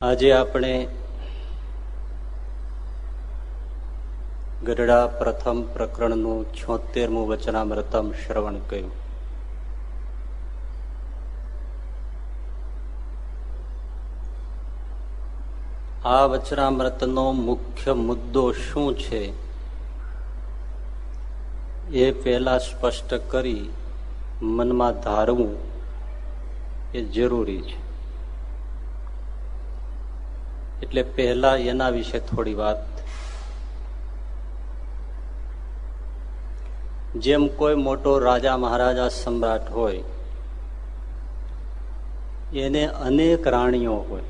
આજે આપણે ગઢડા પ્રથમ પ્રકરણનું છોતેરમું વચનામૃતમ શ્રવણ કર્યું. આ વચનામૃતનો મુખ્ય મુદ્દો શું છે એ પહેલા સ્પષ્ટ કરી મનમાં ધારવું એ જરૂરી છે. એટલે પહેલા એના વિશે થોડી વાત. જેમ કોઈ મોટો રાજા મહારાજા સમ્રાટ હોય, એને અનેક રાણીઓ હોય.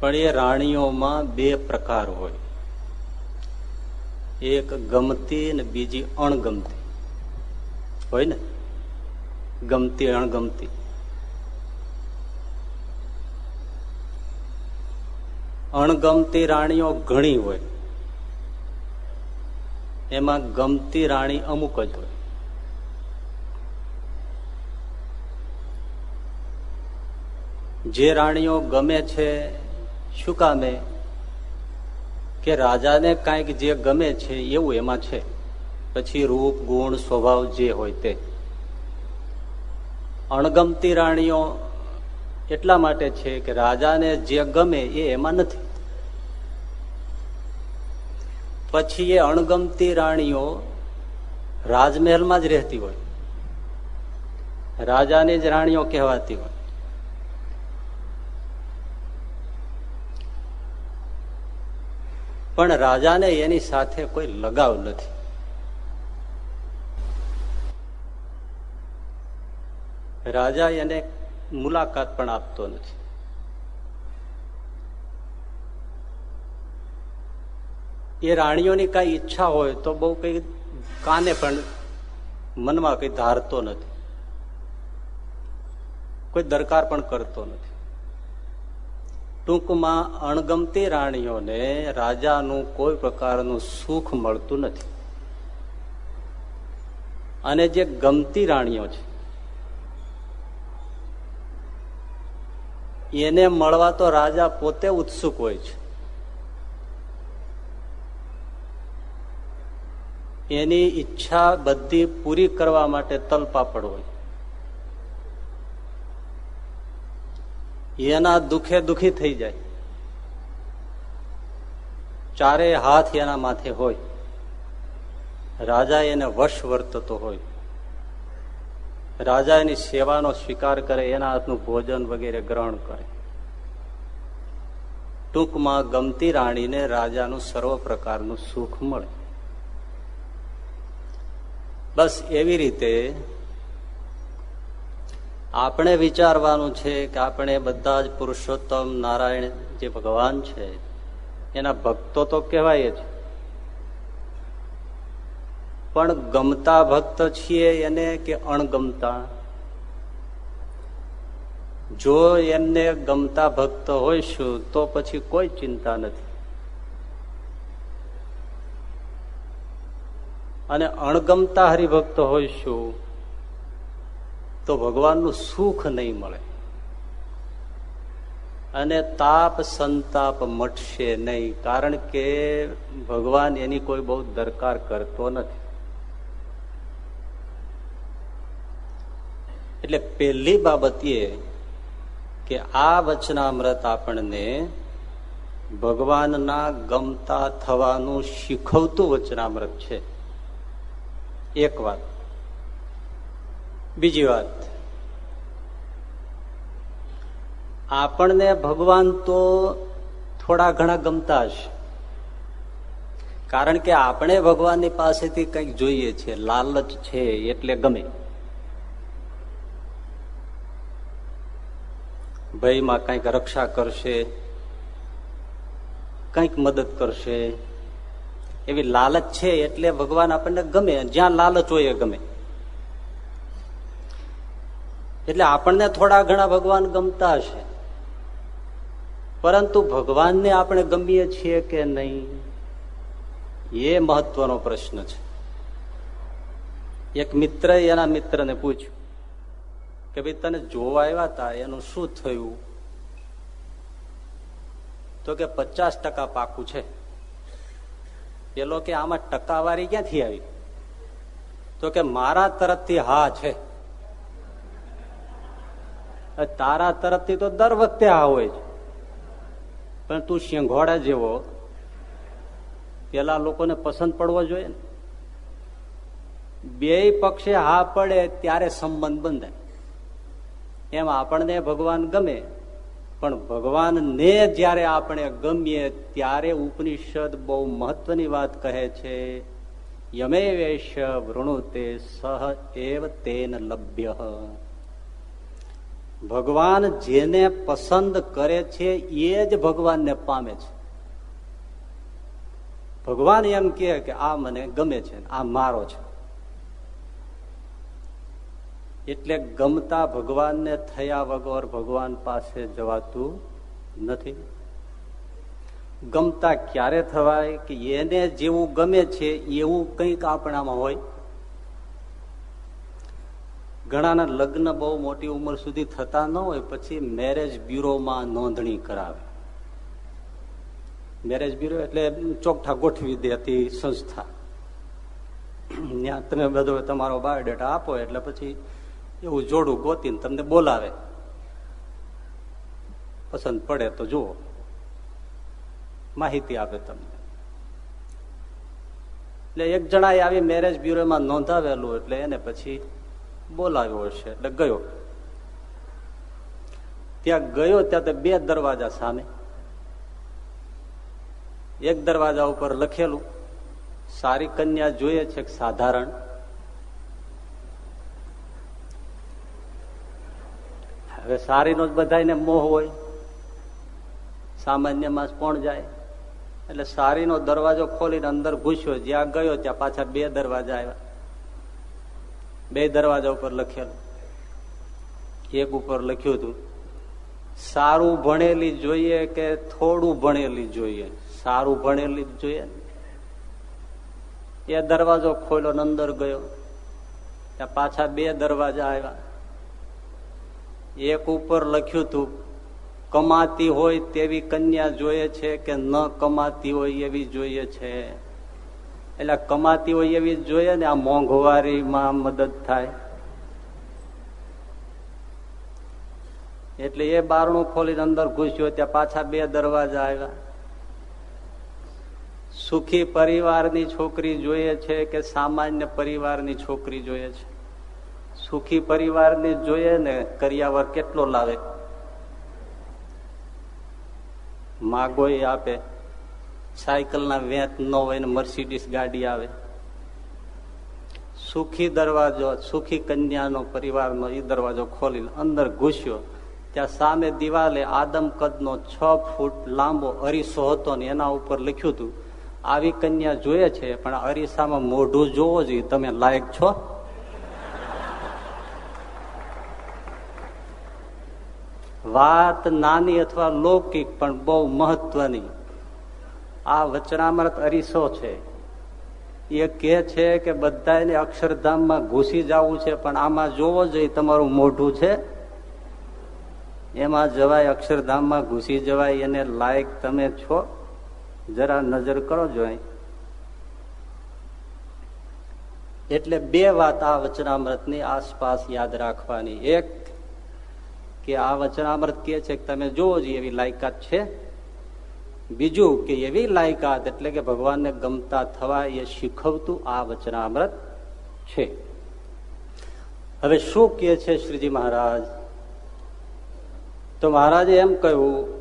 પણ એ રાણીઓમાં બે પ્રકાર હોય. એક ગમતી ને બીજી અણગમતી. હોય ને? ગમતી અણગમતી. અણગમતી રાણીઓ ઘણી હોય. એમાં ગમતી રાણી અમુક જ હોય. જે રાણીઓ ગમે છે, શું કામે? કે રાજાને કાંઈક જે ગમે છે, એવું એમાં છે. પછી રૂપ, ગુણ, સ્વભાવ જે હોય તે. અણગમતી રાણીઓ એટલા માટે છે કે રાજાને જે ગમે એ એમાં નથી. પછી એ અણગમતી રાણીઓ રાજમહેલમાં જ રહેતી હોય. રાજાની જ રાણીઓ કહેવાતી હોય. પણ રાજાને એની સાથે કોઈ લગાવ નથી. રાજા એને મુલાકાત પણ આપતો નથી. એ રાણીઓની કઈ ઈચ્છા હોય તો બહુ કઈ કાને પણ મનમાં કઈ ધારતો નથી. કોઈ દરકાર પણ કરતો નથી. ટૂંકમાં અણગમતી રાણીઓને રાજાનું કોઈ પ્રકારનું સુખ મળતું નથી. અને જે ગમતી રાણીઓ છે, એને મળવા તો રાજા પોતે ઉત્સુક હોય છે. એની ઈચ્છા બધી પૂરી કરવા માટે તલપાપડ હોય. એના દુખે દુખી થઈ જાય. ચારે હાથ એના માથે હોય. રાજા એને વશ વર્તતો હોય. રાજા એની સેવાનો સ્વીકાર કરે, એના હાથનું ભોજન વગેરે ગ્રહણ કરે. ટૂંકમાં ગમતી રાણીને રાજાનું સર્વ પ્રકારનું સુખ મળે. બસ એવી રીતે આપણે વિચારવાનું છે કે આપણે બધા જ પુરુષોત્તમ નારાયણ જે ભગવાન છે, એના ભક્તો તો કહેવાય જ. પણ ગમતા ભક્ત છીએ એને કે અણગમતા? જો એમને ગમતા ભક્ત હોઈશું તો પછી કોઈ ચિંતા નથી. અને અણગમતા હરિભક્ત હોઈશું તો ભગવાનનું સુખ નહીં મળે. અને તાપ સંતાપ મટશે નહીં, કારણ કે ભગવાન એની કોઈ બહુ દરકાર કરતો નથી. એટલે પહેલી બાબત એ કે આ વચનામૃત આપણને ભગવાનના ગમતા થવાનું શીખવતું વચનામૃત છે. એક વાત. બીજી વાત. આપણને ભગવાન તો થોડા ઘણા ગમતા હશે. કારણ કે આપણે ભગવાનની પાસેથી કંઈક જોઈએ છે, લાલચ છે એટલે ગમે. ભયમાં કંઈક રક્ષા કરશે, કંઈક મદદ કરશે એવી લાલચ છે એટલે ભગવાન આપણને ગમે, જ્યાં લાલચ હોય એ ગમે. એટલે આપણને થોડા ઘણા ભગવાન ગમતા હશે. પરંતુ ભગવાનને આપણે ગમીએ છીએ કે નહીં, એ મહત્વનો પ્રશ્ન છે. એક મિત્ર એના મિત્રને પૂછ્યું કે ભાઈ તને જોવા આવ્યા હતા એનું શું થયું? તો કે પચાસ ટકા પાકું છે. પેલો કે આમાં ટકાવારી ક્યાંથી આવી? તો કે મારા તરફથી હા છે. તારા તરફથી તો દર વખતે હા હોય છે. પણ તું શેંઘોડા જેવો પેલા લોકોને પસંદ પડવો જોઈએ ને. બે પક્ષે હા પડે ત્યારે સંબંધ બંધાય. એમ આપણને ભગવાન ગમે પણ ભગવાનને જ્યારે આપણે ગમીએ, ત્યારે ઉપનિષદ બહુ મહત્વની વાત કહે છે યમે વેશ વૃણુતે સહ એવ તેન લભ્ય. ભગવાન જેને પસંદ કરે છે, એ જ ભગવાનને પામે છે. ભગવાન એમ કે, આ મને ગમે છે, આ મારો છે. એટલે ગમતા ભગવાનને થયા વગર ભગવાન પાસે જવાતું નથી. ગમતા ક્યારે થવાય કે એને જેવું ગમે છે એવું કંઈક આપણામાં હોય? ઘણાના લગ્ન બહુ મોટી ઉંમર સુધી થતા ન હોય, પછી મેરેજ બ્યુરોમાં નોંધણી કરાવે. મેરેજ બ્યુરો એટલે ચોકઠા ગોઠવી દેતી સંસ્થા. ત્યાં તમે બધો તમારો બાયોડેટા આપો એટલે પછી એવું જોડું ગોતીને તમને બોલાવે. પસંદ પડે તો જુઓ. માહિતી આપે તમને. એટલે એક જણાએ આવી મેરેજ બ્યુરોમાં નોંધાવેલું એટલે એને પછી બોલાવ્યો હશે. એટલે ગયો. ત્યાં ગયો ત્યાં તો બે દરવાજા સામે. એક દરવાજા ઉપર લખેલું, સારી કન્યા જોઈએ છે સાધારણ. હવે સારીનો જ બધાને મોહ હોય. સામાન્યમાં કોણ જાય? એટલે સારીનો દરવાજો ખોલીને અંદર ઘૂસ્યો. જ્યાં ગયો ત્યાં પાછા બે દરવાજા આવ્યા. બે દરવાજા ઉપર લખેલું. એક ઉપર લખ્યું હતું, સારું ભણેલી જોઈએ કે થોડું ભણેલી જોઈએ? સારું ભણેલી જોઈએ એ દરવાજો ખોલ્યો અંદર ગયો. ત્યાં પાછા બે દરવાજા આવ્યા. એક ઉપર લખ્યું હતું, કમાતી હોય તેવી કન્યા જોઈએ છે કે ન કમાતી હોય એવી જોઈએ છે? એટલે કમાતી હોય એવી જોઈએ ને, આ મોંઘવારીમાં મદદ થાય. એટલે એ બારણું ખોલીને અંદર ઘૂસ્યો, ત્યાં પાછા બે દરવાજા આવ્યા. સુખી પરિવારની છોકરી જોઈએ છે કે સામાન્ય પરિવારની છોકરી જોઈએ છે? સુખી પરિવારની જોઈએ ને કરિયાવર કેટલો લાવે? માગો એ આપે, સાયકલના વેત ન હોય ને મર્સિડીસ ગાડી આવે. સુખી દરવાજો, સુખી કન્યાનો પરિવારનો એ દરવાજો ખોલીને અંદર ઘૂસ્યો. ત્યાં સામે દિવાલે આદમ કદનો છ ફૂટ લાંબો અરીસો હતો ને એના ઉપર લખ્યું હતું, આવી કન્યા જોઈએ છે, પણ અરીસામાં મોઢું જોવો જોઈએ, તમે લાયક છો? વાત નાની અથવા લૌકિક, પણ બહુ મહત્વની. આ વચનામૃત અરીસો છે. એ કે છે કે બધાને અક્ષરધામમાં ઘૂસી જવું છે, પણ આમાં જોવો જોઈએ તમારું મોઢું છે. એમાં જવાય, અક્ષરધામમાં ઘૂસી જવાય, એને લાયક તમે છો. જરા નજર કરો જોઈ એટલે બે વાત આ વચનામૃતની આસપાસ યાદ રાખવાની. એક કે આ વચનામૃત કે છે કે તમે જોવો જોઈએ એવી લાયકાત છે. બીજું કે એવી લાયકાત એટલે કે ભગવાનને ગમતા થવા એ શીખવતું આ વચનામૃત છે. હવે શું કે છે શ્રીજી મહારાજ? તો મહારાજે એમ કહ્યું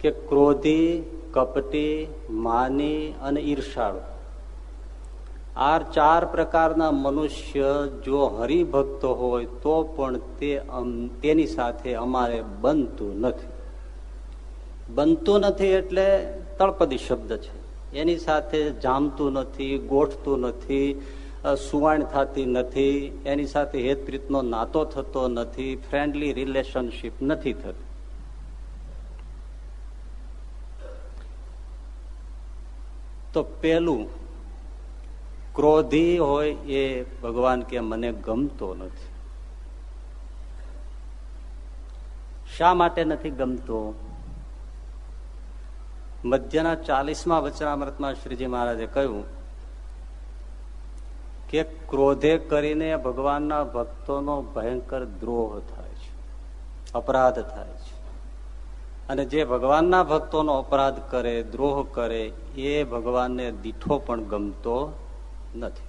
કે ક્રોધી, કપટી, માની અને ઈર્ષાળુ. આ ચાર પ્રકારના મનુષ્ય જો હરિભક્ત હોય, તો પણ તે તેની સાથે અમારે બનતું નથી. બનતું નથી એટલે તળપદી શબ્દ છે. એની સાથે જામતું નથી, ગોઠતું નથી સુવાણ થતી નથી, એની સાથે હેતપ્રીતનો નાતો થતો નથી ફ્રેન્ડલી રિલેશનશીપ નથી થતી. તો પેલું ક્રોધી હોય એ ભગવાન કે મને ગમતો નથી. શા માટે નથી ગમતો? મધ્યના ચાલીસમાં વચનામૃતમાં શ્રીજી મહારાજે કહ્યું કે ક્રોધે કરીને ભગવાનના ભક્તોનો ભયંકર દ્રોહ થાય છે, અપરાધ થાય છે. અને જે ભગવાનના ભક્તોનો અપરાધ કરે, દ્રોહ કરે, એ ભગવાનને દીઠો પણ ગમતો નથી.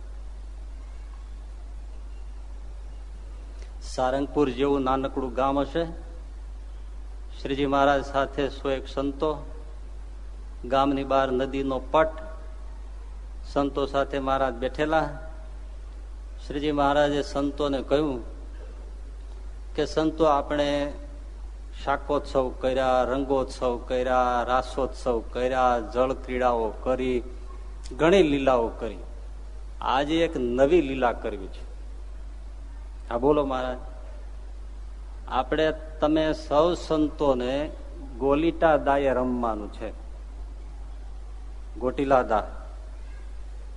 સારંગપુર જેવું નાનકડું ગામ હશે. શ્રીજી મહારાજ સાથે સો એક સંતો. ગામની બહાર નદીનો પટ. સંતો સાથે મહારાજ બેઠેલા. શ્રીજી મહારાજે સંતોને કહ્યું કે સંતો આપણે શાકોત્સવ કર્યા, રંગોત્સવ કર્યા, રાસોત્સવ કર્યા જળ ક્રીડાઓ કરી, ઘણી લીલાઓ કરી. આજે એક નવી લીલા કરવી છે. હા, બોલો મહારાજ. આપણે, તમે સૌ સંતોને ગોલીટા દાએ રમવાનું છે. ગોટીલા દા.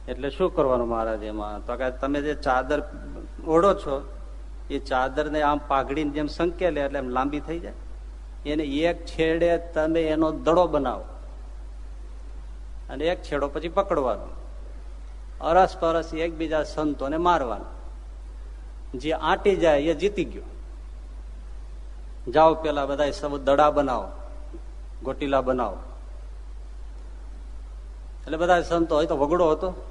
એટલે શું કરવાનું મહારાજ એમાં? તો કે તમે જે ચાદર ઓઢો છો, એ ચાદર ને આમ પાઘડીને જેમ સંકેલે એટલે એમ લાંબી થઈ જાય. એને એક છેડે તમે એનો દડો બનાવો. અને એક છેડો પછી પકડવાનો. અરસ પરસ એકબીજા સંતોને મારવાનું. જે આંટી જાય એ જીતી ગયો. જાઓ પેલા બધા સૌ દડા બનાવો, ગોટીલા બનાવો. એટલે બધા સંતો હોય તો વગડો હતો.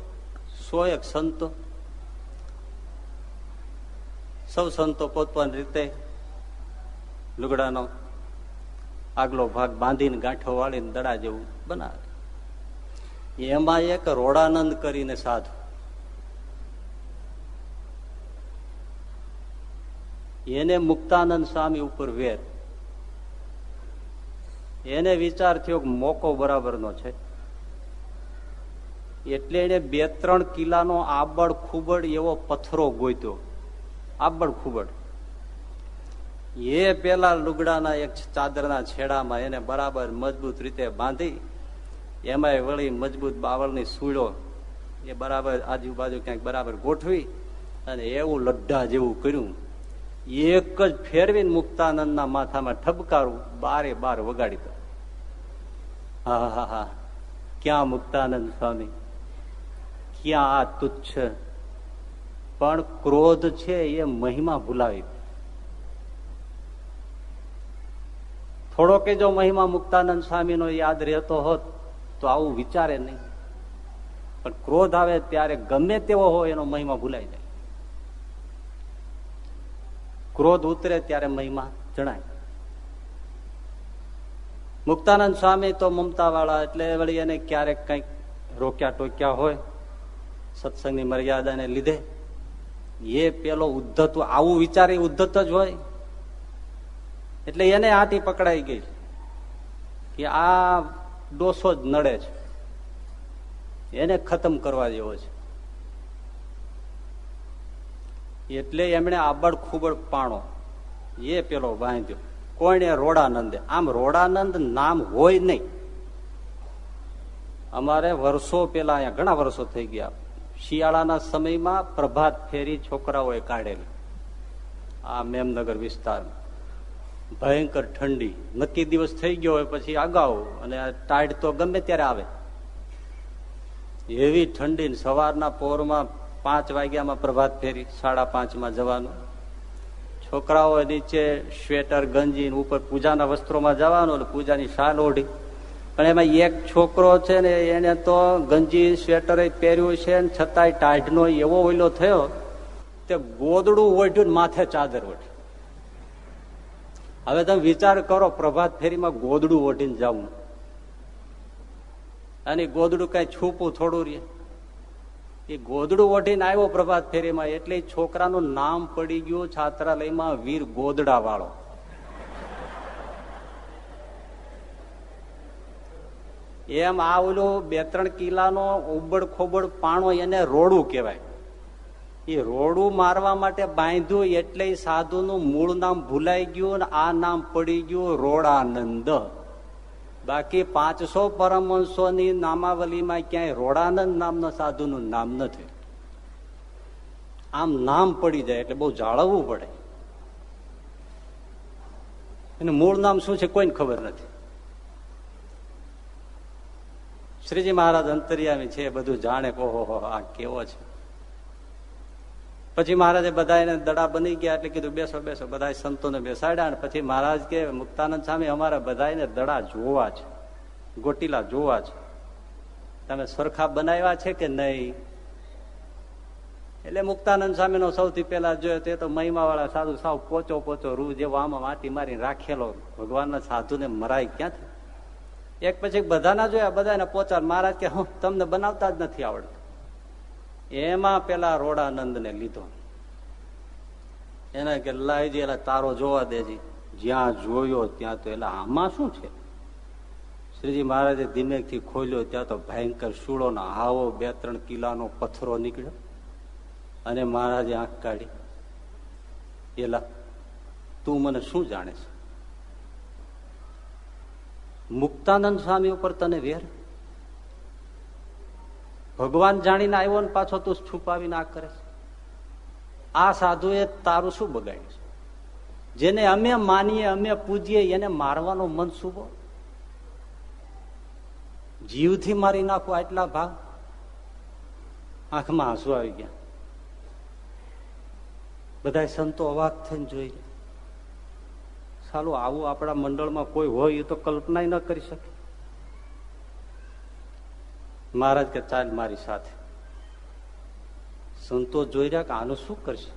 સો એક સંતો. સૌ સંતો પોતપોતાની રીતે લુગડાનો આગલો ભાગ બાંધીને ગાંઠો વાળીને દડા જેવું બનાવે. એમાં એક રોડાનંદ કરીને સાધુ. એને મુક્તાનંદ સ્વામી ઉપર વેર. એને વિચાર થયો મોકો બરાબરનો છે. એટલે એને બે ત્રણ કિલ્લાનો આબડ ખુબડ એવો પથ્થરો ગોત્યો આબડ ખુબડ. એ પેલા લુગડાના એક ચાદરના છેડામાં એને બરાબર મજબૂત રીતે બાંધી એમાં વળી મજબૂત બાવળની સૂળો એ બરાબર આજુબાજુ ક્યાંક બરાબર ગોઠવી અને એવું લડ્ડા જેવું કર્યું. એક જ ફેરવીને મુક્તાનંદના માથામાં ઠબકારું, બારે બાર વગાડી દો હા હા હા ક્યાં મુક્તાનંદ સ્વામી? ક્યાં આ તુચ્છ? પણ ક્રોધ છે એ મહિમા ભૂલાવી થોડો કે જો મહિમા મુક્તાનંદ સ્વામીનો યાદ રહેતો હોત તો આવું વિચારે નહીં. પણ ક્રોધ આવે ત્યારે ગમે તેવો હોય એનો મહિમા ભૂલાઈ જાય. ક્રોધ ઉતરે ત્યારે મહિમા જણાય. મુક્તાનંદ સ્વામી તો મમતા વાળા એટલે વળી એને ક્યારેક કંઈક રોક્યા ટોક્યા હોય, સત્સંગની મર્યાદાને લીધે. એ પેલો ઉદ્ધત આવું વિચારે ઉદ્ધત જ હોય. એટલે એને આથી પકડાઈ ગઈ. કે આ ડોસો જ નડે છે. એને ખતમ કરવા જેવો છે. એટલે એમણે આબડ ખૂબડ પાણો. એ પેલો બાંધ્યો. કોઈને રોડાનંદ. આમ રોડાનંદ નામ હોય નહીં. અમારે વર્ષો પેલા અહીંયા, ઘણા વર્ષો થઈ ગયા. શિયાળાના સમયમાં પ્રભાત ફેરી છોકરાઓએ કાઢેલી. આ મેમનગર વિસ્તારમાં. ભયંકર ઠંડી. નક્કી દિવસ થઈ ગયો હોય પછી અગાઉ, અને ટાઈડ તો ગમે ત્યારે આવે. એવી ઠંડી સવારના પોરમાં પાંચ વાગ્યામાં પ્રભાત ફેરી, સાડા પાંચમાં જવાનું. છોકરાઓ નીચે સ્વેટર, ગંજી ઉપર પૂજાના વસ્ત્રોમાં જવાનું અને પૂજાની શાલ ઓઢી. પણ એમાં એક છોકરો છે ને, એને તો ગંજી, સ્વેટર પહેર્યું છે ને, છતાંય ટાઢનો એવો ઓઈલો થયો તે ગોદડું ઓઢ્યું માથે ચાદર ઓઢી. હવે તમે વિચાર કરો, પ્રભાત ફેરીમાં ગોદડું ઓઢીને જવું અને ગોદડું કઈ છૂપું થોડું રે એ ગોદડું ઓઢીને આવ્યો પ્રભાત ફેરીમાં, એટલે છોકરાનું નામ પડી ગયું છાત્રાલયમાં વીર ગોદડા વાળો એમ આ ઓલું બે ત્રણ કિલ્લાનો ઉબડ ખોબડ પાણો એને રોડું કહેવાય. એ રોડું મારવા માટે બાંધ્યું એટલે સાધુનું મૂળ નામ ભૂલાઈ ગયું આ નામ પડી ગયું રોડાનંદ. બાકી પાંચસો પરમહંસોની નામાવલીમાં ક્યાંય રોડાનંદ નામના સાધુનું નામ નથી. આમ નામ પડી જાય એટલે બહુ જાળવવું પડે. એનું મૂળ નામ શું છે કોઈને ખબર નથી. શ્રીજી મહારાજ અંતરિયામી છે બધું જાણે ઓહો, આ કેવો છે? પછી મહારાજે બધા દડા બની ગયા એટલે કીધું, બેસો બેસો બધા સંતોને બેસાડ્યા અને પછી મહારાજ કે, મુક્તાનંદ સ્વામી, અમારા બધાને દડા જોવા છે, ગોટીલા જોવા છે. તમે સરખા બનાવ્યા છે કે નહીં? એટલે મુક્તાનંદ સ્વામી નો સૌથી પહેલા જોયો તે તો મહિમા વાળા સાધુ સાવ પોચો પોચો રૂ જેવો આમાં માટી મારી રાખેલો. ભગવાનના સાધુને મરાય ક્યાંથી? એક પછી બધાના જોયા બધાને પોચા મહારાજ કે, હું, તમને બનાવતા જ નથી આવડતું. એમાં પેલા રોડાનંદ ને લીધો. એને કે લાઈજી એટલે તારો જોવા દેજી. જ્યાં જોયો ત્યાં તો એટલે આમાં શું છે? શ્રીજી મહારાજે ધીમેથી ખોલ્યો, ત્યાં તો ભયંકર શૂળો હાવો, બે, ત્રણ કિલ્લાનો પથ્થરો નીકળ્યો. અને મહારાજે આંખ કાઢી. એલા, તું મને શું જાણે છે? મુક્તાનંદ સ્વામી ઉપર તને વેર ભગવાન જાણીને આવ્યો ને પાછો તું છુપાવીને આ કરે આ સાધુએ તારું શું બગાડ્યું છે? જેને અમે માનીએ, અમે પૂજીએ, એને મારવાનો મન શુભો જીવથી મારી નાખો આટલા ભાગ? આંખમાં આંસુ આવી ગયા. બધા સંતો અવાક થઈને જોઈ સાલું આવું આપણા મંડળમાં કોઈ હોય એ તો કલ્પના ન કરી શકે. મહારાજ કે ચાલ મારી સાથે. સંતો જોઈ રહ્યા કે આનું શું કરશે?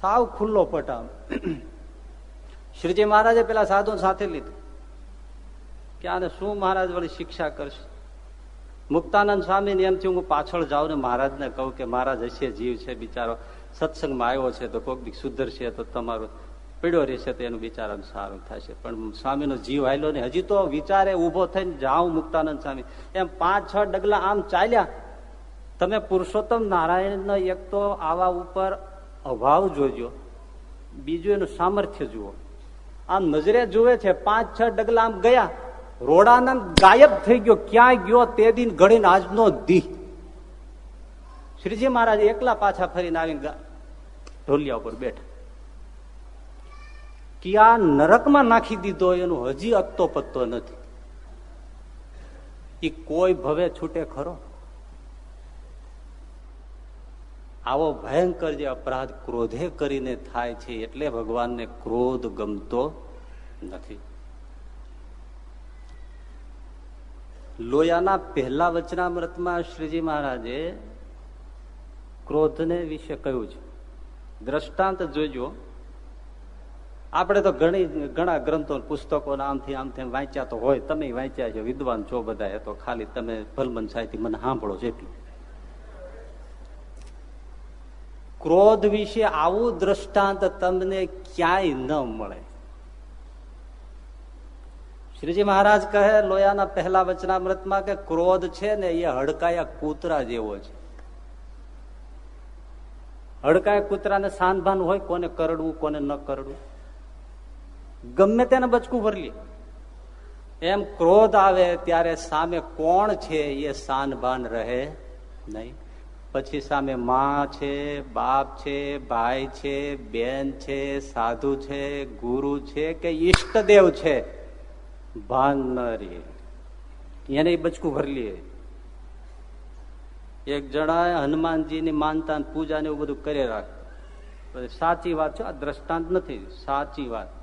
સાવ ખુલ્લો પટામ શ્રીજી મહારાજે પેલા સાધુ સાથે લીધું કે આને શું મહારાજ વળી શિક્ષા કરશે? મુક્તાનંદ સ્વામી એમથી હું પાછળ જાઉં ને મહારાજને કહું કે મહારાજ હશે, જીવ છે, બિચારો. સત્સંગમાં આવ્યો છે તો કોઈક સુધરશે તો તમારું પીડ્યો રહેશે તો એનું બિચારાનું સારું થશે. પણ સ્વામીનો જીવ આવેલો ને હજી તો વિચારે ઊભો થઈને જાઉં મુક્તાનંદ સ્વામી. એમ પાંચ, છ ડગલા આમ ચાલ્યા. તમે પુરુષોત્તમ નારાયણનો એક તો આવા ઉપર અભાવ જોજો. બીજું એનું સામર્થ્ય જુઓ. આમ નજરે જુએ છે, પાંચ, છ ડગલા આમ ગયા. રોડાનંદ ગાયબ થઈ ગયો. ક્યાં ગયો તે દિન ઘડીને આજનો દી. શ્રીજી મહારાજ એકલા પાછા ફરીને આવી ઢોલિયા ઉપર બેઠા. ક્યાં નરકમાં નાખી દીધો એનું હજી અત્તો પત્તો નથી. એ કોઈ ભવે છૂટે ખરો? આવો ભયંકર જે અપરાધ ક્રોધે કરીને થાય છે એટલે ભગવાનને ક્રોધ ગમતો નથી. લોયાના પહેલા વચનામૃતમાં શ્રીજી મહારાજે ક્રોધને વિશે કહ્યું છે. દ્રષ્ટાંત જોજો. આપણે તો ઘણી ઘણા ગ્રંથો પુસ્તકો આમથી આમથી વાંચ્યા તો હોય. તમે વાંચ્યા છો, વિદ્વાન છો બધા તો ખાલી તમે ભલમન સાહેબ મને સાંભળો છો એટલું. ક્રોધ વિશે આવું દ્રષ્ટાંત તમને ક્યાંય ન મળે. શ્રીજી મહારાજ કહે, લોયાના પહેલા વચનામૃતમાં કે ક્રોધ છે ને એ હડકાયા કૂતરા જેવો છે. હડકાયા કૂતરાને સાનભાન હોય કોને કરડવું, કોને ન કરડવું? ગમે તેને બચકું ભરી એમ ક્રોધ આવે ત્યારે સામે કોણ છે એ સાનભાન રહે નહીં. પછી સામે માં છે, બાપ છે, ભાઈ છે, બેન છે, સાધુ છે, ગુરુ છે કે ઈષ્ટદેવ છે. ભાન ન રે એને બચકું ભરી લે. એક જણા હનુમાનજીની માનતા પૂજા ને એવું બધું કરી રાખતા સાચી વાત છે, આ દ્રષ્ટાંત નથી. સાચી વાત.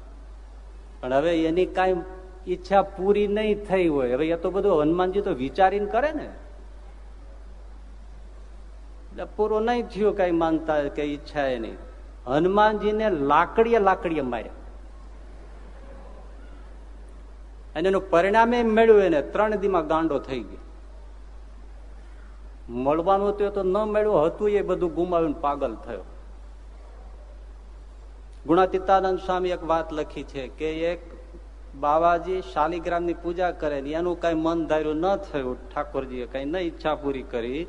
પણ હવે એની કઈ ઈચ્છા પૂરી નહીં થઈ હોય. હવે એ તો બધું હનુમાનજી તો વિચારીને કરે ને. પૂરો નહીં થયો કઈ માનતા કે ઈચ્છા એ નહીં. હનુમાનજીને લાકડીએ લાકડીએ માર્યા. અને એનું પરિણામે મેળવ્યું એને, ત્રણ દીમાં ગાંડો થઈ ગયો. મળવાનું હતું તો ન મળ્યું, હતું એ બધું ગુમાવીને પાગલ થયો. ગુણાતીતાનંદ સ્વામી એક વાત લખી છે કે એક બાબાજી શાલિગ્રામની પૂજા કરે ને એનું કઈ મન ધાર્યું ન થયું. ઠાકોરજીએ કઈ ન ઈચ્છા પૂરી કરી.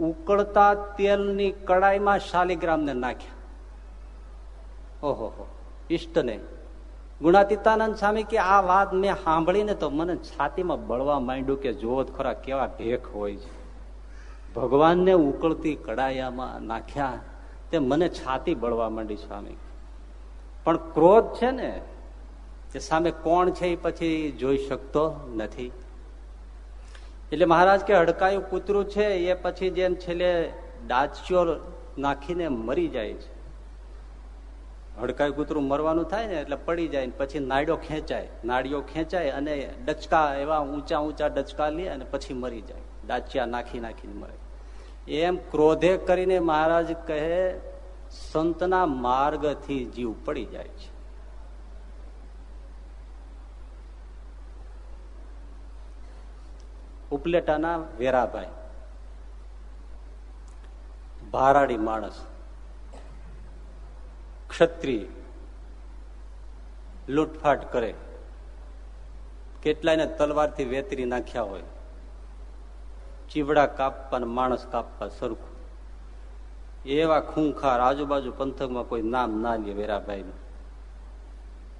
ઉકળતા તેલની કડાઈમાં શાલિગ્રામને નાખ્યા. ઓહો ઈષ્ટને. ગુણાતીતાનંદ સ્વામી કે આ વાત મેં સાંભળીને તો મને છાતીમાં બળવા માંડ્યું કે જોવો ખરા કેવા ભેખ હોય છે. ભગવાનને ઉકળતી કડાયામાં નાખ્યા. તે મને છાતી બળવા માંડી સ્વામી. પણ ક્રોધ છે ને એ સામે કોણ છે એ પછી જોઈ શકતો નથી. એટલે મહારાજ કે હડકાયું કૂતરું છે, એ પછી જેમ છેલ્લે ડાચ્યો નાખીને મરી જાય છે. હડકાયું કૂતરું મરવાનું થાય ને, એટલે પડી જાય ને, પછી નાડ્યો ખેંચાય. નાડીઓ ખેંચાય અને ડચકા એવા ઊંચા ઊંચા ડચકા લે અને પછી મરી જાય. ડાચિયા નાખી નાખીને મરે. એમ ક્રોધે કરીને મહારાજ કહે, સંતના માર્ગથી જીવ પડી જાય છે. ઉપલેટાના વેરાભાઈ ભારાડી માણસ, ક્ષત્રિય, લૂંટફાટ કરે, કેટલાયને તલવારથી વેતરી નાખ્યા હોય. ચીવડા કાપવા માણસ કાપવા સરખું. એવા ખૂંખાર આજુબાજુ પંથકમાં કોઈ નામ ના લે વેરાભાઈ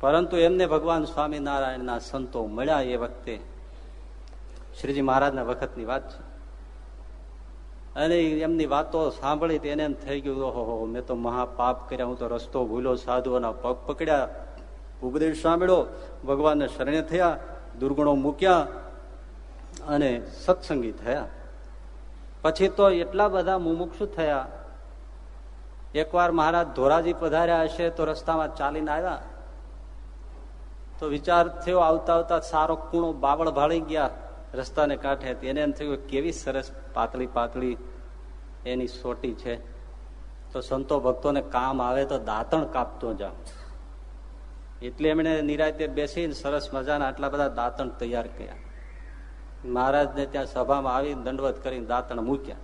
પરંતુ એમને ભગવાન સ્વામિનારાયણના સંતો મળ્યા એ વખતે. શ્રીજી મહારાજના વખતની વાત છે. અને એમની વાતો સાંભળી એને એમ થઈ ગયું, ઓહો, મેં તો મહાપાપ કર્યા, હું તો રસ્તો ભૂલો સાધુઓના પગ પકડ્યા. ઉપદેશ સાંભળ્યો, ભગવાનને શરણે થયા, દુર્ગુણો મૂક્યા અને સત્સંગી થયા. પછી તો એટલા બધા મુમુક્ષુ થયા. એકવાર મહારાજ ધોરાજી પધાર્યા હશે તો રસ્તામાં ચાલીને આવ્યા. તો વિચાર થયો આવતા આવતા સારો કૂણો બાવળ ભાળી ગયા રસ્તાને કાંઠે. હતી એને એમ થયું કેવી સરસ પાતળી પાતળી એની સોટી છે. તો સંતો ભક્તોને કામ આવે તો દાંતણ કાપતો જાઓ. એટલે એમણે નિરાતે બેસીને સરસ મજાના આટલા બધા દાંતણ તૈયાર કર્યા. મહારાજને ત્યાં સભામાં આવી દંડવત કરીને દાંતણ મૂક્યા.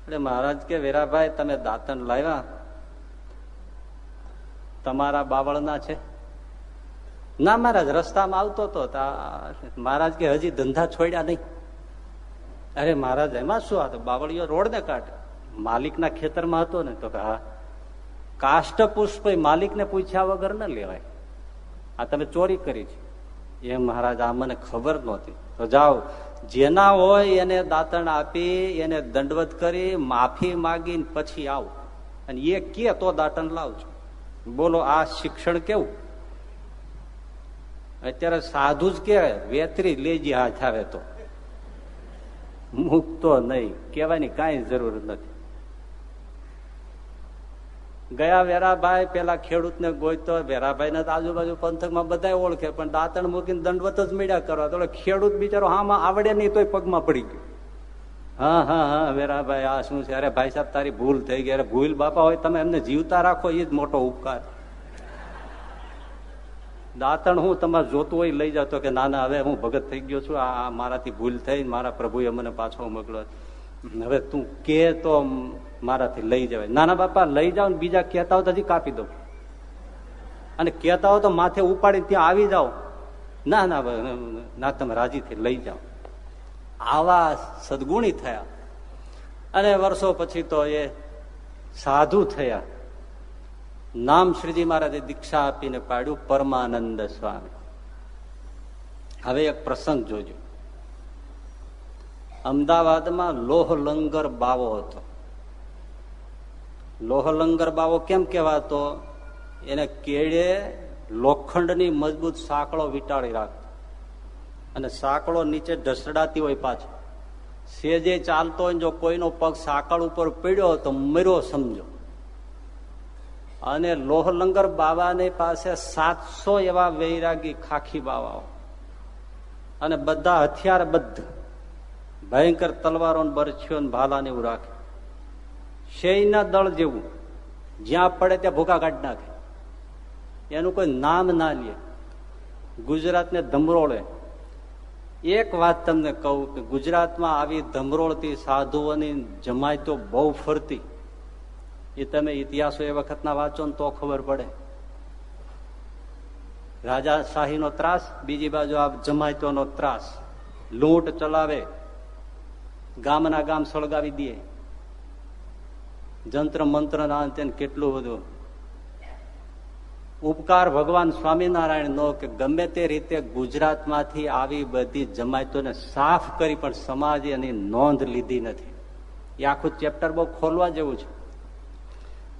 એટલે મહારાજ કે, વેરાભાઈ, તમે દાંતણ લાવ્યા? તમારા બાવળના છે. ના મહારાજ, રસ્તામાં આવતો હતો મહારાજ કે, હજી ધંધા છોડ્યા નહીં. અરે મહારાજ, એમાં શું? હતું બાવળીઓ રોડ ને કાઢે. માલિકના ખેતરમાં હતો ને. તો કે, હા. કાષ્ટ પુષ્પ માલિકને પૂછ્યા વગર ન લેવાય. આ તમે ચોરી કરી છે. એ મહારાજ આ મને ખબર નહોતી. તો જાઓ, જેના હોય એને દાંતણ આપી, એને દંડવત કરી, માફી માગીને પછી આવો. અને એ કે તો દાંતણ લાવજો. બોલો, આ શિક્ષણ કેવું? અત્યારે સાધુ જ કે વેતરી લેજી હાથ આવે તો. મૂકતો નહીં. કહેવાની કાંઈ જરૂર નથી. ગયા વેરાભાઈ, પેલા ખેડૂત ને ગોઈતો વેરાભાઈ ને આજુબાજુ પંથકમાં બધા ઓળખે, પણ દાંતણ મૂકીને દંડવત જ મળ્યા કરવા. તો ખેડૂત બિચારો હામાં આવડે નહીં તોય પગમાં પડી ગયું. હા હા હા, વેરાભાઈ, આ શું છે? અરે ભાઈ સાહેબ, તારી ભૂલ થઈ ગઈ. અરે ભૂલ બાપા હોય તમે એમને જીવતા રાખો, એ જ મોટો ઉપકાર. દાંતણ હું તમારે જોતું હોય લઈ જાતો કે ના ના, હવે હું ભગત થઈ ગયો છું. આ મારાથી ભૂલ થઈ મારા પ્રભુએ મને પાછો મોકલો હવે તું કે તો મારાથી લઈ જવાય. નાના બાપા, લઈ જાઓ બીજા કહેતા હો તો કાપી દઉં અને કહેતા હો તો માથે ઉપાડી ત્યાં આવી જાઓ. ના ના ના તમે રાજીથી લઈ જાઓ. આવા સદગુણી થયા. અને વર્ષો પછી તો એ સાધુ થયા. નામ શ્રીજી મહારાજે દીક્ષા આપીને પાડ્યું, પરમાનંદ સ્વામી. હવે એક પ્રસંગ જોજો. અમદાવાદમાં લોહ લંગર બાવો હતો. લોહ લંગર બાવો કેમ કહેવાતો? એને કેળે લોખંડની મજબૂત સાંકળો વીંટાળી રાખતો. અને સાંકળો નીચે ઢસડાતી હોય પાછો. સેજે ચાલતો હોય જો કોઈનો પગ સાંકળ ઉપર પડ્યો તો મર્યો સમજો. અને લોહલંગર બાબાની પાસે સાતસો એવા વૈરાગી ખાખી બાવાઓ. અને બધા હથિયાર બદ્ધ ભયંકર તલવારો બરછીઓ ભાલાને એવું રાખે. શેયના દળ જેવું. જ્યાં પડે ત્યાં ભૂકા કાઢી નાખે. એનું કોઈ નામ ના લે. ગુજરાતને ધમરોળે. એક વાત તમને કહું કે ગુજરાતમાં આવી ધમરોળતી સાધુઓની જમાય તો બહુ ફરતી. એ તમે ઇતિહાસો એ વખતના વાંચો ને તો ખબર પડે. રાજા શાહીનો ત્રાસ, બીજી બાજુ આ જમાયતોનો ત્રાસ. લૂંટ ચલાવે. ગામના ગામ સળગાવી દે. જંત્ર મંત્ર ના કેટલું બધું? ઉપકાર ભગવાન સ્વામિનારાયણ નો કે ગમે તે રીતે ગુજરાતમાંથી આવી બધી જમાયતોને સાફ કરી પણ સમાજે એની નોંધ લીધી નથી. એ આખું ચેપ્ટર બહુ ખોલવા જેવું છે.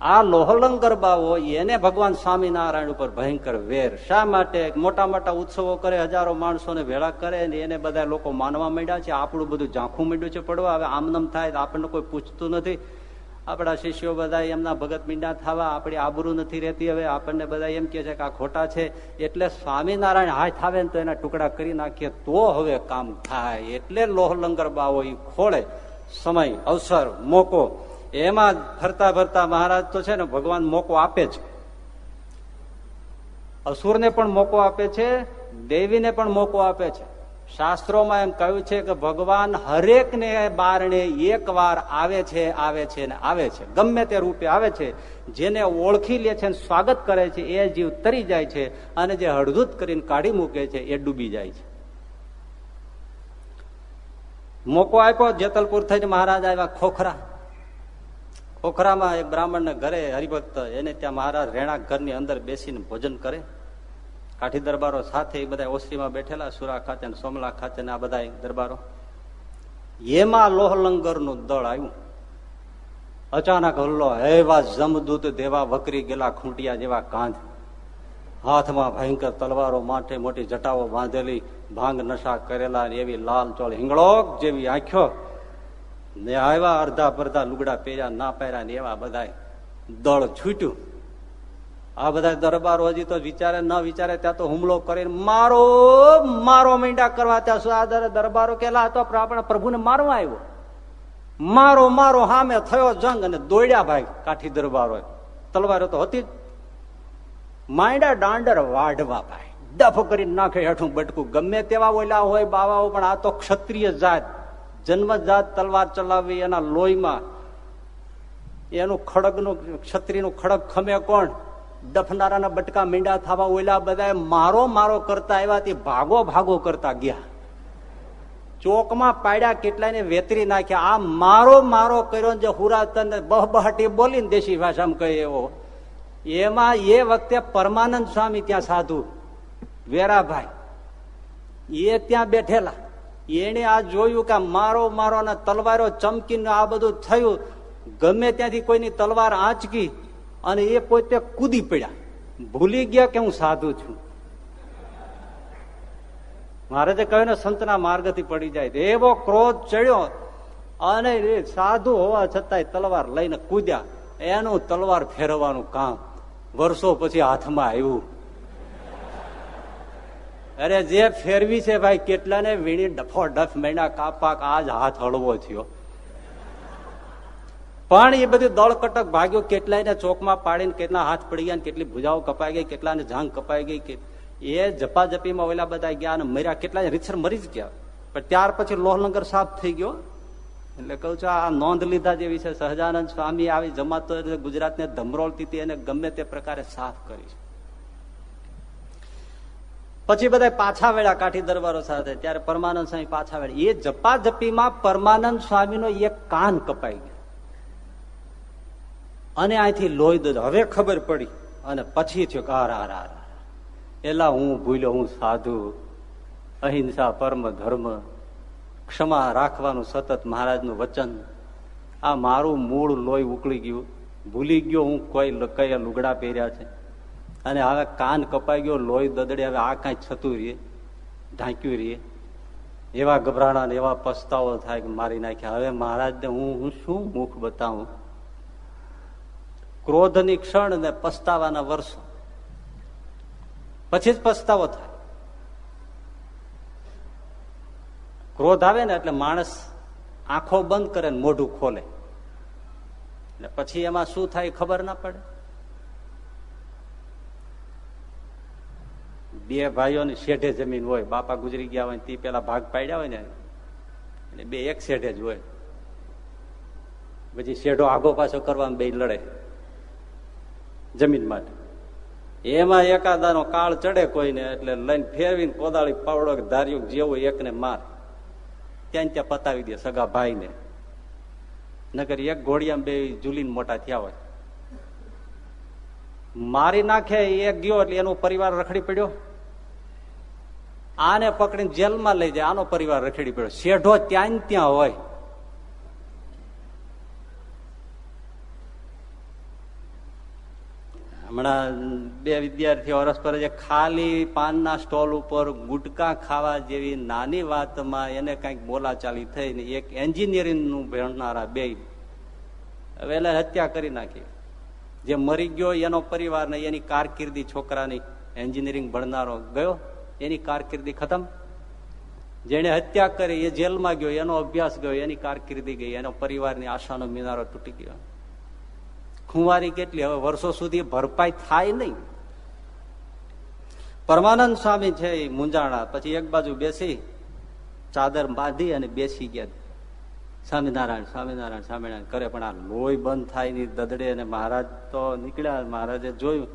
આ લોહલંગર બાવો એને ભગવાન સ્વામિનારાયણ ઉપર ભયંકર વેર. શા માટે? મોટા મોટા ઉત્સવો કરે, હજારો માણસોને ભેળા કરે ને એને બધા લોકો માનવા માંડ્યા છે. આપણું બધું ઝાંખું માંડ્યું છે પડવા. હવે આમનમ થાય આપણને કોઈ પૂછતું નથી. આપણા શિષ્યો બધા એમના ભગત મીંડા થવા આપણી આબરૂ નથી રહેતી. હવે આપણને બધા એમ કે છે કે આ ખોટા છે. એટલે સ્વામિનારાયણ હાથ આવે ને તો એના ટુકડા કરી નાખીએ, તો હવે કામ થાય. એટલે લોહલંગર બાવો એ ખોળે. સમય, અવસર, મોકો. એમાં ફરતા ફરતા મહારાજ તો છે ને ભગવાન મોકો આપે છે અસુરને પણ મોકો આપે છે, દેવીને પણ મોકો આપે છે. શાસ્ત્રોમાં એમ કહ્યું છે કે ભગવાન હરેક ને બારણે એક વાર આવે છે આવે છે ને આવે છે. ગમે તે રૂપે આવે છે. જેને ઓળખી લે છે સ્વાગત કરે છે, એ જીવ તરી જાય છે અને જે હળધૂત કરીને કાઢી મૂકે છે, એ ડૂબી જાય છે. મોકો આપ્યો, જેતલપુર થઈને મહારાજ આવ્યા ખોખરા. ખોખરામાં એક બ્રાહ્મણ ઘરે હરિભક્ત એને ત્યાં મહારાજ રેણા ઘરની અંદર બેસીને ભોજન કરે. કાઠી દરબારો સાથે બધા ઓસરીમાં બેઠેલા, સુરા ખાતે સોમલા ખાતે આ બધા દરબારો. એમાં લોહલંગરનું દળ આવ્યું. અચાનક હલ્લો, એવા જમદૂત દેવા વકરી ગયેલા ખૂંટિયા જેવા કાંધ. હાથમાં ભયંકર તલવારો માટે મોટી જટાઓ બાંધેલી, ભાંગ નશા કરેલા એવી લાલ ચોળ હિંગળોક જેવી આંખ્યો ને આવ્યા અડધા પરધા લુગડા પહેર્યા, ના પહેર્યા ને એવા બધા દળ છૂટ્યું. આ બધા દરબારો હજી તો વિચારે, ન વિચારે, ત્યાં તો હુમલો કરીને મારો મારો મીંડા કરવા ત્યાં સુદાર દરબારો કેલા તો આપણે પ્રભુને મારવા આવ્યો. મારો મારો હામે થયો જંગ અને દોડ્યા ભાઈ કાઠી દરબારો તલવારો તો હતી માંડા દાંડર વાઢવા ભાઈ. ડફ કરી નાખે હેઠું બટકું. ગમે તેવા ઓલા હોય, બાવાઓ, પણ આ તો ક્ષત્રિય જાત, જન્મજાત તલવાર ચલાવવી એના લોહીમાં. એનું ખડગનું, ક્ષત્રિયનું ખડગ ખમે કોણ? દફનારાના બટકા મીંડા થવા ઓલા બધા મારો મારો કરતા આવ્યા ભાગો ભાગો કરતા ગયા. ચોકમાં પાડ્યા કેટલાય વેતરી નાખ્યા. આ મારો મારો કર્યો જે હુરાતન બહબહાટી બોલીને દેશી ભાષામાં કહે એવો. એમાં એ વખતે પરમાનંદ સ્વામી ત્યાં સાધુ, વેરાભાઈ, એ ત્યાં બેઠેલા. એને આ જોયું કે મારો મારો અને તલવારો ચમકીને આ બધું થયું. ગમે ત્યાંથી કોઈની તલવાર આંચકી અને એ પોતે કૂદી પડ્યા. ભૂલી ગયા કે હું સાધુ છું? મહારાજે કહ્યું ને, સંતના માર્ગથી પડી જાય. એવો ક્રોધ ચડ્યો અને સાધુ હોવા છતાંય તલવાર લઈને કૂદ્યા. એનું તલવાર ફેરવવાનું કામ વર્ષો પછી હાથમાં આવ્યું. અરે જે ફેરવી છે ભાઈ, કેટલાને વીણી ડફો ડફ મેણા કાપાક આજ હાથ હળવો થયો. પણ એ બધું દળ કટક ભાગ્યો, કેટલાયને ચોકમાં પાડીને કેટલા હાથ પડી ગયા કેટલી ભૂજાઓ કપાઈ ગઈ, કેટલાને જાંગ કપાઈ ગઈ, કે એ જપાજપીમાં ઓલા બધા ગયા અને મર્યા કેટલા રીતસર મરી જ ગયા. પણ ત્યાર પછી લોહલંગર સાફ થઈ ગયો. એટલે કહું છું, આ નોંધ લીધા જેવી છે. સહજાનંદ સ્વામી આવી જમાતો ગુજરાતને ધમરોળતી હતી, એને ગમે તે પ્રકારે સાફ કરી પછી બધા પાછા વેળા કાઠી દરબારો સાથે, ત્યારે પરમાનંદ સ્વામી પાછા વેળા એ જપા જપીમાં પરમાનંદ સ્વામીનો એક કાન કપાઈ ગયો. અને અહીંથી લોહી દૂધ હવે ખબર પડી અને પછી થયો કે હાર હાર હાર એલા હું ભૂલ્યો, હું સાધુ. અહિંસા, પરમ ધર્મ. ક્ષમા રાખવાનું સતત મહારાજનું વચન. આ મારું મૂળ લોહી ઉકળી ગયું. ભૂલી ગયો હું કોઈ કયા લુગડા પહેર્યા છે. અને હવે કાન કપાઈ ગયો, લોહી દદડે, હવે આ કાંઈ છતું રહીએ, ઢાંક્યું રહીએ. એવા ગભરાણા એવા પસ્તાવો થાય કે મારી નાખ્યા હવે મહારાજને હું હું શું મુખ બતાવું? ક્રોધની ક્ષણ ને પસ્તાવાના વર્ષો. પછી જ પસ્તાવો થાય. ક્રોધ આવે ને એટલે માણસ આંખો બંધ કરે ને મોઢું ખોલે. એટલે પછી એમાં શું થાય ખબર ના પડે. બે ભાઈઓની શેઢે જમીન હોય, બાપા ગુજરી ગયા હોય તે પેલા ભાગ પાડ્યા હોય ને, એટલે બે એક શેઢે જ હોય. પછી શેઢો આગો પાછો કરવામાં બે લડે જમીન માટે. એમાં એકાદાનો કાળ ચડે કોઈને એટલે લઈને ફેરવીને કોદાળી પાવડો ધાર્યું જેવું એકને માર. ત્યાં ત્યાં પતાવી દે સગા ભાઈને. નગર એક ઘોડિયા બે જુલીન મોટા થયા હોય. મારી નાખે એક ગયો એટલે એનો પરિવાર રખડી પડ્યો. આને પકડીને જેલમાં લઈ જાય, આનો પરિવાર રખડી પડ્યો. શેઢો ત્યાં ત્યાં હોય. હમણાં બે વિદ્યાર્થીઓ પરસ્પર જે ખાલી પાનના સ્ટોલ ઉપર ગુટકા ખાવા જેવી નાની વાતમાં એને કંઈક બોલાચાલી થઈ ને એક એન્જિનિયરિંગનું ભણનારા બે હવે એટલે હત્યા કરી નાખી. જે મરી ગયો એનો પરિવાર ને એની કારકિર્દી છોકરાની એન્જિનિયરિંગ ભણનારો ગયો, એની કારકિર્દી ખતમ. જેને હત્યા કરી, એ જેલમાં ગયો, એનો અભ્યાસ ગયો, એની કારકિર્દી ગઈ, એનો પરિવારની આશાનો મિનારો તૂટી ગયો. ખુંવારી કેટલી? હવે વર્ષો સુધી ભરપાઈ થાય નહીં. પરમાનંદ સ્વામી છે એ મુંજાણા પછી એક બાજુ બેસી, ચાદર બાંધી અને બેસી ગયા. સ્વામિનારાયણ સ્વામિનારાયણ સ્વામિનારાયણ કરે, પણ આ લોહી બંધ થાયની દદડે અને મહારાજ તો નીકળ્યા. મહારાજે જોયું.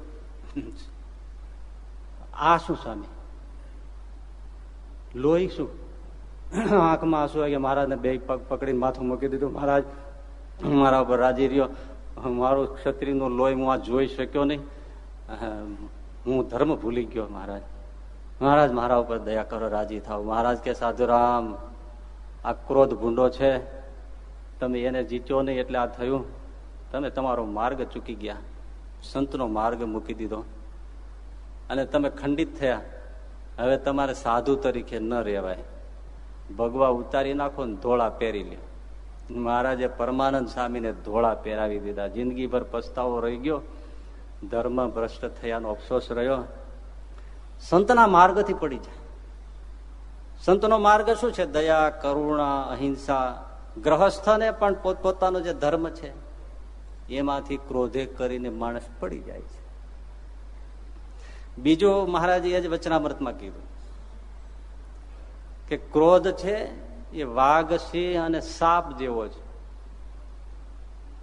આ શું સ્વામી? લોહી શું? આંખમાં આંસુ કે મહારાજને બે પગ પકડીને માથું મૂકી દીધું. મહારાજ, મારા ઉપર રાજી રહ્યો. મારું ક્ષત્રિયનું લોહી હું આ જોઈ શક્યો નહીં. હું ધર્મ ભૂલી ગયો મહારાજ. મહારાજ મારા ઉપર દયા કરો, રાજી થાવ મહારાજ કે, સાધુરામ, આ ક્રોધ ભૂંડો છે. તમે એને જીત્યો નહીં એટલે આ થયું. તમે તમારો માર્ગ ચૂકી ગયા. સંતનો માર્ગ મૂકી દીધો. અને તમે ખંડિત થયા. હવે તમારે સાધુ તરીકે ન રહેવાય. ભગવા ઉતારી નાખો ને ધોળા પહેરી લે. મહારાજે પરમાનંદ સ્વામીને ધોળા પહેરાવી દીધા. જિંદગીભર પસ્તાવો રહી ગયો. ધર્મ ભ્રષ્ટ થયાનો અફસોસ રહ્યો. સંતના માર્ગથી પડી જાય. સંતનો માર્ગ શું છે? દયા, કરુણા, અહિંસા. ગ્રહસ્થને પણ પોતપોતાનો જે ધર્મ છે, એમાંથી ક્રોધે કરીને માણસ પડી જાય છે. બીજું મહારાજે જ વચનામૃતમાં કીધું કે ક્રોધ છે એ વાઘ, સિંહ અને સાપ જેવો છે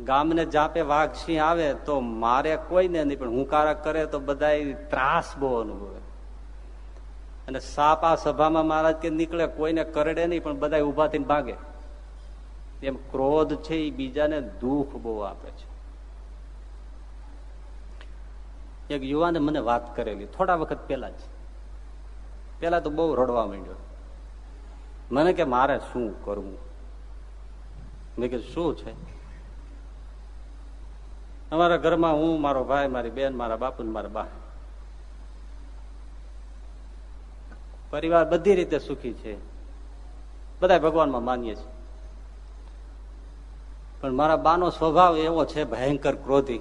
ગામને જાપે વાઘ, સિંહ આવે તો મારે કોઈને નહીં, પણ હુંકારા કરે તો બધા ત્રાસ બહુ અનુભવે. અને સાપ આ સભામાં મહારાજ કે નીકળે, કોઈને કરડે નહીં, પણ બધા ઊભા થઈને ભાગે. એમ ક્રોધ છે એ બીજાને દુઃખ બહુ આપે છે. એક યુવાને મને વાત કરેલી, થોડા વખત પહેલા જ. પેલા તો બહુ રડવા માંડ્યો. મને કે મારે શું કરવું? મેં કીધું, શું છે? અમારા ઘરમાં હું, મારો ભાઈ, મારી બેન, મારા બાપુ મારા બા. પરિવાર બધી રીતે સુખી છે. બધા ભગવાનમાં માનીએ છીએ. પણ મારા બાનો સ્વભાવ એવો છે, ભયંકર ક્રોધી.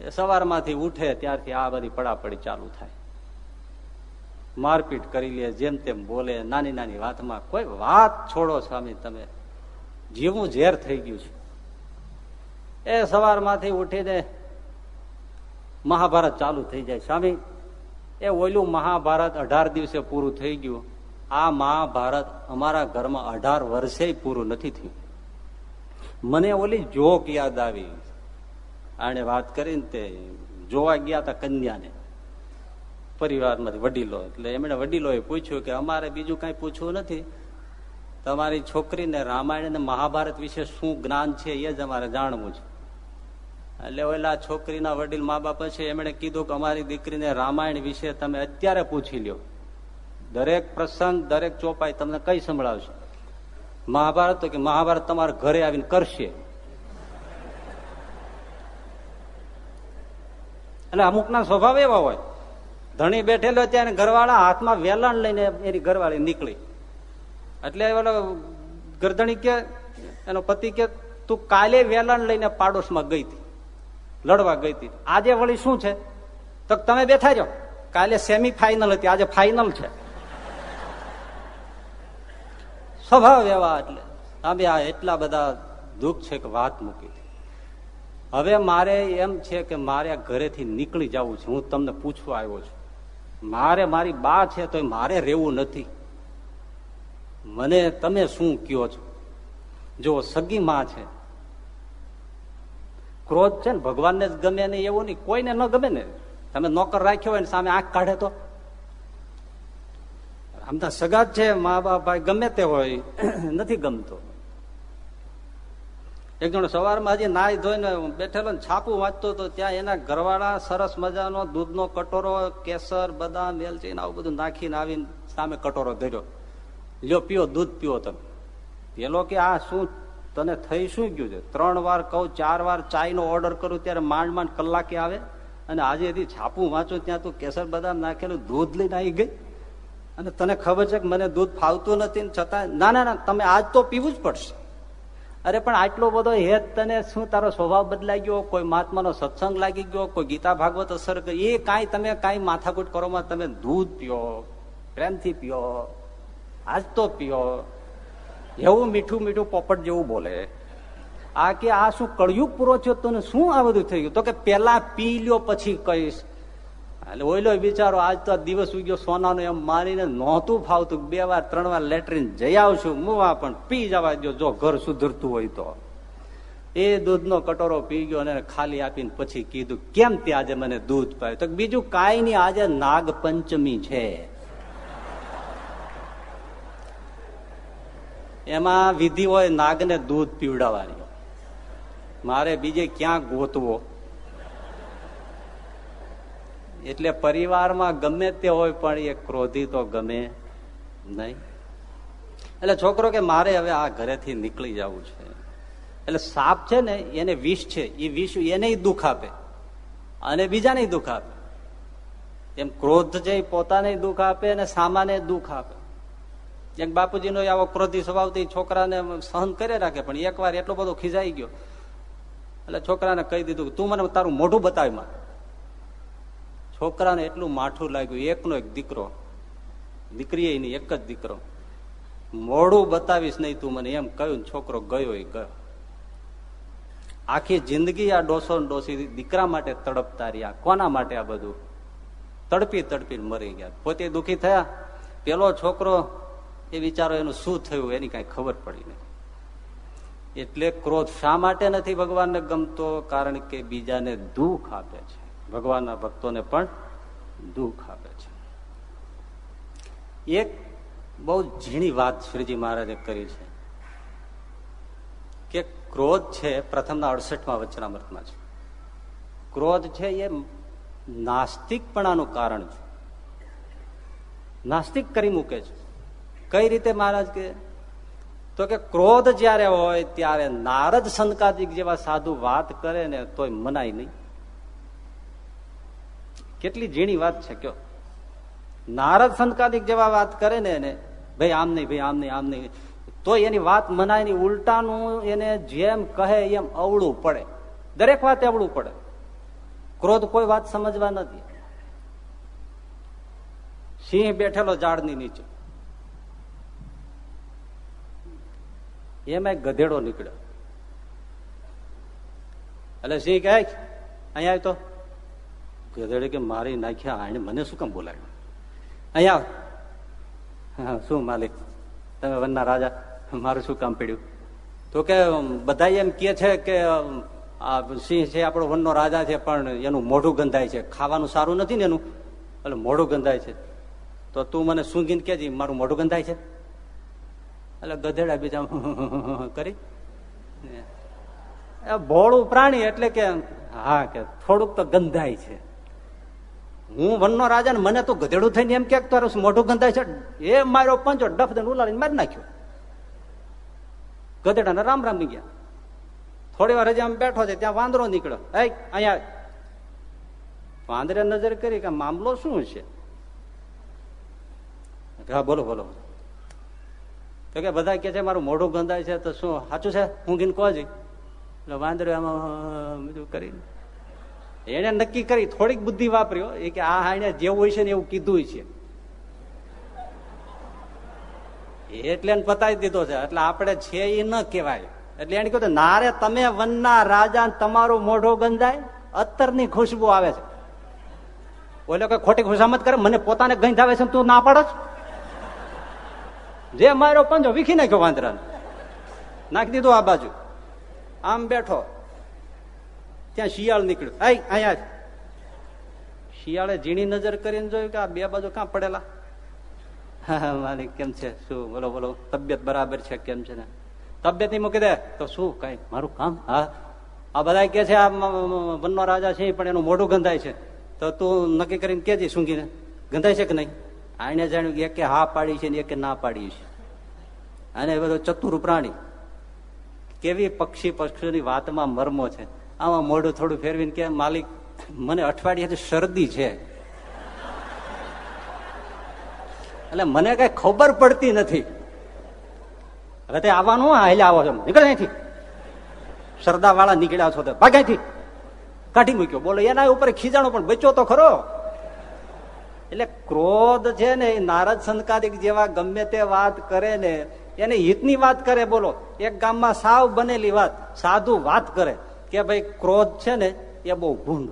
એ સવારમાંથી ઉઠે, ત્યારથી આ બધી પડાપડી ચાલુ થાય. મારપીટ કરી લે, જેમ તેમ બોલે, નાની નાની વાતમાં કોઈ વાત છોડો સ્વામી, તમે. જીવું ઝેર થઈ ગયું છે. એ સવારમાંથી ઉઠીને મહાભારત ચાલુ થઈ જાય. સ્વામી, એ ઓલું મહાભારત અઢાર દિવસે પૂરું થઈ ગયું. આ મહાભારત અમારા ઘરમાં અઢાર વર્ષે પૂરું નથી થયું. મને ઓલી જોક યાદ આવી. આને વાત કરીને તે જોવા ગયા હતા કન્યાને. પરિવારમાંથી વડીલો. એટલે એમણે વડીલોએ પૂછ્યું કે અમારે બીજું કાંઈ પૂછવું નથી. તમારી છોકરીને રામાયણ અને મહાભારત વિશે શું જ્ઞાન છે એ જ અમારે જાણવું છે. એટલે ઓલા છોકરીના વડીલ મા બાપ છે, એમણે કીધું કે અમારી દીકરીને રામાયણ વિશે તમે અત્યારે પૂછી લ્યો. દરેક પ્રસંગ, દરેક ચોપાઈ તમને કઈ સંભળાવશે? મહાભારત તો કે મહાભારત તમારા ઘરે આવીને કરશે. એટલે અમુકના સ્વભાવ એવા હોય. ધણી બેઠેલો ત્યાં ઘરવાળા હાથમાં વેલણ લઈને એની ઘરવાળી નીકળી. એટલે ઓલો ગરધણી કે, એનો પતિ કે, તું કાલે વેલણ લઈને પાડોશમાં ગઈ હતી, લડવા ગઈ હતી. આજે વળી શું છે? તો તમે બેઠા જાઓ કાલે સેમી ફાઈનલ હતી, આજે ફાઈનલ છે. સ્વભાવ એવા એટલે. અમે આ એટલા બધા દુઃખ છે કે વાત મૂકી હવે મારે એમ છે કે મારે ઘરેથી નીકળી જવું છે. હું તમને પૂછવા આવ્યો છું. મારે મારી બા છે તો મારે રહેવું નથી. મને તમે શું કયો છો? જો સગી માં છે, ક્રોધ છે ને ભગવાનને જ ગમે નહીં એવું નહીં, કોઈને ન ગમે ને. તમે નોકર રાખ્યો હોય ને સામે આંખ કાઢે તો. આમ તો સગા જ છે, મા બાપ ભાઈ ગમે તે હોય, નથી ગમતો. એક જણો સવારમાં હજી નાઈ ધોઈને બેઠેલો ને છાપું વાંચતો તો ત્યાં એના ઘરવાળા સરસ મજાનો દૂધનો કટોરો, કેસર, બદામ એલચી આવું બધું નાખીને આવીને સામે કટોરો ધર્યો. લ્યો, પીઓ, દૂધ પીઓ તમે. પેલો કે, આ શું, તને થઈ શું ગયું છે? ત્રણ વાર કહું, ચાર વાર ચાયનો ઓર્ડર કરું, ત્યારે માંડ માંડ કલાકે આવે. અને આજે એથી છાપું વાંચું, ત્યાં તું કેસર, બદામ નાખેલું, દૂધ લઈને આવી ગઈ. અને તને ખબર છે કે મને દૂધ ફાવતું નથી છતાં, ના ના ના, તમે આજ તો પીવું જ પડશે. અરે, પણ આટલો બધો હેત તને શું તારો સ્વભાવ બદલાઈ ગયો? કોઈ મહાત્માનો સત્સંગ લાગી ગયો? કોઈ ગીતા ભાગવત અસર એ કાંઈ તમે કાંઈ માથાકૂટ કરોમાં તમે દૂધ પીઓ, પ્રેમથી પીઓ, આજ તો પીઓ. એવું મીઠું મીઠું પોપટ જેવું બોલે. આ કે આ શું કળિયુગ પૂરો થયો? તને શું આ બધું થઈ ગયું? તો કે પેલા પી લ્યો, પછી કહીશ. એટલે ઓઈલો બિચારો આજ તો દિવસ ઉગ્યો સોનાનો એમ મારીને નહોતું ફાવતું. બે વાર, ત્રણ વાર લેટરીન જઈ આવશું મુવા પણ પી જવા દો જો ઘર સુધરતું હોય તો. એ દૂધનો કટોરો પી ગયો અને ખાલી આપીને પછી કીધું, કેમ તે આજે મને દૂધ પાયું? તો બીજું કાંઈ નહીં, આજે નાગ પંચમી છે. એમાં વિધિ હોય, નાગને દૂધ પીવડાવવાની. મારે બીજે ક્યાં ગોતવો? એટલે પરિવારમાં ગમે તે હોય, પણ એ ક્રોધી તો ગમે નહીં. એટલે છોકરો કે મારે હવે આ ઘરેથી નીકળી જવું છે. એટલે સાપ છે ને, એને વિષ છે. એ વિષ એને દુઃખ આપે. અને બીજાને દુઃખ આપે. એમ ક્રોધ છે એ પોતાને દુઃખ આપે અને સામાને દુઃખ આપે. એક બાપુજીનો આવો ક્રોધી સ્વભાવથી છોકરાને સહન કરી રાખે, પણ એકવાર એટલો બધો ખીજાઈ ગયો. એટલે છોકરાને કહી દીધું તું મને તારું મોઢું બતાવી માં છોકરાને એટલું માઠું લાગ્યું, એકનો એક દીકરો. દીકરી નહીં એક જ દીકરો. મોડું બતાવીશ નહીં તું મને, એમ કહ્યું છોકરો ગયો એ ગયો. આખી જિંદગી આ ડોસો ડોસી, દીકરા માટે તડપતા રહ્યા કોના માટે આ બધું? તડપી તડપી મરી ગયા. પોતે દુખી થયા. પેલો છોકરો એ વિચારો એનું શું થયું એની કઈ ખબર પડી નહીં. એટલે ક્રોધ શા માટે નથી ભગવાનને ગમતો? કારણ કે બીજાને દુઃખ આપે છે. ભગવાનના ભક્તોને પણ દુઃખ આપે છે. એક બહુ ઝીણી વાત શ્રીજી મહારાજે કરી છે કે ક્રોધ છે પ્રથમના અડસઠમાં વચનામૃતમાં છે. ક્રોધ છે એ નાસ્તિકપણાનું કારણ છે. નાસ્તિક કરી મૂકે છે. કઈ રીતે મહારાજ કે? તો કે ક્રોધ જયારે હોય ત્યારે નારદ સંકાદિક જેવા સાધુ વાત કરે ને તોય મનાય નહીં. કેટલી ઝીણી વાત છે કયો? નારદ સંતકાદિક જેવા વાત કરે ને એને, ભાઈ આમ નહીં, ભાઈ આમ નહીં આમ નહીં. તો એની વાત મનાયની ઉલટાનું એને જેમ કહે એમ અવળું પડે. દરેક વાત અવળું પડે. ક્રોધ કોઈ વાત સમજવા નથી. સિંહ બેઠેલો ઝાડની નીચે. એમાં ગધેડો નીકળ્યો. એટલે સિંહ કહે અહીંયા તો. ગધેડે કે મારી નાખ્યા આને મને શું કામ બોલાવ્યું? અહીંયા શું માલિક? તમે વનના રાજા, મારું શું કામ પડ્યું? તો કે બધા એમ કે છે કે આ સિંહ છે, આપણો વનનો રાજા છે, પણ એનું મોઢું ગંધાય છે. ખાવાનું સારું નથી ને એનું? એટલે મોઢું ગંધાય છે. તો તું મને સૂંઘીને કેજી મારું મોઢું ગંધાય છે? એટલે ગધેડા બીજા કરી? ભોળું પ્રાણી એટલે કે, હા, કે થોડુંક તો ગંધાય છે. હું વનનો રાજા ને મને તો ગધેડું થઈને એમ કે તારું મોઢું ગંધાય છે એ મારો પંચો ડફ દઈને ઉલાડીને મારી નાખ્યો ગધેડાને રામ રામ ગયા થોડી વાર હજી આમ બેઠો છે ત્યાં વાંદરો નીકળ્યો એ અહીંયા વાંદરે નજર કરી કે મામલો શું છે હા બોલો બોલો તો કે બધા કે છે મારું મોઢું ગંધાય છે તો શું સાચું છે હું ગીન કહો એટલે વાંદરો આમાં કરીને એને નક્કી કરી, થોડીક બુદ્ધિ વાપર્યો એ કે આ એને જેવું હોય છે ને એવું કીધું છે. એટલે એને પતાવી દીધો છે. એટલે આપણે છે એ ન કહેવાય. એટલે એને કહ્યું નારે તમે વનના રાજા તમારું મોઢો ગંધાય અત્તરની ખુશ્બુ આવે છે. ઓલો કઈ ખોટી ખુશામત કરે, મને પોતાને ગંધાવે છે તું ના પાડો જે મારો પંજો, વીખી નાખ્યો વાંદરા નાખી દીધો આ બાજુ. આમ બેઠો. ત્યાં શિયાળ નીકળ્યું. આય અહીંયા શિયાળે ઝીણી નજર કરીને જોયું કે આ બે બાજુ ક્યાં પડેલા? હા માલિક, કેમ છે? શું? બોલો બોલો. તબિયત બરાબર છે, કેમ છે ને? તબિયત નહીં મૂકી દે. તો શું? કઈ મારું કામ? હા. આ બધા કે છે, આ વનનો રાજા છે, પણ એનું મોઢું ગંધાય છે. તો તું નક્કી કરીને કેજે સૂંઘીને. ગંધાય છે કે નહીં? આને જાણ્યું એકે હા પાડી છે ને એકે ના પાડી છે. અને બધો ચતુર પ્રાણી. કેવી પક્ષી પક્ષીઓની વાતમાં મર્મો છે. આમાં મોઢું થોડું ફેરવીને કે, માલિક, મને અઠવાડિયાથી શરદી છે. એટલે મને કઈ ખબર પડતી નથી. હવે તે આવવાનું હાલે આવો છો નીકળે અહીંથી. સરદા વાળા નીકળ્યા છો તો ભાગ્યાથી કાઢી મૂક્યો. બોલો, એના ઉપર ખીજાણો પણ બચ્યો તો ખરો. એટલે ક્રોધ છે ને, એ નારદ સંકાદિક જેવા ગમે તે વાત કરે ને, એને હિતની વાત કરે, બોલો. એક ગામમાં સાવ બનેલી વાત, સાધુ વાત કરે. કે ભાઈ ક્રોધ છે ને, એ બહુ ભૂંડ.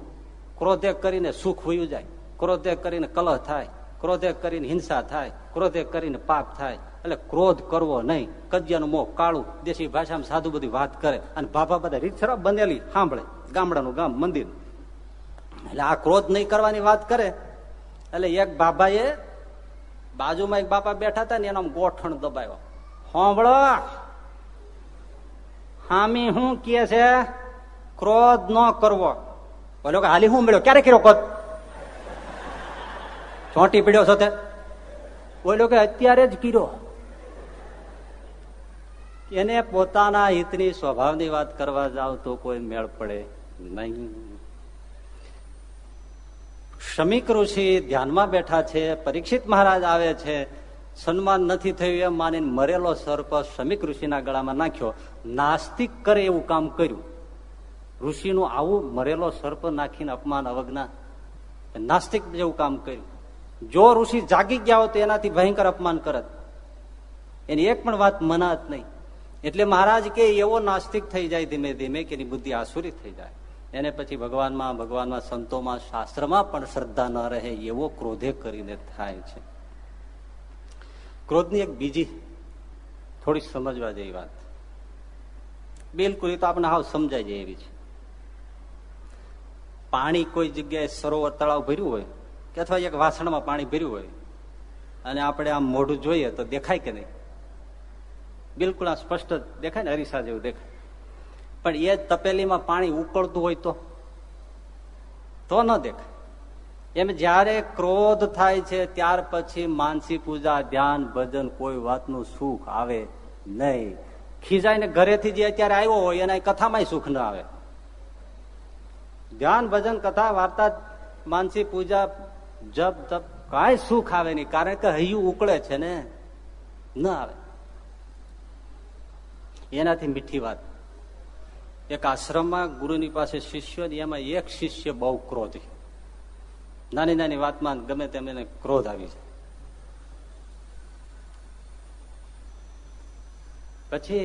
ક્રોધે કરીને સુખ વયું જાય. ક્રોધે કરીને કલહ થાય. ક્રોધે કરીને હિંસા થાય. ક્રોધે કરીને પાપ થાય. એટલે ક્રોધ કરવો નહીં. કજિયાનું મોં કાળું, દેશી ભાષામાં સાધુ બધી વાત કરે અને ભાભા બધા રીતસરા બનેલી સાંભળે. ગામડાનું ગામ, મંદિર. એટલે આ ક્રોધ નહીં કરવાની વાત કરે. એટલે એક બાબાએ બાજુમાં એક બાપા બેઠા હતા ને એનો ગોઠણ દબાયો સાંભળો હામી હું કે છે? ક્રોધ ન કરવો. બોલો કે હાલી હું મળ્યો? ક્યારે કર્યો ક્રોધ? ચોંટી પીડ્યો છો તે? બોલો કે અત્યારે જ કર્યો. એને પોતાના હિતની સ્વભાવની વાત કરવા જાવ તો કોઈ મેળ પડે નહીં. શમિક ઋષિ ધ્યાનમાં બેઠા છે, પરીક્ષિત મહારાજ આવે છે. સન્માન નથી થયું એમ માનીને મરેલો સર્પ શમિક ઋષિના ગળામાં નાખ્યો. નાસ્તિક કરે એવું કામ કર્યું. ઋષિનું આવું મરેલો સર્પ નાખીને અપમાન અવજ્ઞા નાસ્તિક જેવું કામ કર્યું. જો ઋષિ જાગી ગયા હોત એનાથી ભયંકર અપમાન કરત. એની એક પણ વાત મનાત નહીં. એટલે મહારાજ કે એવો નાસ્તિક થઈ જાય ધીમે ધીમે કે એની બુદ્ધિ આસુરી થઈ જાય. એને પછી ભગવાનમાં ભગવાનમાં સંતોમાં, શાસ્ત્રમાં પણ શ્રદ્ધા ન રહે એવો ક્રોધે કરીને થાય છે. ક્રોધની એક બીજી થોડી સમજવા જેવી વાત. બિલકુલ, એ તો આપણે હાવ સમજાય જાય એવી છે. પાણી કોઈ જગ્યાએ સરોવર તળાવ ભર્યું હોય કે અથવા એક વાસણમાં પાણી ભર્યું હોય અને આપણે આમ મોઢું જોઈએ તો દેખાય કે નહીં? બિલકુલ આ સ્પષ્ટ દેખાય ને અરીસા જેવું દેખાય. પણ એ તપેલીમાં પાણી ઉકળતું હોય તો? તો ન દેખાય. એમ જયારે ક્રોધ થાય છે, ત્યાર પછી માનસી પૂજા, ધ્યાન, ભજન, કોઈ વાતનું સુખ આવે નહીં. ખીજાઈને ઘરેથી જે અત્યારે આવ્યો હોય, એના કથામાં સુખ ન આવે. ધ્યાન, ભજન, કથા, વાર્તા, માનસી પૂજા, જપ, તપ, કાંઈ સુખ આવે નહીં. કારણ કે હૈયું ઉકળે છે ને, ન આવે. એનાથી મીઠી વાત. એક આશ્રમમાં ગુરુની પાસે શિષ્ય એમાં એક શિષ્ય બહુ ક્રોધી નાની નાની વાતમાં ગમે તેમ એને ક્રોધ આવી જાય. પછી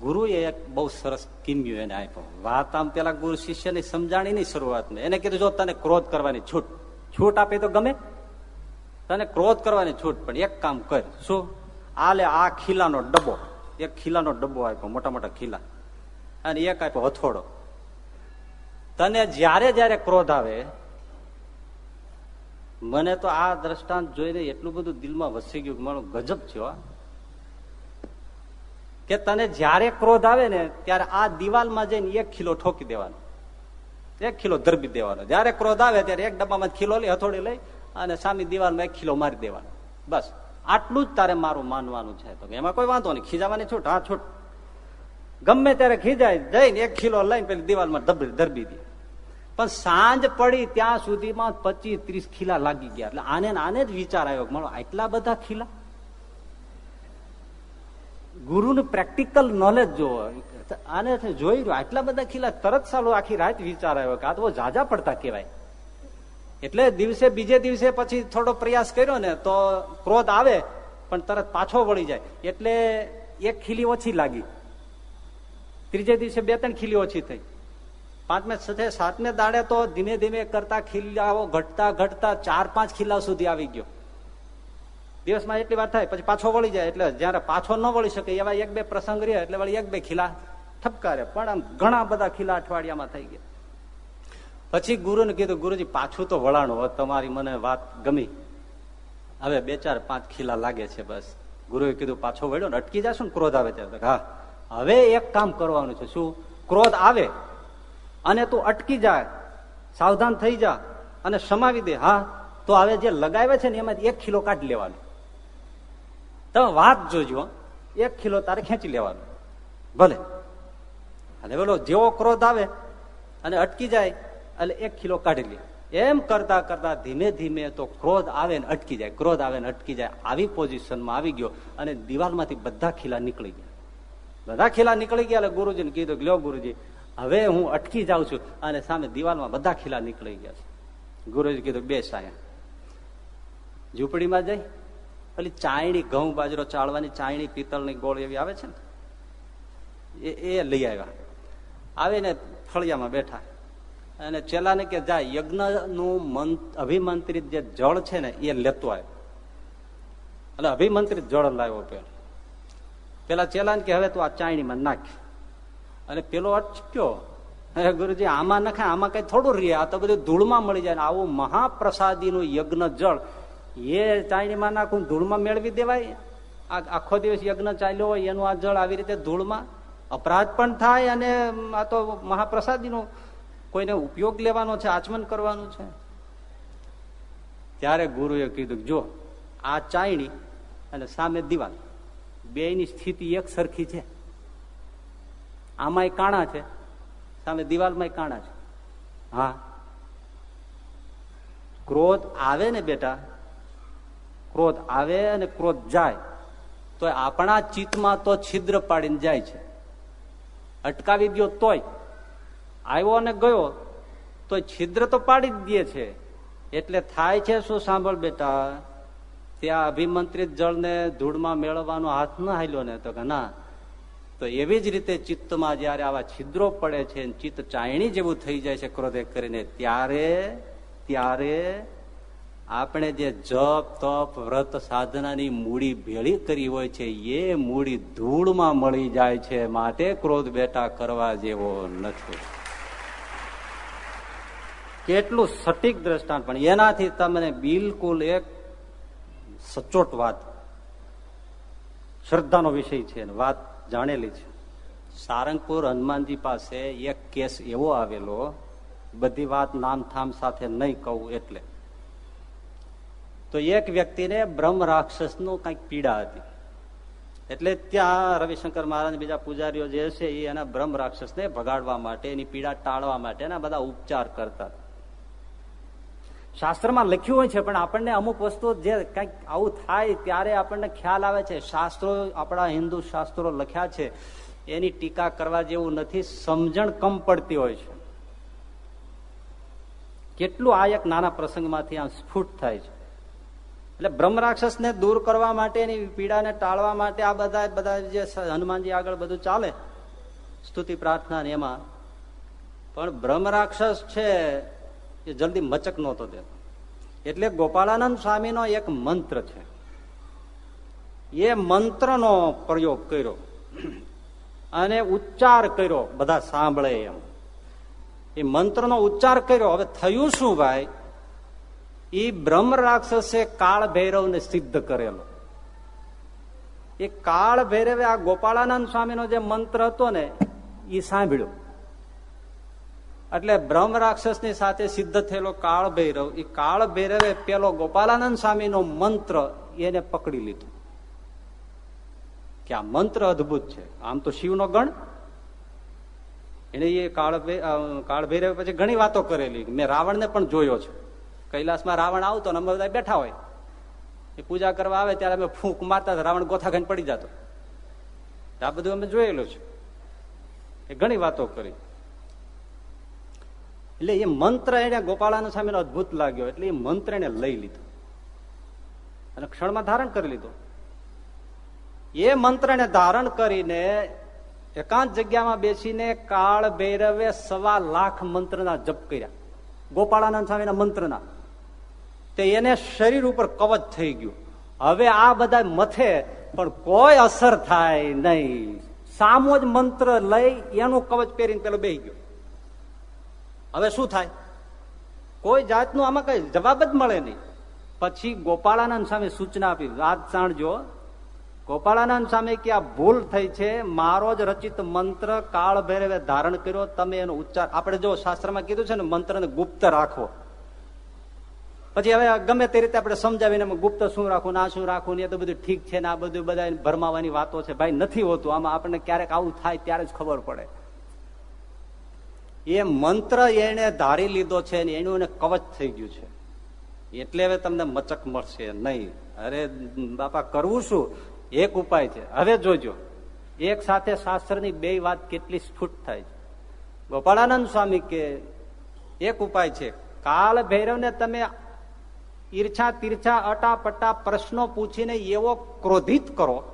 ગુરુએ એક બહુ સરસ કિમ્યું એને આપ્યો. વાત આમ પેલા ગુરુ શિષ્યની સમજાણી ની શરૂઆતમાં. એને કીધું, જો તને ક્રોધ કરવાની છૂટ. છૂટ આપે તો ગમે? તને ક્રોધ કરવાની છૂટ, પણ એક કામ કર. શું? આ લે આ ખીલાનો ડબ્બો. એક ખીલાનો ડબ્બો આપ્યો, મોટા મોટા ખીલા. અને એક આપ્યો હથોડો. તને જ્યારે જ્યારે ક્રોધ આવે, મને તો આ દ્રષ્ટાંત જોઈને એટલું બધું દિલમાં વસી ગયું મારું ગજબ થયો કે તને જ્યારે ક્રોધ આવે ને, ત્યારે આ દિવાલમાં જઈને એક કિલો ઠોકી દેવાનો. એક કિલો ધરબી દેવાનો. જયારે ક્રોધ આવે ત્યારે એક ડબ્બામાં ખીલો લઈ, હથોડી લઈ, અને સામી દિવાલમાં એક કિલો મારી દેવાનો. બસ. આટલું જ તારે મારું માનવાનું છે. તો એમાં કોઈ વાંધો નહીં. ખીજાવાની છૂટ? હા, છૂટ. ગમે ત્યારે ખીજાય, જઈને એક કિલો લઈને પેલી દિવાલમાં ધરબી દે. પણ સાંજ પડી ત્યાં સુધીમાં પચીસ ત્રીસ ખીલા લાગી ગયા. એટલે આને આને જ વિચાર આવ્યો મળો આટલા બધા ખીલા? ગુરુનું પ્રેક્ટિકલ નોલેજ જોવો. આને જોઈ રહ્યો. આટલા બધા ખીલા તરત સાલો આખી રાત વિચાર આવ્યો કે આ તો જાજા પડતા કહેવાય. એટલે દિવસે બીજે દિવસે પછી થોડો પ્રયાસ કર્યો ને તો ક્રોધ આવે, પણ તરત પાછો વળી જાય. એટલે એક ખીલી ઓછી લાગી. ત્રીજે દિવસે બે ત્રણ ખીલી ઓછી થઈ. પાંચમે સાથે સાતમે દાડે તો ધીમે ધીમે કરતા ખીલાઓ ઘટતા ઘટતા ચાર પાંચ ખીલા સુધી આવી ગયો. દિવસમાં એટલી વાર થાય, પછી પાછો વળી જાય, એટલે જયારે પાછો ન વળી શકે, એવા એક બે પ્રસંગ રહ્યા, એટલે વળી એક બે ખીલા ઠપકારે. પણ આમ ઘણા બધા ખીલા અઠવાડિયામાં થઈ ગયા. પછી ગુરુને કીધું, ગુરુજી, પાછું તો વળાણો તમારી મને વાત ગમી. હવે બે ચાર પાંચ ખીલા લાગે છે બસ. ગુરુએ કીધું, પાછો વળ્યો ને, અટકી જશો ને, ક્રોધ આવે ત્યારે. હા. હવે એક કામ કરવાનું છે. શું? ક્રોધ આવે અને તું અટકી જાય સાવધાન થઈ જા અને સમાવી દે. હા. તો હવે જે લગાવે છે ને, એમાંથી એક કિલો કાઢી લેવાનું. તમે વાત જોજો, એક ખીલો તારે ખેંચી લેવાનો. ભલે. અને બોલો જેવો ક્રોધ આવે અને અટકી જાય, એટલે એક ખીલો કાઢી લે. એમ કરતા કરતા ધીમે ધીમે તો ક્રોધ આવે ને અટકી જાય, ક્રોધ આવે ને અટકી જાય. આવી પોઝિશનમાં આવી ગયો અને દિવાલમાંથી બધા ખીલા નીકળી ગયા. બધા ખીલા નીકળી ગયા એટલે ગુરુજીને કીધું લ્યો ગુરુજી, હવે હું અટકી જાઉં છું. અને સામે દિવાલમાં બધા ખીલા નીકળી ગયા છે. ગુરુજી કીધું બે સાયા ઝૂંપડીમાં જઈ. પેલી ચાયણી ઘઉં બાજરો ચાળવાની ચાયણી, પિત્તળની ગોળ એવી આવે છે ને? એ લઈ આવ્યા. આવીને ફળિયામાં બેઠા. અને ચેલાને કે જા, યજ્ઞનું અભિમંત્રિત જે જળ છે ને, એ લેતો આવ્યો. એટલે અભિમંત્રિત જળ લાવ્યો પેલો. પેલા ચેલાને કે, હવે તું આ ચાયણીમાં નાખ. અને પેલો અટક્યો. ગુરુજી, આમાં નખાય, આમાં કઈ થોડું રે આ તો બધું ધૂળમાં મળી જાય આવું મહાપ્રસાદીનું યજ્ઞ જળ એ ચાયણીમાં નાખું, ધૂળમાં મેળવી દેવાય. આખો દિવસ યજ્ઞ ચાલ્યો હોય, એનું આ જળ આવી રીતે ધૂળમાં અપરાધ પણ થાય અને આ તો મહાપ્રસાદીનો કોઈને ઉપયોગ લેવાનો છે, આચમન કરવાનું છે. ત્યારે ગુરુએ કીધું, જો, આ ચાયણી અને સામે દિવાલ બેની સ્થિતિ એક સરખી છે. આમાંય કાણા છે, સામે દિવાલમાં કાણા છે. હા. ક્રોધ આવે ને બેટા ક્રોધ આવે અને ક્રોધ જાય, તો આપણા ચિત્તમાં તો છિદ્ર પાડીને જાય છે. અટકાવી દો તોય. આવ્યો અને ગયો, તો છિદ્ર તો પાડી જ દે છે. એટલે થાય છે શું સાંભળ બેટા? ત્યાં અભિમંત્રિત જળને ધૂળમાં મેળવવાનો હાથ ન હાલ્યો ને તો ના. તો એવી જ રીતે ચિત્તમાં જયારે આવા છિદ્રો પડે છે ચિત્ત ચાયણી જેવું થઈ જાય છે ક્રોધે કરીને, ત્યારે ત્યારે આપણે જે જપ, તપ, વ્રત સાધનાની મૂડી ભેળી કરી હોય છે, એ મૂડી ધૂળમાં મળી જાય છે માટે ક્રોધ બેટા કરવા જેવો નથી. કેટલું સટીક દ્રષ્ટાંત, પણ એનાથી તમને બિલકુલ એક સચોટ વાત, શ્રદ્ધાનો વિષય છે વાત જાણેલી છે. સારંગપુર હનુમાનજી પાસે એક કેસ એવો આવેલો, બધી વાત નામથામ સાથે નહીં કહું એટલે. તો એક વ્યક્તિને બ્રહ્મ રાક્ષસનું કંઈક પીડા હતી. એટલે ત્યાં રવિશંકર મહારાજ બીજા પૂજારીઓ જે છે એ એના બ્રહ્મ રાક્ષસને ભગાડવા માટે, એની પીડા ટાળવા માટે એના બધા ઉપચાર કરતા. શાસ્ત્રમાં લખ્યું હોય છે, પણ આપણને અમુક વસ્તુ જે કંઈક આવું થાય ત્યારે આપણને ખ્યાલ આવે છે. શાસ્ત્રો, આપણા હિન્દુ શાસ્ત્રો લખ્યા છે, એની ટીકા કરવા જેવું નથી, સમજણ કમ પડતી હોય છે. કેટલું આ એક નાના પ્રસંગમાંથી આ સ્ફૂટ થાય છે. એટલે બ્રહ્મ રાક્ષસને દૂર કરવા માટે એની પીડાને ટાળવા માટે આ બધા બધા જે હનુમાનજી આગળ બધું ચાલે, સ્તુતિ, પ્રાર્થના એમાં. પણ બ્રહ્મ રાક્ષસ છે એ જલ્દી મચક નહોતો દેતો. એટલે ગોપાળાનંદ સ્વામીનો એક મંત્ર છે. એ મંત્રનો પ્રયોગ કર્યો અને ઉચ્ચાર કર્યો, બધા સાંભળે એમ. એ મંત્રનો ઉચ્ચાર કર્યો, હવે થયું શું ભાઈ? એ બ્રહ્મ રાક્ષસે કાળ ભૈરવને સિદ્ધ કરેલો. એ કાળ ભૈરવે આ ગોપાળાનંદ સ્વામીનો જે મંત્ર હતો ને એ સાંભળ્યો. એટલે બ્રહ્મ રાક્ષસની સાથે સિદ્ધ થયેલો કાળ ભૈરવ એ કાળ ભૈરવે પેલો ગોપાલાનંદ સ્વામીનો મંત્ર એને પકડી લીધો. કે આ મંત્ર અદભુત છે. આમ તો શિવનો ગણ. એને એ કાળ કાળ ભૈરવે પછી ઘણી વાતો કરેલી. મેં રાવણને પણ જોયો છે. કૈલાસમાં રાવણ આવતો ને અમે બધા બેઠા હોય. એ પૂજા કરવા આવે ત્યારે અમે ફૂંક મારતા રાવણ ગોથા ખાઈને પડી જતો. આ બધું અમે જોયેલું છે. એ ઘણી વાતો કરી. એટલે એ મંત્ર એને ગોપાળાના સામેનો અદભુત લાગ્યો. એટલે એ મંત્ર એને લઈ લીધો. અને ક્ષણમાં ધારણ કરી લીધો. એ મંત્રને ધારણ કરીને એકાંત જગ્યામાં બેસીને કાળ ભૈરવે સવા લાખ મંત્રના જપ કર્યા. ગોપાળાનંદ સ્વામીના મંત્રના. તે એને શરીર ઉપર કવચ થઈ ગયું. હવે આ બધા મથે પણ કોઈ અસર થાય નહીં. સામો જ મંત્ર લઈ એનું કવચ પહેરીને પેલો બેહી ગયો. હવે શું થાય? કોઈ જાતનું આમાં કઈ જવાબ જ મળે નહીં. પછી ગોપાળાનંદ સામે સૂચના આપી. વાત સાંભળજો. ગોપાળાનંદ સામે કે આ ભૂલ થઈ છે, મારો જ રચિત મંત્ર કાળ ભૈરવે ધારણ કર્યો, તમે એનો ઉચ્ચાર આપણે જો શાસ્ત્રમાં કીધું છે ને, મંત્રને ગુપ્ત રાખવો પછી હવે ગમે તે રીતે આપણે સમજાવીને ગુપ્ત શું રાખવું, ના શું રાખવું ને એ તો બધું ઠીક છે ને આ બધું બધા ભરમાવાની વાતો છે. ભાઈ નથી હોતું. આમાં આપણને ક્યારેક આવું થાય ત્યારે જ ખબર પડે. એ મંત્ર એને ધારી લીધો છે ને એનું એને કવચ થઈ ગયું છે. એટલે હવે તમને મચક મળશે. નહીં. અરે બાપા, કરવું શું? એક ઉપાય છે. હવે જોજો. એક સાથે શાસ્ત્રની બે વાત કેટલી સ્ફૂટ થાય છે. ગોપાળાનંદ સ્વામી કે, એક ઉપાય છે. કાલ ભૈરવને તમે ઈર્છા, તીર્છા અટાપટા પ્રશ્નો પૂછીને એવો ક્રોધિત કરો,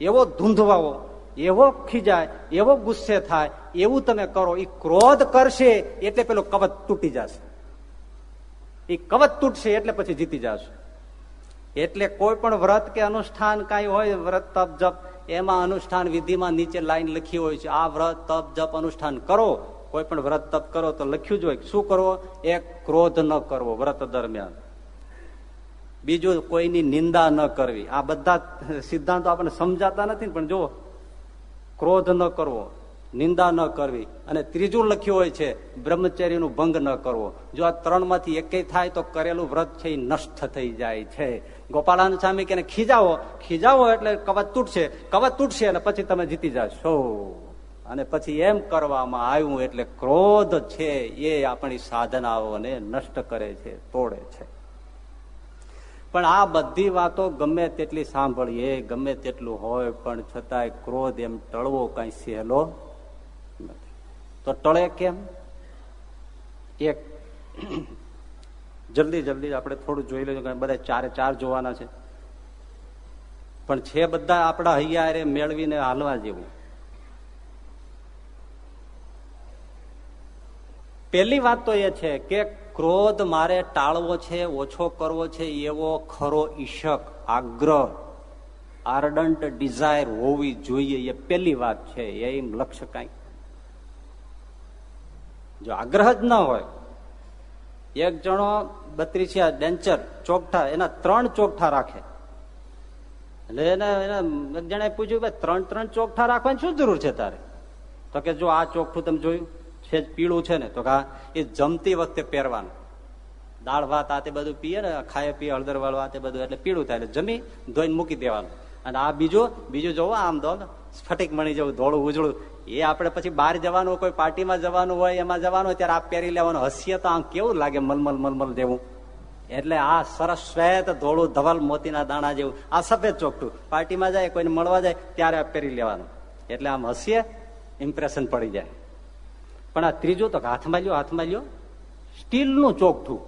એવો ધૂંધવાવો, એવો ખીજાય, એવો ગુસ્સે થાય, એવું તમે કરો એ ક્રોધ કરશે એટલે પેલો કવચ તૂટી જશે. એ કવચ તૂટશે એટલે પછી જીતી જશે. એટલે કોઈ પણ વ્રત કે અનુષ્ઠાન કાંઈ હોય, વ્રત, તપ, જપ, એમાં અનુષ્ઠાન વિધિમાં નીચે લાઈન લખી હોય છે, આ વ્રત, તપ, જપ, અનુષ્ઠાન કરો. કોઈ પણ વ્રત, તપ કરો તો લખ્યું જ હોય શું કરવો? એક ક્રોધ ન કરવો વ્રત દરમિયાન. બીજું કોઈની નિંદા ન કરવી. આ બધા સિદ્ધાંતો આપણને સમજાતા નથી, પણ જો ક્રોધ ન કરવો, નિંદા ન કરવી, અને ત્રીજું લખ્યું હોય છે, બ્રહ્મચર્યનું ભંગ ન કરવો. જો આ ત્રણમાંથી થાય, તો કરેલું વ્રત છે એ નષ્ટ થઈ જાય છે. ગોપાલાન સ્વામી કે ખીજાવો. ખીજાવો એટલે કવચ તૂટશે. કવચ તૂટશે અને પછી તમે જીતી જશો. અને પછી એમ કરવામાં આવ્યું એટલે ક્રોધ છે એ આપણી સાધનાઓને નષ્ટ કરે છે, તોડે છે. પણ આ બધી વાતો ગમે તેટલી સાંભળીએ, ગમે તેટલું હોય, પણ છતાંય ક્રોધ એમ ટળવો કઈ સહેલો નથી. તો ટળે કેમ? એક જલ્દી જલ્દી આપણે થોડું જોઈ લેજો બધા ચારે ચાર જોવાના છે. પણ છે બધા આપણા હૈયારે મેળવીને હાલવા જેવું. પેલી વાત તો એ છે કે ક્રોધ મારે ટાળવો છે, ઓછો કરવો છે, એવો ખરો ઈશક, આગ્રહ. આર્ડન્ટ ડિઝાયર હોવી જોઈએ, એ પેલી વાત છે એમ લક્ષ્ય કઈ. જો આગ્રહ જ ન હોય, એક જણો બત્રીસિયા ડેન્ચર ચોકઠા એના ત્રણ ચોકઠા રાખે. એટલે એને એક જણાએ પૂછ્યું, ભાઈ, ત્રણ ત્રણ ચોકઠા રાખવાની શું જરૂર છે તારે? તો કે, જો આ ચોકઠું તમે જોયું છે પીળું છે ને, તો કા એ જમતી વખતે પહેરવાનું. દાળ ભાત આ તે બધું પીએ ને, ખાય પીએ, હળદર આ તે બધું, એટલે પીળું થાય, એટલે જમી, ધોઈને મૂકી દેવાનું. અને આ બીજું બીજું જોવો આમ દો સ્ફટિક મણી જવું ધોળું, ઉજળું, એ આપણે પછી બહાર જવાનું, કોઈ પાર્ટીમાં જવાનું હોય, એમાં જવાનું ત્યારે આ પહેરી લેવાનું. હસીએ તો આમ કેવું લાગે, મલમલ મલમલ જેવું. એટલે આ સરસ શ્વેત ધોળું ધવલ મોતીના દાણા જેવું. આ સફેદ ચોકઠું પાર્ટીમાં જાય, કોઈને મળવા જાય, ત્યારે પહેરી લેવાનું. એટલે આમ હસીએ ઇમ્પ્રેશન પડી જાય. પણ આ ત્રીજું તો હાથમાં લ્યો હાથમાં લ્યો સ્ટીલનું ચોકઠું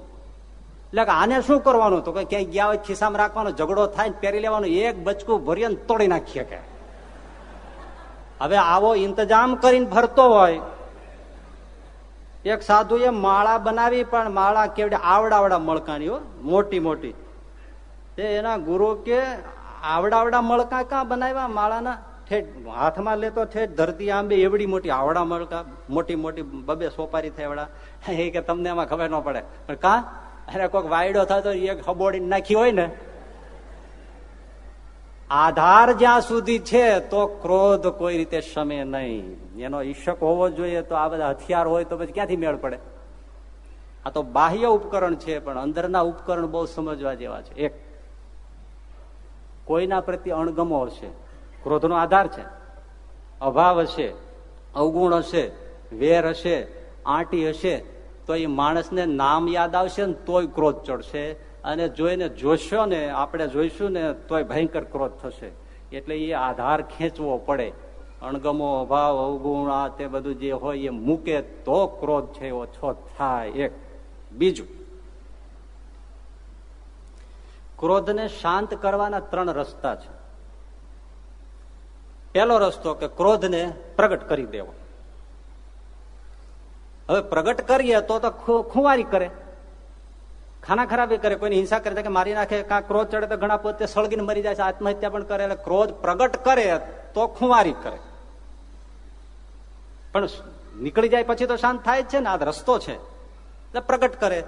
એટલે આને શું કરવાનું? તો ક્યાંય ગયા હોય, ખિસ્સામાં રાખવાનો, ઝઘડો થાય પહેરી લેવાનું, એક બચકું ભરીને તોડી નાખીએ કે. હવે આવો ઇંતજામ કરીને ભરતો હોય. એક સાધુ એ માળા બનાવી, પણ માળા કેવડે આવડાવડા મળકાણી મોટી મોટી. તે એના ગુરુ કે આવડાવડા મળકા ક્યાં બનાવ્યા? માળાના ઠેઠ હાથમાં લેતો ઠેઠ ધરતી આંબે એવડી મોટી આવડા મળકા મોટી મોટી બબે સોપારી થાય એ કે તમને એમાં ખબર ન પડે. પણ કા? અરે કોઈક વાયડો થતો એક હબોડી નાખી હોય ને. આધાર જ્યાં સુધી છે તો ક્રોધ કોઈ રીતે શમે નહીં. એનો ઈશક હોવો જોઈએ તો આ બધા હથિયાર હોય તો પછી ક્યાંથી મેળ પડે? આ તો બાહ્ય ઉપકરણ છે, પણ અંદરના ઉપકરણ બહુ સમજવા જેવા છે. એક કોઈના પ્રત્યે અણગમો હશે. ક્રોધનો આધાર છે. અભાવ હશે, અવગુણ હશે, વેર હશે, આંટી હશે, તો એ માણસને નામ યાદ આવશે ને તોય ક્રોધ ચડશે અને જોઈને જોશો ને, આપણે જોઈશું ને, તોય ભયંકર ક્રોધ થશે. એટલે એ આધાર ખેંચવો પડે. અણગમો, અભાવ, અવગુણ, આ તે બધું જે હોય એ મૂકે તો ક્રોધ છે, ઓછો થાય. એક. બીજું. ક્રોધને શાંત કરવાના ત્રણ રસ્તા છે. પહેલો રસ્તો કે ક્રોધને પ્રગટ કરી દેવો. હવે પ્રગટ કરીએ તો તો ખુવારી કરે. ખાના ખરાબી કરે, કોઈની હિંસા કરે કે મારી નાખે કાં ક્રોધ ચડે તો ઘણા પોતે સળગીને મરી જાય છે, આત્મહત્યા પણ કરે, એટલે ક્રોધ પ્રગટ કરે તો ખુવારી કરે. પણ નીકળી જાય પછી તો શાંત થાય જ છે ને, આ રસ્તો છે. એટલે પ્રગટ કરે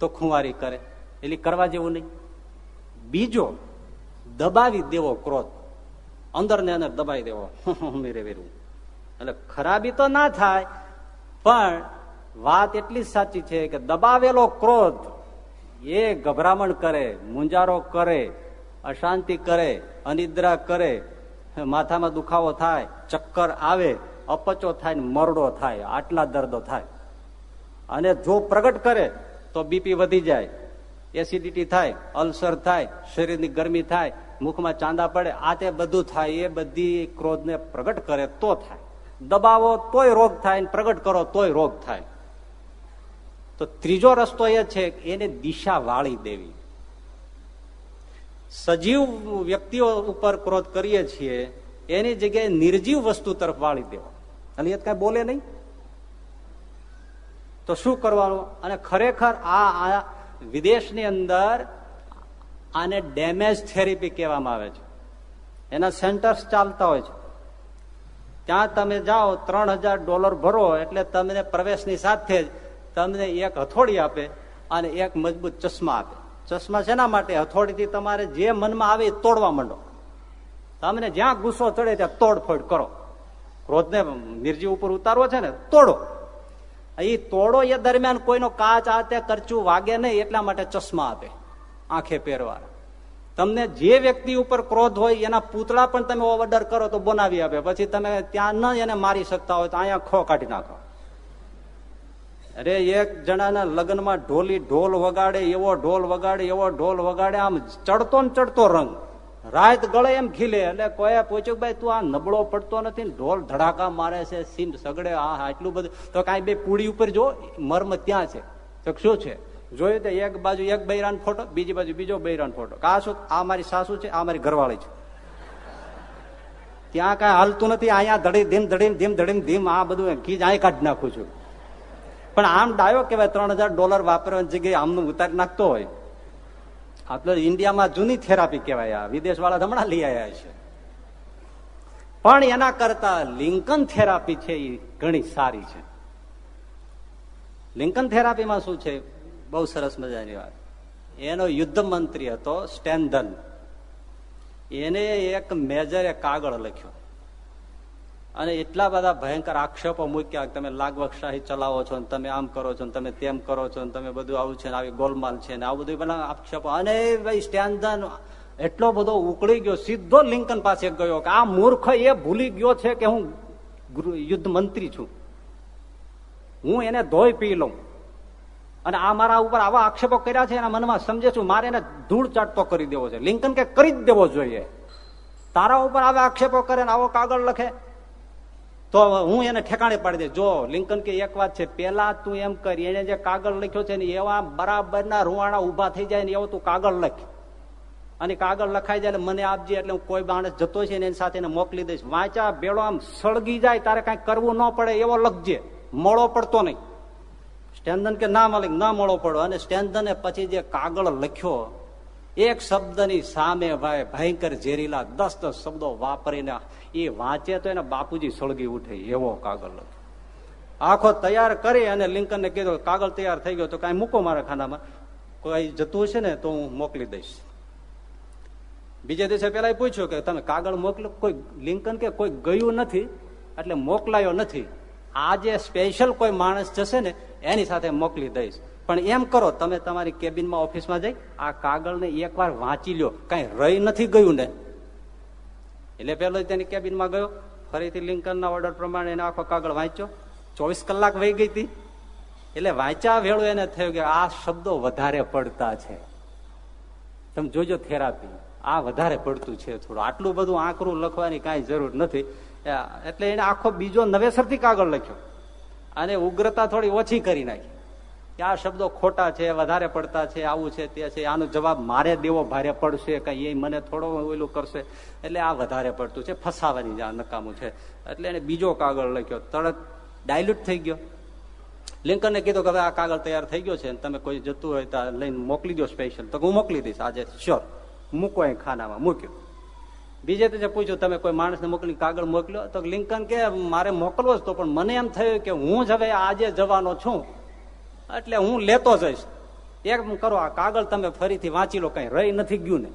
તો ખુવારી કરે. એટલે કરવા જેવું નહીં. બીજો, દબાવી દેવો ક્રોધ. અંદર ને દબાવી દેવો. મેરે વેરું એટલે ખરાબી તો ના થાય, પણ વાત એટલી સાચી છે કે દબાવેલો ક્રોધ એ ગભરામણ કરે મુંજારો કરે, અશાંતિ કરે, અનિદ્રા કરે, માથામાં દુખાવો થાય, ચક્કર આવે, અપચો થાય ને મરડો થાય, આટલા દર્દો થાય. અને જો પ્રગટ કરે, તો બીપી વધી જાય, એસિડિટી થાય, અલ્સર થાય, શરીરની ગરમી થાય મુખમાં ચાંદા પડે, આ તે બધું થાય, એ બધી ક્રોધને પ્રગટ કરે તો થાય. દબાવો તોય રોગ થાય પ્રગટ કરો તોય રોગ થાય. તો ત્રીજો રસ્તો એ છે એને દિશા વાળી દેવી. સજીવ વ્યક્તિઓ ઉપર ક્રોધ કરીએ છીએ, એની જગ્યાએ નિર્જીવ વસ્તુ તરફ વાળી દેવો. અને એ કઈ બોલે નહીં? તો શું કરવાનું? અને ખરેખર આ વિદેશની અંદર આને ડેમેજ થેરેપી કહેવામાં આવે છે. એના સેન્ટર્સ ચાલતા હોય છે. ત્યાં તમે જાઓ, ત્રણ હજાર ડોલર ભરો એટલે તમને પ્રવેશની સાથે જ તમને એક હથોડી આપે અને એક મજબૂત ચશ્મા આપે. ચશ્મા શેના માટે? હથોડીથી તમારે જે મનમાં આવે તોડવા માંડો. તમને જ્યાં ગુસ્સો ચડે ત્યાં તોડફોડ કરો. ક્રોધને નિર્જીવ ઉપર ઉતારવો છે ને, તોડો. એ તોડો એ દરમિયાન કોઈનો કાચ આ તે કરચું વાગે નહીં એટલા માટે ચશ્મા આપે. આંખે પહેરવા. તમને જે વ્યક્તિ ઉપર ક્રોધ હોય, એના પૂતળા પણ તમે ઓર્ડર કરો તો બનાવી આપે. પછી તમે ત્યાં ન એને મારી શકતા હોય તો અહીંયા ખો કાઢી નાખો. અરે, એક જણાના લગ્નમાં ઢોલી ઢોલ વગાડે, એવો ઢોલ વગાડે, એવો ઢોલ વગાડે, આમ ચડતો ને ચડતો રંગ. રાત ગળે એમ ખીલે. એટલે કોઈ પૂછ્યું ભાઈ, તું આ નબળો પડતો નથી ને? ઢોલ ધડાકા મારે છે સીમ સગડે, આ આટલું બધું. તો કાંઈ બે પૂડી ઉપર જો, મર્મ ત્યાં છે. તો શું છે? જોયું તો એક બાજુ એક બૈરાન ફોટો બીજી બાજુ બીજો બૈરાન ફોટો આ શું, આ મારી સાસુ છે, આ મારી ઘરવાળી છે. ત્યાં કાંઈ હાલતું નથી, અહીંયા ધડી ધીમ ધડીને ધીમ ધડીને ધીમ આ બધું કીજ અહીં કાઢી નાખું છું. પણ આમ ડાયો કેવાય ત્રણ હજાર ડોલર વાપરવાની જગ્યાએ આમનું ઉતારી નાખતો હોય. આપણે ઇન્ડિયામાં જૂની થેરાપી કહેવાય આ વિદેશ વાળા હમણાં લઈ આવ્યા છે. પણ એના કરતા લિંકન થેરાપી છે એ ઘણી સારી છે. લિંકન થેરાપીમાં શું છે? બહુ સરસ મજાની વાત. એનો યુદ્ધ મંત્રી હતો સ્ટેન્ધન એને એક મેજરે કાગળ લખ્યો. અને એટલા બધા ભયંકર આક્ષેપો મૂક્યા તમે લાગવકશાહી ચલાવો છો ને તમે આમ કરો છો ને તમે તેમ કરો છો ને તમે બધું આવું છે ને આવી ગોલમાલ છે ને આવું બધું બધા આક્ષેપો. અને ભાઈ સ્ટેન્ધન એટલો બધો ઉકળી ગયો, સીધો લિંકન પાસે ગયો કે આ મૂર્ખ એ ભૂલી ગયો છે કે હું યુદ્ધ મંત્રી છું. હું એને ધોઈ પી લઉં. અને આ મારા ઉપર આવા આક્ષેપો કર્યા છે, એના મનમાં સમજે છું, મારે એને ધૂળ ચાટતો કરી દેવો છે, લિંકન કે કરી જ દેવો જોઈએ. તારા ઉપર આવા આક્ષેપો કરે ને આવો કાગળ લખે, તો હું એને ઠેકાણે પાડી દઈશ. જો, લિંકન કે એક વાત છે પેલા તું એમ કરી, એને જે કાગળ લખ્યો છે ને એવા બરાબરના રૂવાણા ઊભા થઈ જાય ને એવો તું કાગળ લખ. અને કાગળ લખાઈ જાય મને આપજે એટલે હું કોઈ માણસ જતો છે એની સાથે એને મોકલી દઈશ. વાંચા બેડો આમ સળગી જાય, તારે કઈ કરવું ન પડે, એવો લખજે. મોળો પડતો નહીં. સ્ટેન્ધન કે ના માલિક ના મળો પડો અને સ્ટેન્ધને પછી જે કાગળ લખ્યો, એક શબ્દની સામે ભાઈ ભયંકર ઝેરીલા દસ દસ શબ્દો વાપરીને એ વાંચે તો એને બાપુજી સળગી ઉઠે, એવો કાગળ લખ્યો. આખો તૈયાર કરી અને લિંકનને કીધું કાગળ તૈયાર થઈ ગયો તો કઈ મૂકો મારા ખાનામાં. કોઈ જતું હશે ને તો હું મોકલી દઈશ. બીજા દિવસે પેલા પૂછ્યું કે તમે કાગળ મોકલો કોઈ લિંકન કે કોઈ ગયું નથી? એટલે મોકલાયો નથી. આજે સ્પેશિયલ કોઈ માણસ જશે ને, એની સાથે મોકલી દઈશ. પણ એમ કરો, તમે તમારી કેબિનમાં ઓફિસમાં જઈ, આ કાગળને એકવાર વાંચી લ્યો. કઈ રહી નથી ગયું ને. એટલે પેલો તેની કેબિનમાં ગયો, ફરીથી લિંકનના ઓર્ડર પ્રમાણે એને આખો કાગળ વાંચ્યો. ચોવીસ કલાક વહી ગઈ હતી. એટલે વાંચ્યા વેળો એને થયું કે આ શબ્દો વધારે પડતા છે. તમે જોજો થેરાપી આ વધારે પડતું છે થોડું. આટલું બધું આંકરું લખવાની કાંઈ જરૂર નથી. એટલે એને આખો બીજો નવેસરથી કાગળ લખ્યો. અને ઉગ્રતા થોડી ઓછી કરી નાખી. કે આ શબ્દો ખોટા છે, વધારે પડતા છે, આવું છે, તે છે, આનો જવાબ મારે દેવો ભારે પડશે, કઈ એ મને થોડો ઓલું કરશે. એટલે આ વધારે પડતું છે, ફસાવાની આ નકામું છે. એટલે એને બીજો કાગળ લખ્યો. તરત ડાયલ્યુટ થઈ ગયો. લિંકનને કીધું કે હવે આ કાગળ તૈયાર થઈ ગયો છે તમે કોઈ જતું હોય તો લઈને મોકલી દો સ્પેશિયલ તો હું મોકલી દઈશ. આજે શ્યોર મૂકો એ ખાનામાં. મૂક્યો. બીજે તે પૂછ્યું, તમે કોઈ માણસને મોકલી કાગળ મોકલ્યો? તો લિંકન કે, મારે મોકલવો જ તો, પણ મને એમ થયું કે હું જ હવે આજે જવાનો છું. એટલે હું લેતો જઈશ. એક કરો, આ કાગળ તમે ફરીથી વાંચી લો, કઈ રહી નથી ગયું ને.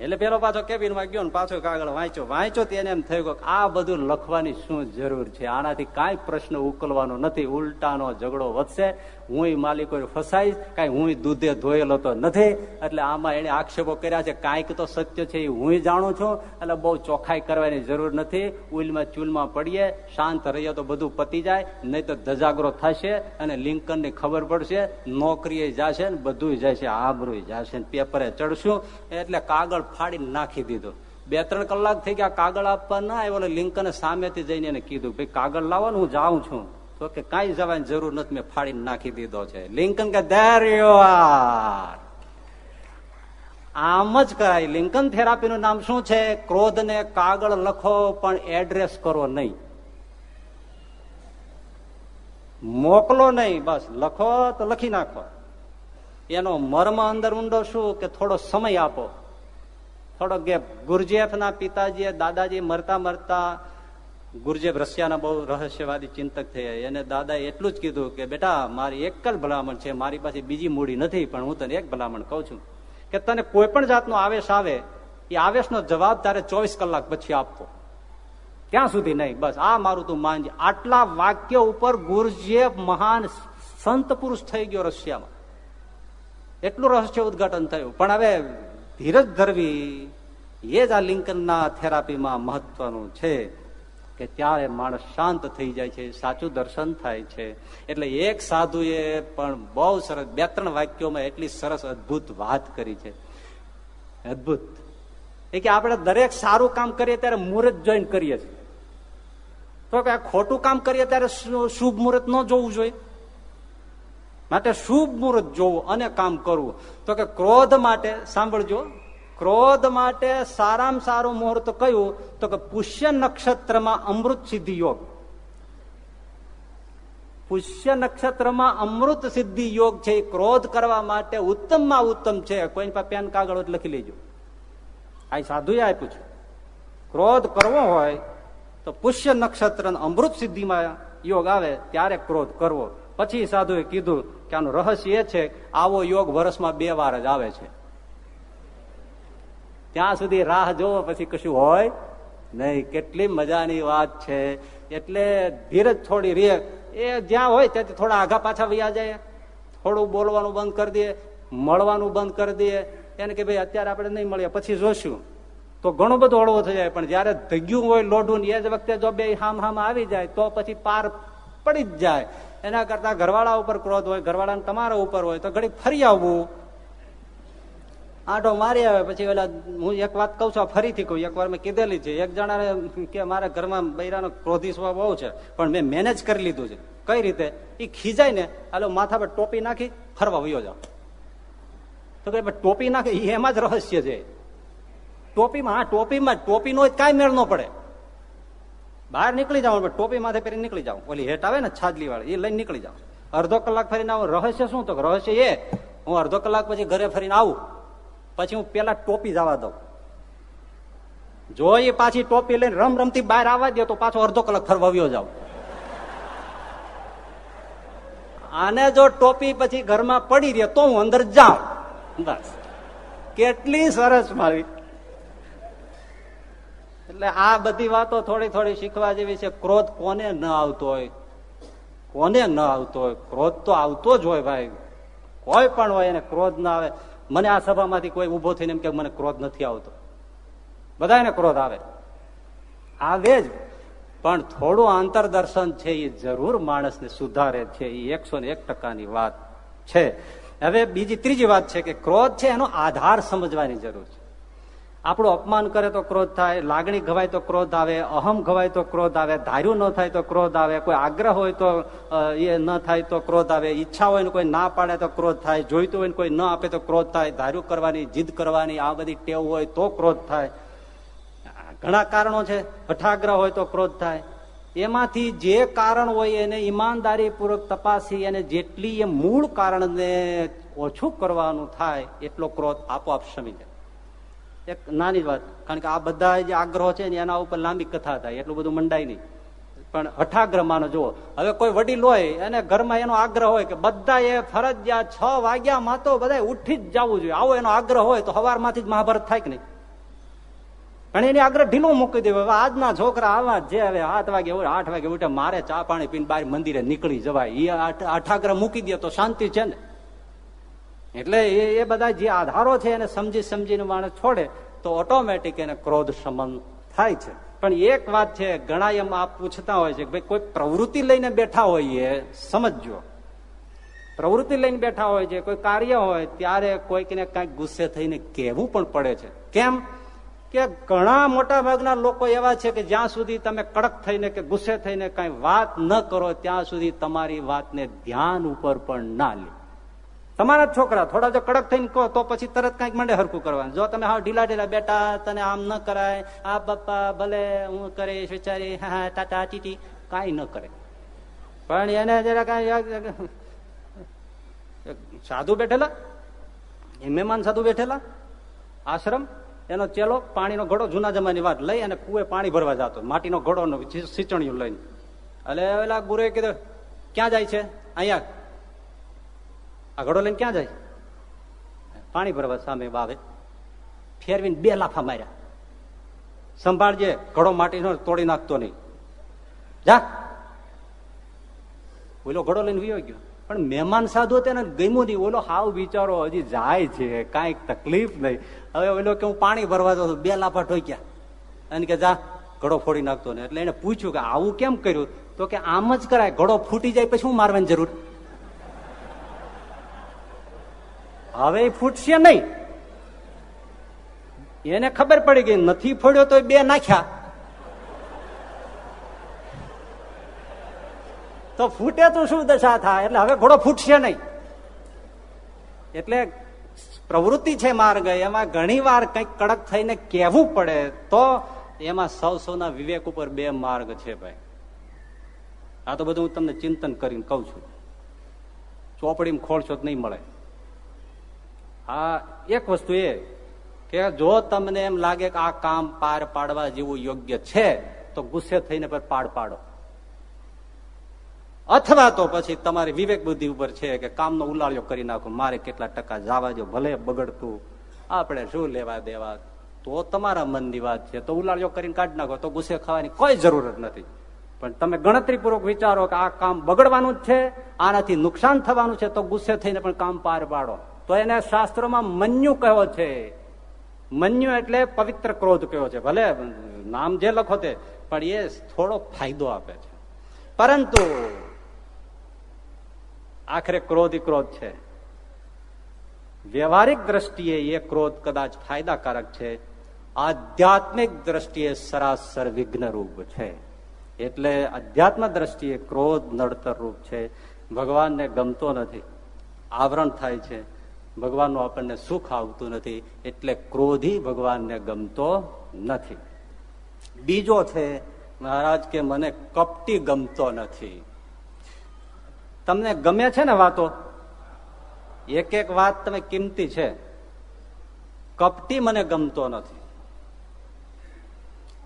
એટલે પેલો પાછો કેબિનમાં ગયો ને પાછો કાગળ વાંચ્યો. વાંચ્યો તેને એમ થયું કે આ બધું લખવાની શું જરૂર છે? આનાથી કાંઈ પ્રશ્ન ઉકલવાનો નથી. ઉલટાનો ઝઘડો વધશે. હું માલિકો ફસાઈશ કાંઈ હું દૂધે ધોયેલો તો નથી. એટલે આમાં એને આક્ષેપો કર્યા છે, કાંઈક તો સત્ય છે એ હું જાણું છું, એટલે બહુ ચોખ્ખાઈ કરવાની જરૂર નથી. ઉલમાં ચૂલમાં પડીએ, શાંત રહીએ તો બધું પતી જાય, નહીં તો ધજાગરો થશે અને લિંકનની ખબર પડશે, નોકરીએ જશે ને બધું જશે આબરું જશે પેપરે ચડશું. એટલે કાગળ ફાડીને નાખી દીધું. બે ત્રણ કલાક થઈ ગયા, કાગળ આપવા ના આવ્યો લિંકને સામેથી જઈને એને કીધું, ભાઈ કાગળ લાવો ને હું જાઉં છું. તો કે કઈ જવાની જરૂર નથી, મેં ફાડીને નાખી દીધો છે. લિંકન કે આર. આમ જ કરાય. લિંકન થેરાપીનું નામ શું છે? ક્રોધ ને કાગળ લખો, પણ એડ્રેસ કરો નહીં. મોકલો નહીં, બસ. લખો તો લખી નાખો. એનો મર્મ અંદર ઊંડો શું કે થોડો સમય આપો. થોડો ગેપ. ગુરજેફ ના પિતાજી દાદાજી મરતા મરતા ગુરજેફ રશિયાના બહુ રહસ્યવાદી ચિંતક થયા. એને દાદાએ એટલું જ કીધું કે, બેટા, મારી એક જ ભલામણ છે, મારી પાસે બીજી મૂડી નથી, પણ હું તને એક ભલામણ કઉ છું કે તને કોઈ પણ જાતનો આવેશ આવે, એ આવેશનો જવાબ તારે ચોવીસ કલાક પછી આપવો. ત્યાં સુધી નહીં? બસ, આ મારું તું માનજે. આટલા વાક્ય ઉપર ગુરજે મહાન સંત પુરુષ થઈ ગયો રશિયામાં. એટલું રહસ્ય ઉદઘાટન થયું. પણ હવે ધીરજ ધરવી, એ જ આ લિંકનના થેરાપીમાં મહત્વનું છે. કે ત્યારે માણસ શાંત થઈ જાય છે, સાચું દર્શન થાય છે. એટલે એક સાધુએ પણ બહુ સરસ, બે ત્રણ વાક્યોમાં એટલી સરસ અદભુત વાત કરી છે. અદભુત. એ કે આપણે દરેક સારું કામ કરીએ ત્યારે મુહૂર્ત જોઈન કરીએ છીએ. તો કે ખોટું કામ કરીએ ત્યારે શુભ મુહૂર્ત ન જોવું જોઈએ. માટે શુભ મુહૂર્ત જોવું અને કામ કરવું. તો કે ક્રોધ માટે, સાંભળજો ક્રોધ માટે સારામાં સારું મુહૂર્ત કયું? તો કે પુષ્ય નક્ષત્રમાં અમૃત સિદ્ધિ યોગ. પુષ્ય નક્ષત્રમાં અમૃત સિદ્ધિ યોગ છે, એ ક્રોધ કરવા માટે ઉત્તમમાં ઉત્તમ છે. કોઈ પાસે પેન, કાગળ લખી લેજો. આ સાધુએ આપ્યું છે. ક્રોધ કરવો હોય તો પુષ્ય નક્ષત્ર અમૃત સિદ્ધિમાં યોગ આવે, ત્યારે ક્રોધ કરવો. પછી સાધુએ કીધું કે આનું રહસ્ય એ છે, આવો યોગ વર્ષમાં બે વાર જ આવે છે. ત્યાં સુધી રાહ જોવો, પછી કશું હોય નહીં. કેટલી મજાની વાત છે. એટલે ધીરજ થોડી રે. એ જ્યાં હોય ત્યાંથી થોડા આઘા પાછા વૈયા જાય. થોડું બોલવાનું બંધ કરી દે, મળવાનું બંધ કરી દે. એને કે ભાઈ, અત્યારે આપણે નહીં મળીએ પછી જોશું. તો ઘણું બધું હળવો થઈ જાય. પણ જયારે ધગ્યું હોય લોઢું એ જ વખતે જો બે હામ હામ આવી જાય, તો પછી પાર પડી જ જાય. એના કરતા ઘરવાળા ઉપર ક્રોધ હોય ઘરવાળા તમારા ઉપર હોય, તો ઘડી ફરી આવવું. આંટો મારી આવે, પછી ઓલા હું એક વાત કઉ છું ફરીથી કહું એક વાર મેં કીધેલી છે, એક જણાને કે મારા ઘરમાં બૈરાનો ક્રોધી સ્વભાવ બહુ છે, પણ મેં મેનેજ કરી લીધું છે. કઈ રીતે? એ ખીજાય ને હાલો માથા પર ટોપી નાખી, ફરવા વયો જાઓ. તો કે ટોપી નાખી એમાં જ રહસ્ય છે. ટોપીમાં, હા, ટોપીમાં ટોપીનો કાંઈ મેળ ન પડે. બહાર નીકળી જાવ ટોપી માથે પહેરી નીકળી જાવ ઓલી હેટ આવે ને છાજલી વાળી એ લઈને નીકળી જાવ અડધો કલાક ફરીને આવું, રહસ્ય શું? તો રહસ્ય એ, હું અડધો કલાક પછી ઘરે ફરીને આવું. પછી હું પેલા ટોપી જવા દઉં. જો એ પાછી ટોપી લઈને રમ રમતી બહાર આવવા દે તો પાછો અડધો કલાક ફરવા જાવ આને જો ટોપી પછી ઘરમાં પડી રે તો હું અંદર જાઉં. બસ. કેટલી સરસ મારી. એટલે આ બધી વાતો થોડી થોડી શીખવા જેવી છે. ક્રોધ કોને ન આવતો હોય? કોને ન આવતો હોય? ક્રોધ તો આવતો જ હોય ભાઈ. કોઈ પણ હોય એને ક્રોધ ના આવે. મને આ સભામાંથી કોઈ ઊભો થઈને એમ કે મને ક્રોધ નથી આવતો. બધા ક્રોધ આવે. આવે જ. પણ થોડું આંતરદર્શન છે એ જરૂર માણસને સુધારે છે. એ એકસો ને એક ટકાની વાત છે. હવે બીજી ત્રીજી વાત છે કે ક્રોધ છે એનો આધાર સમજવાની જરૂર છે. આપણું અપમાન કરે તો ક્રોધ થાય, લાગણી ઘવાય તો ક્રોધ આવે, અહમ ઘવાય તો ક્રોધ આવે, ધાર્યું ન થાય તો ક્રોધ આવે, કોઈ આગ્રહ હોય તો એ ન થાય તો ક્રોધ આવે, ઈચ્છા હોય ને કોઈ ના પાડે તો ક્રોધ થાય, જોઈતું હોય ને કોઈ ન આપે તો ક્રોધ થાય, ધાર્યું કરવાની, જીદ કરવાની, આ બધી ટેવ હોય તો ક્રોધ થાય. ઘણા કારણો છે, હઠાગ્રહ હોય તો ક્રોધ થાય. એમાંથી જે કારણ હોય એને ઈમાનદારી પૂર્વક તપાસી અને જેટલી એ મૂળ કારણને ઓછું કરવાનું થાય, એટલો ક્રોધ આપોઆપ શમી જાય. એક નાની વાત. કારણ કે આ બધા જે આગ્રહો છે ને એના ઉપર લાંબી કથા થાય, એટલું બધું મંડાય નહીં. પણ અઠાગ્રહ માનો જુઓ. હવે કોઈ વડીલ હોય અને ઘરમાં એનો આગ્રહ હોય કે બધા એ ફરજિયાત છ વાગ્યામાં તો બધા ઉઠી જ જવું જોઈએ. આવો એનો આગ્રહ હોય તો સવારમાંથી જ મહાભારત થાય કે નહીં? પણ એની આગ્રહ ઢીલું મૂકી દેવું. આજના છોકરા આવા જે હવે સાત વાગે આઠ વાગે ઉઠે, મારે ચા પાણી પીને બહાર મંદિરે નીકળી જવાય. એ અઠાગ્રહ મૂકી દે તો શાંતિ છે ને? એટલે એ બધા જે આધારો છે એને સમજી સમજીને માણસ છોડે, તો ઓટોમેટિક એને ક્રોધ શમન થાય છે. પણ એક વાત છે, ઘણા એમ આપ પૂછતા હોય છે કે ભાઈ કોઈ પ્રવૃત્તિ લઈને બેઠા હોઈએ સમજજો. પ્રવૃત્તિ લઈને બેઠા હોય છે, કોઈ કાર્ય હોય, ત્યારે કોઈકને કાંઈક ગુસ્સે થઈને કહેવું પણ પડે છે. કેમ? કે ઘણા મોટા ભાગના લોકો એવા છે કે જ્યાં સુધી તમે કડક થઈને કે ગુસ્સે થઈને કઈ વાત ન કરો, ત્યાં સુધી તમારી વાતને ધ્યાન ઉપર પણ ના લે. તમારા છોકરા, થોડા જો કડક થઈને કહો, તો પછી તરત કંઈક મંડે હરકું કરવાનું. જો તમે હા ઢીલા ઢીલા બેટા તને આમ ન કરાય, આ બાપા ભલે હું કરીશ, વિચારી, હા ટાટા, ટીટી, કાંઈ ન કરે. પણ એને જરા કઈ સાધુ બેઠેલા મહેમાન સાધુ બેઠેલા, આશ્રમ, એનો ચેલો પાણીનો ઘડો જૂના જમાની વાત લઈ અને કુએ પાણી ભરવા જતો, માટીનો ઘડો સિંચણીયું લઈને. એટલે પેલા ગુરુએ કીધું, ક્યાં જાય છે? અહીંયા. આ ઘડો લઈને ક્યાં જાય? પાણી ભરવા સામે વાવે. ફેરવીને બે લાફા માર્યા. સંભાળજે, ઘડો માટીનો તોડી નાખતો નહીં. જા. ઓલો ઘડો લઈને વિયો ગયો. પણ મહેમાન સાધુ તેને ગમ્યું નહીં. ઓલો હાવ બિચારો હજી જાય છે, કાંઈક તકલીફ નહીં. હવે ઓલો કે હું પાણી ભરવા દઉં બે લાફા ઠોક્યા અને કે જા, ઘડો ફોડી નાખતો ને એટલે એને પૂછ્યું કે આવું કેમ કર્યું? તો કે આમ જ કરાય. ઘડો ફૂટી જાય, પછી હું મારવાની જરૂર? હવે ફૂટશે નહીં. એને ખબર પડી ગઈ, નથી ફોડ્યો તો બે નાખ્યા. તો ફૂટે તો શું દશા થાય? એટલે હવે ઘોડો ફૂટશે નહીં. એટલે પ્રવૃત્તિ છે માર્ગ, એમાં ઘણી વાર કંઈક કડક થઈને કહેવું પડે, તો એમાં સૌ સૌના વિવેક ઉપર બે માર્ગ છે ભાઈ. આ તો બધું હું તમને ચિંતન કરીને કઉ છું. ચોપડીમાં ખોલશો તો નહીં મળે. આ એક વસ્તુ એ કે જો તમને એમ લાગે કે આ કામ પાર પાડવા જેવું યોગ્ય છે, તો ગુસ્સે થઈને પર પાડ પાડો. અથવા તો પછી તમારી વિવેક બુદ્ધિ ઉપર છે કે કામનો ઉલાળ્યો કરી નાખો, મારે કેટલા ટકા જવા જો ભલે બગડતું, આપણે શું લેવા દેવા, તો તમારા મનની વાત છે, તો ઉલાળ્યો કરીને કાઢી નાખો, તો ગુસ્સે ખાવાની કોઈ જરૂર નથી. પણ તમે ગણતરીપૂર્વક વિચારો કે આ કામ બગડવાનું જ છે, આનાથી નુકસાન થવાનું છે, તો ગુસ્સે થઈને પણ કામ પાર પાડો. તો એને શાસ્ત્રોમાં મન્યુ કહ્યો છે. મન્યુ એટલે પવિત્ર ક્રોધ કયો છે. ભલે નામ જે લખો તે, પણ એ થોડો ફાયદો આપે છે. પરંતુ આખરે ક્રોધ ક્રોધ છે. વ્યવહારિક દ્રષ્ટિએ એ ક્રોધ કદાચ ફાયદાકારક છે. આધ્યાત્મિક દ્રષ્ટિએ સરાસર વિઘ્ન રૂપ છે. એટલે અધ્યાત્મ દ્રષ્ટિએ ક્રોધ નડતર રૂપ છે. ભગવાનને ગમતો નથી. આવરણ થાય છે. ભગવાનનું આપણને સુખ આવતું નથી, એટલે ક્રોધી ભગવાનને ગમતો નથી. બીજો છે, મહારાજ, કે મને કપટી ગમતો નથી. તમને ગમે છે ને વાતો? એક એક વાત તમે કિંમતી છે. કપટી મને ગમતો નથી.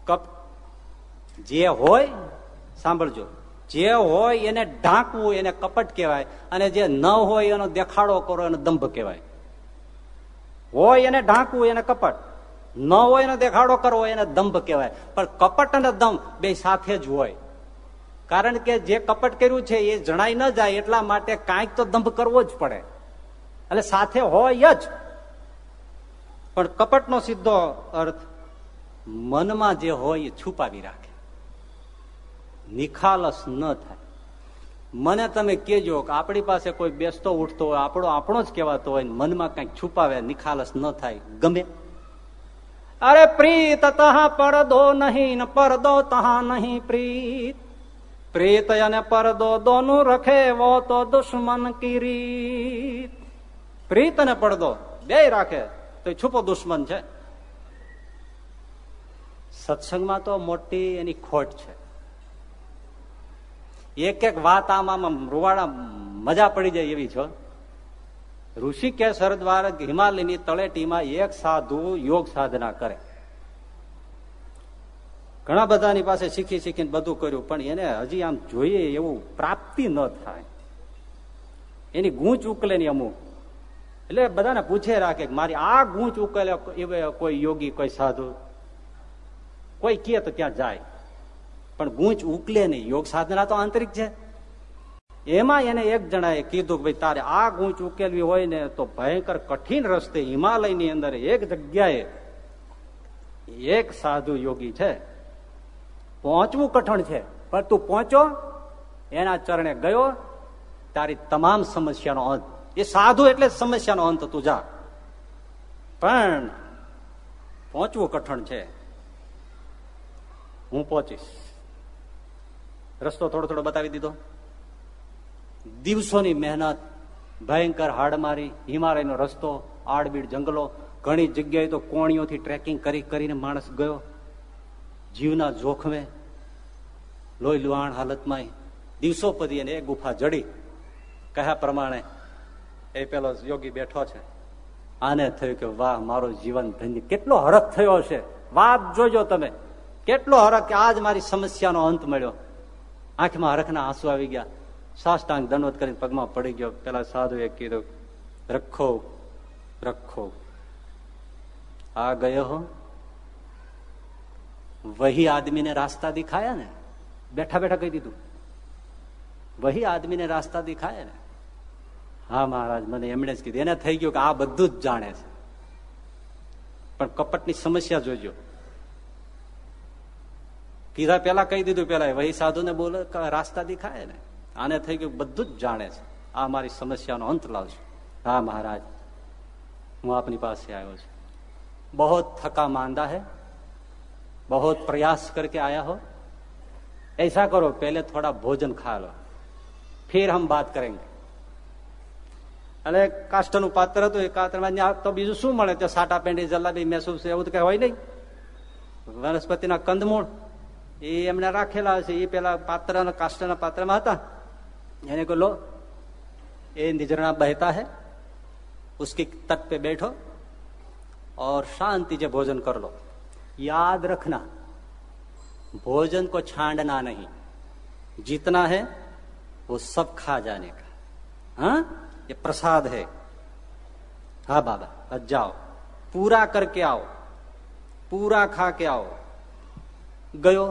કપ જે હોય, સાંભળજો. જે હોય એને ઢાંકવું, એને કપટ કહેવાય. અને જે ન હોય એનો દેખાડો કરો, એનો દંભ કહેવાય. હોય એને ઢાંકવું, એને કપટ. ન હોય એનો દેખાડો કરવો, એને દંભ કહેવાય. પણ કપટ અને દંભ બે સાથે જ હોય. કારણ કે જે કપટ કર્યું છે, એ જણાઈ ન જાય, એટલા માટે કાંઈક તો દંભ કરવો જ પડે. એટલે સાથે હોય જ. પણ કપટનો સીધો અર્થ મનમાં જે હોય એ છુપાવી રાખે. નિખાલસ ન થાય. મને તમે કેજો કે આપણી પાસે કોઈ બેસતો ઉઠતો હોય, આપણો આપણો જ કહેવાતો હોય મનમાં કંઈક છુપાવે, નિખાલસ ન થાય. ગમે. અરે પ્રીત તહા પડદો નહીં પરદો તહા નહીં પ્રીત. પ્રીત અને પરદો દોનું રખે વો તો દુશ્મન કી રીત. પ્રીત અને પડદો બે રાખે, તો છુપો દુશ્મન છે. સત્સંગમાં તો મોટી એની ખોટ છે. એક એક વાત આમ આમ રૂવાડા મજા પડી જાય એવી છો? ઋષિકેશ હરદ્વાર હિમાલયની તળેટીમાં એક સાધુ યોગ સાધના કરે. ઘણા બધાની પાસે શીખી શીખીને બધું કર્યું, પણ એને હજી આમ જોઈએ એવું પ્રાપ્તિ ન થાય. એની ગૂંચ ઉકલે ની અમુક. એટલે બધાને પૂછે રાખે મારી આ ગૂંચ ઉકેલે કોઈ યોગી, કોઈ સાધુ? કોઈ કહે તો ત્યાં જાય. પણ ગૂંચ ઉકલે નહીં. યોગ સાધના તો આંતરિક છે. એમાં એને એક જણાએ કીધું કે ભાઈ, તારે આ ગૂંચ ઉકેલવી હોય ને તો ભયંકર કઠિન રસ્તે હિમાલયની અંદર એક જગ્યાએ એક સાધુ યોગી છે. પહોંચવું કઠણ છે, પણ તું પહોંચો, એના ચરણે ગયો, તારી તમામ સમસ્યાનો અંત. એ સાધુ એટલે સમસ્યાનો અંત તું જા. પણ પહોંચવું કઠણ છે. હું પહોંચીશ. રસ્તો થોડો થોડો બતાવી દીધો. દિવસોની મહેનત, ભયંકર હાડમારી, હિમાલયનો રસ્તો, આડબીડ જંગલો, ઘણી જગ્યાએ તો કોણીઓથી ટ્રેકિંગ કરી કરીને માણસ ગયો. જીવના જોખમે, લોહી લુહાણ હાલતમાં દિવસો પદી અને એ ગુફા જડી. કહ્યા પ્રમાણે? એ પેલો યોગી બેઠો છે. આને થયું કે વાહ, મારો જીવન ધન્ય. કેટલો હરખ થયો છે વાત જોજો તમે. કેટલો હરખ કે આજ મારી સમસ્યાનો અંત મળ્યો. આંખમાં હરખના આંસુ આવી ગયા. સાષ્ટાંગ દંડવત કરીને પગમાં પડી ગયો. પેલા સાધુએ કીધું, રખો રખો. આ ગયો હો. વહી આદમીને રાસ્તા દિખાયા ને? બેઠા બેઠા, કહી દીધું. વહી આદમીને રાસ્તા દિખાયા ને? હા, મહારાજ, મને એમણે જ કીધું. એને થઈ ગયું કે આ બધું જ જાણે છે. પણ કપટની સમસ્યા જોજો. કીધા પેલા કહી દીધું પેલા વહી સાધુને બોલે રાસ્તા દેખાય ને? આને થઈ ગયું બધું જ જાણે છે. આ મારી સમસ્યાનો અંત લાવજો. હા, મહારાજ, હું આપની પાસે આવ્યો છું. બહુ થકા માંદા હે. બહુ પ્રયાસ કરકે આયા હો. એસા કરો पहले થોડા ભોજન ખા લો. फिर હમ बात करेंगे અને કાષ્ટનું પાત્ર હતું એ કાત્રમાં તો બીજું શું મળે? તો સાટા પેંડી જલાબી મેસૂબ એવું તો હોય નહીં. વનસ્પતિના કંદમૂળ. એ એમને રાખેલા છે એ પેલા પાત્રના કાષ્ટના પાત્રમાં હતા એને કહો લો એ નિજરણા બહેતા है उसके तट पे बैठो और शांति से भोजन कर लो याद रखना भोजन को छांडना नहीं जितना है वो सब खा जाने का हाँ ये प्रसाद है हाँ बाबा अब जाओ पूरा करके आओ પૂરા ખા કે આવો ગયો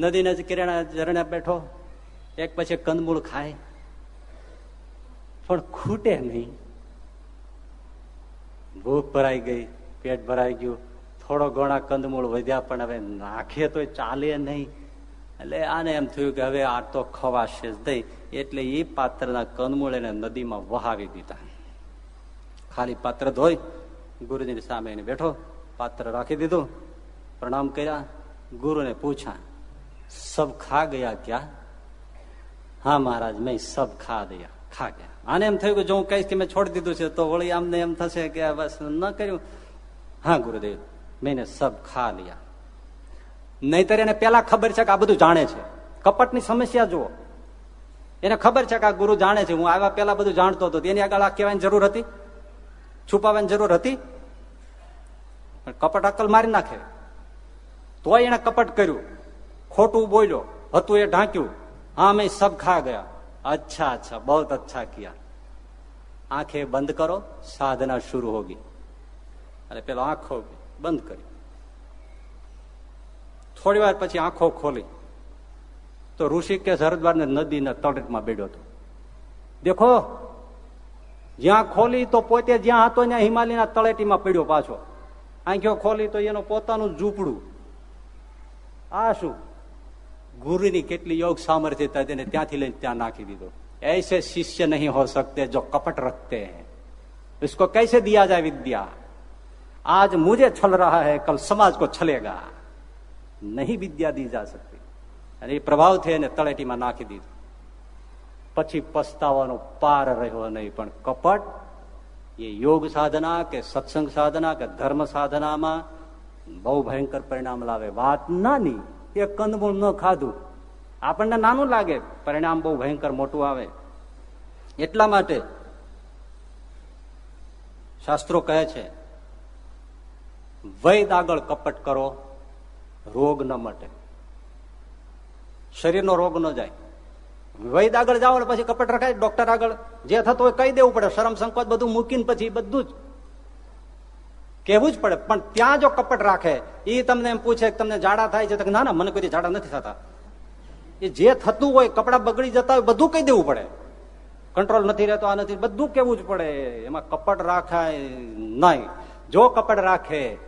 નદીના કિરણા ઝરણા બેઠો, એક પછી કંદમૂળ ખાય. પણ ખૂટે નહીં. ભૂખ ભરાઈ ગઈ, પેટ ભરાઈ ગયું. થોડો ઘણા કંદમૂળ વધ્યા, પણ હવે નાખે તો ચાલે નહીં. એટલે આને એમ થયું કે હવે આ તો ખવાશે જ નહીં. એટલે એ પાત્રના કંદમૂળ એને નદીમાં વહાવી દીધા. ખાલી પાત્ર ધોઈ ગુરુજીની સામે એને બેઠો, પાત્ર રાખી દીધું, પ્રણામ કર્યા, ગુરુને પૂછા સબ ખા ગયા ક્યાં હા મહારાજ મેં સબ ખા દયા ખા ગયા આને એમ થયું કે જો હું કહીશ કે મેં છોડી દીધું છે તો વળી આમને એમ થશે કે બસ ન કર્યું હા ગુરુદેવ મેં સબ ખા લ્યા નહીતર એને પેલા ખબર છે કે આ બધું જાણે છે કપટની સમસ્યા જુઓ એને ખબર છે કે આ ગુરુ જાણે છે હું આવ્યા પેલા બધું જાણતો હતો એની આગળ આ કહેવાની જરૂર હતી છુપાવવાની જરૂર હતી પણ કપટ અક્કલ મારી નાખે। તોય એને કપટ કર્યું। ખોટું બોલ્યો, હતું એ ઢાંક્યું હા મેં સબ ખા ગયા. અચ્છા અચ્છા બહુ અચ્છા ક્યા. આંખે બંધ કરો, સાધના શરૂ હોગી અને પેલો આંખો બંધ કરી. થોડી વાર પછી આંખો ખોલી. તો ઋષિકેશ હરદ્વાર ને નદીના તળેટમાં બેડ્યો હતો. દેખો, જ્યાં ખોલી તો પોતે જ્યાં હતો ત્યાં હિમાલયના તળેટીમાં પડ્યો પાછો. આંખ્યો ખોલી તો એનું પોતાનું ઝૂંપડું. આ શું? ગુરુની કેટલી યોગ સામર્થ્ય હતા તેને ત્યાંથી લઈને ત્યાં નાખી દીધો ऐसे शिष्य नहीं हो सकते जो कपट रखते हैं इसको कैसे दिया जाए विद्या आज मुझे छल रहा है कल समाज को छलेगा નહીં વિદ્યા દી જા શકતી અને એ પ્રભાવથી એને તળેટીમાં નાખી દીધું પછી પસ્તાવાનો પાર રહ્યો નહીં પણ કપટ એ યોગ સાધના કે સત્સંગ સાધના કે ધર્મ સાધનામાં બહુ ભયંકર પરિણામ લાવે વાત નાની એ કંદમૂળ ન ખાધું. આપણને નાનું લાગે, પરિણામ બહુ ભયંકર મોટું આવે. એટલા માટે શાસ્ત્રો કહે છે, વૈદ આગળ કપટ કરો, રોગ ન મટે. શરીરનો રોગ ન જાય. વૈદ આગળ જાઓ પછી કપટ રખાય, ડોક્ટર આગળ જે થતું હોય કહી દેવું પડે. શરમ સંકોચ બધું મૂકીને પછી બધું જ કેવું જ પડે, પણ ત્યાં જો કપટ રાખે એ તમને એમ પૂછે તમને જાડા થાય છે ના ના, મને કોઈ જાડા નથી થતા. એ જે થતું હોય, કપડા બગડી જતા હોય, બધું કહી દેવું પડે. કંટ્રોલ નથી રહેતો, આ નથી, બધું કેવું જ પડે. એમાં કપટ રાખાય નહીં. જો કપટ રાખે,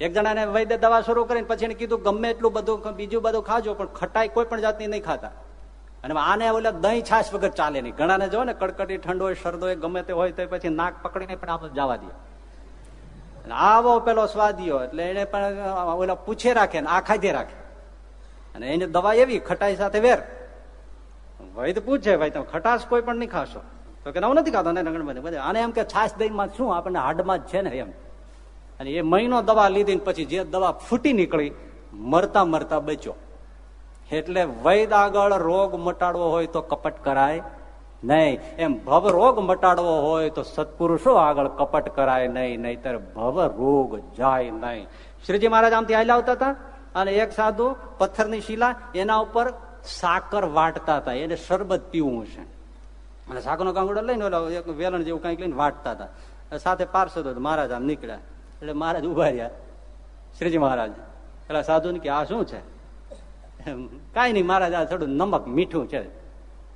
એક જણાને વૈદ્ય દવા શરૂ કરીને પછી એને કીધું, ગમે એટલું બધું બીજું બધું ખાજો, પણ ખટાઈ કોઈ પણ જાતની નહીં ખાતા. અને આને ઓલા દહીં છાશ વગર ચાલે નહીં. ઘણાને જો ને કડકડી ઠંડો હોય શરદો હોય ગમે તે હોય તો પછી નાક પકડીને પણ આપણે જવા દે. આવો પેલો સ્વાદિયો એટલે એને પણ ઓલા પૂછે રાખે ને, આ ખાધે રાખે. અને એની દવા એવી, ખટાઈ સાથે વેર. વૈદ પૂછે, ભાઈ, તમે ખટાશ કોઈ પણ નહીં ખાશો. તો કે નવું નથી ખાતો. આને એમ કે, છાશ દહીંમાં શું? આપણને હાડમાં જ છે ને એમ. અને એ મહિનો દવા લીધી પછી જે દવા ફૂટી નીકળી, મરતા મરતા બચ્યો. એટલે વૈદ આગળ રોગ મટાડવો હોય તો કપટ કરાય. નહીં, એમ ભવ રોગ મટાડવો હોય તો સત્પુરુષો આગળ કપટ કરાય નહીં, નહીતર ભવ રોગ જાય નહીં. શ્રીજી મહારાજ આમથી હાલ આવતા હતા અને એક સાધુ પથ્થરની શિલા એના ઉપર સાકર વાટતા હતા, એને શરબત પીવું છે. અને સાકરનો કાંગડો લઈને ઓલો એક વેલણ જેવું કંઈક લઈને વાટતા હતા. સાથે પાર્ષદ મહારાજ આમ નીકળ્યા. એટલે મહારાજ ઊભા રહ્યા. શ્રીજી મહારાજ એટલે સાધુ કે, આ શું છે? કઈ નહીં, મહારાજ, આ થોડું નમક મીઠું છે.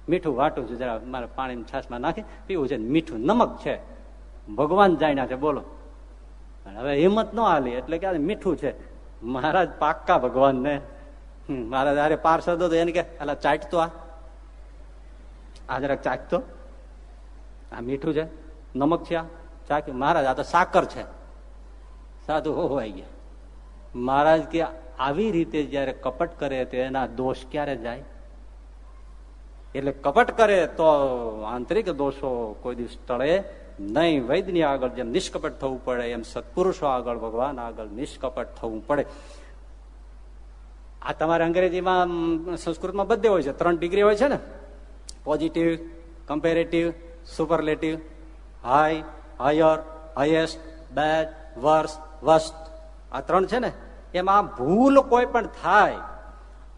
મીઠું વાટું છું, જરા મારે પાણી છાસમાં નાખી, પીવું છે. મીઠું નમક છે. ભગવાન જાણ્યા છે, બોલો. હવે હિંમત ન હાલી, એટલે કે મીઠું છે. મહારાજ પાક્કા ભગવાન ને. મહારાજ અરે પાર્ષદો તો એને કે, અલા, ચાટતો આ. આ જરાક ચાટતો. આ મીઠું છે. નમક છે આ. ચાકી મહારાજ, આ તો સાકર છે. સાધુ હો આવી ગયા. મહારાજ કે, આવી રીતે જયારે કપટ કરે, તો એના દોષ ક્યારે જાય? એટલે કપટ કરે તો આંતરિક દોષો કોઈ દિવસ ટળે નહીં. વૈદની આગળ જેમ નિષ્કપટ થવું પડે, એમ સત્પુરુષો આગળ, ભગવાન આગળ નિષ્કપટ થવું પડે. આ તમારે અંગ્રેજીમાં સંસ્કૃતમાં બધે હોય છે. ત્રણ ડિગ્રી હોય છે ને? Positive, comparative, superlative, high, higher, highest, bad, worse, worst. આ ત્રણ છે ને? એમાં ભૂલ કોઈ પણ થાય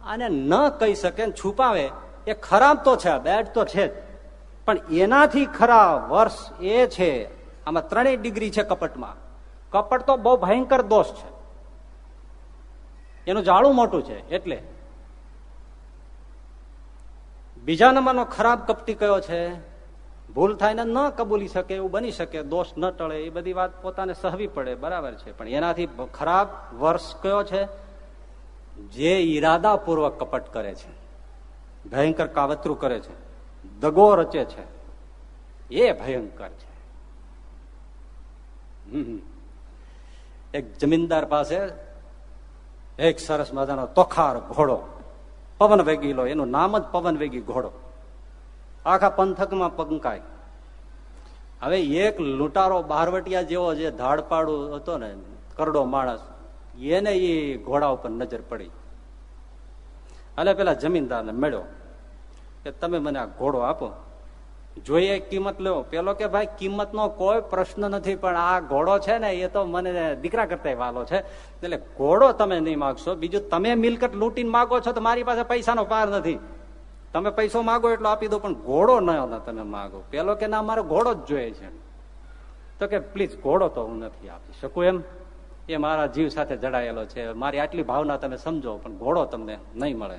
અને ન કહી શકે છુપાવે એ ખરાબ તો છે બેડ તો છે જ. પણ એનાથી ખરાબ વર્ષ એ છે, આમાં ત્રણેય ડિગ્રી છે કપટમાં. કપટ તો બહુ ભયંકર દોષ છે. એનું જાળું મોટું છે, એટલે. બીજા નંબરનો ખરાબ કપટી કયો છે? ભૂલ થાય ને ન કબૂલી શકે, એવું બની શકે, દોષ ન ટળે, એ બધી વાત પોતાને સહવી પડે, બરાબર છે. પણ એનાથી ખરાબ વર્ષ કયો છે? જે ઈરાદાપૂર્વક કપટ કરે છે. ભયંકર કાવતરું કરે છે. દગો રચે છે. એ ભયંકર છે. એક જમીનદાર પાસે એક સરસ મજાનો તોખાર ઘોડો, પવન વેગીલો, એનું નામ જ પવન વેગી ઘોડો. આખા પંથકમાં પંકાય. હવે એક લૂંટારો બહારવટિયા જેવો જે ધાડપાડું હતો ને, કરડો માણસ, એને એ ઘોડા ઉપર નજર પડી. એટલે પેલા જમીનદારને મળ્યો કે તમે મને આ ઘોડો આપો. જોઈએ કિંમત લેવો પેલો કે, ભાઈ, કિંમતનો કોઈ પ્રશ્ન નથી, પણ આ ઘોડો છે ને, એ તો મને દીકરા કરતા વાલો છે. એટલે ઘોડો તમે નહીં માગશો. બીજું, તમે મિલકત લૂંટીને માગો છો, તો મારી પાસે પૈસાનો પાર નથી. તમે પૈસો માગો એટલો આપી દો, પણ ઘોડો ન તમે માગો. પેલો કે, ના, મારો ઘોડો જ જોઈએ છે. તો કે, પ્લીઝ, ઘોડો તો હું નથી આપી શકું એમ. એ મારા જીવ સાથે જડાયેલો છે. મારી આટલી ભાવના તમે સમજો, પણ ઘોડો તમને નહીં મળે.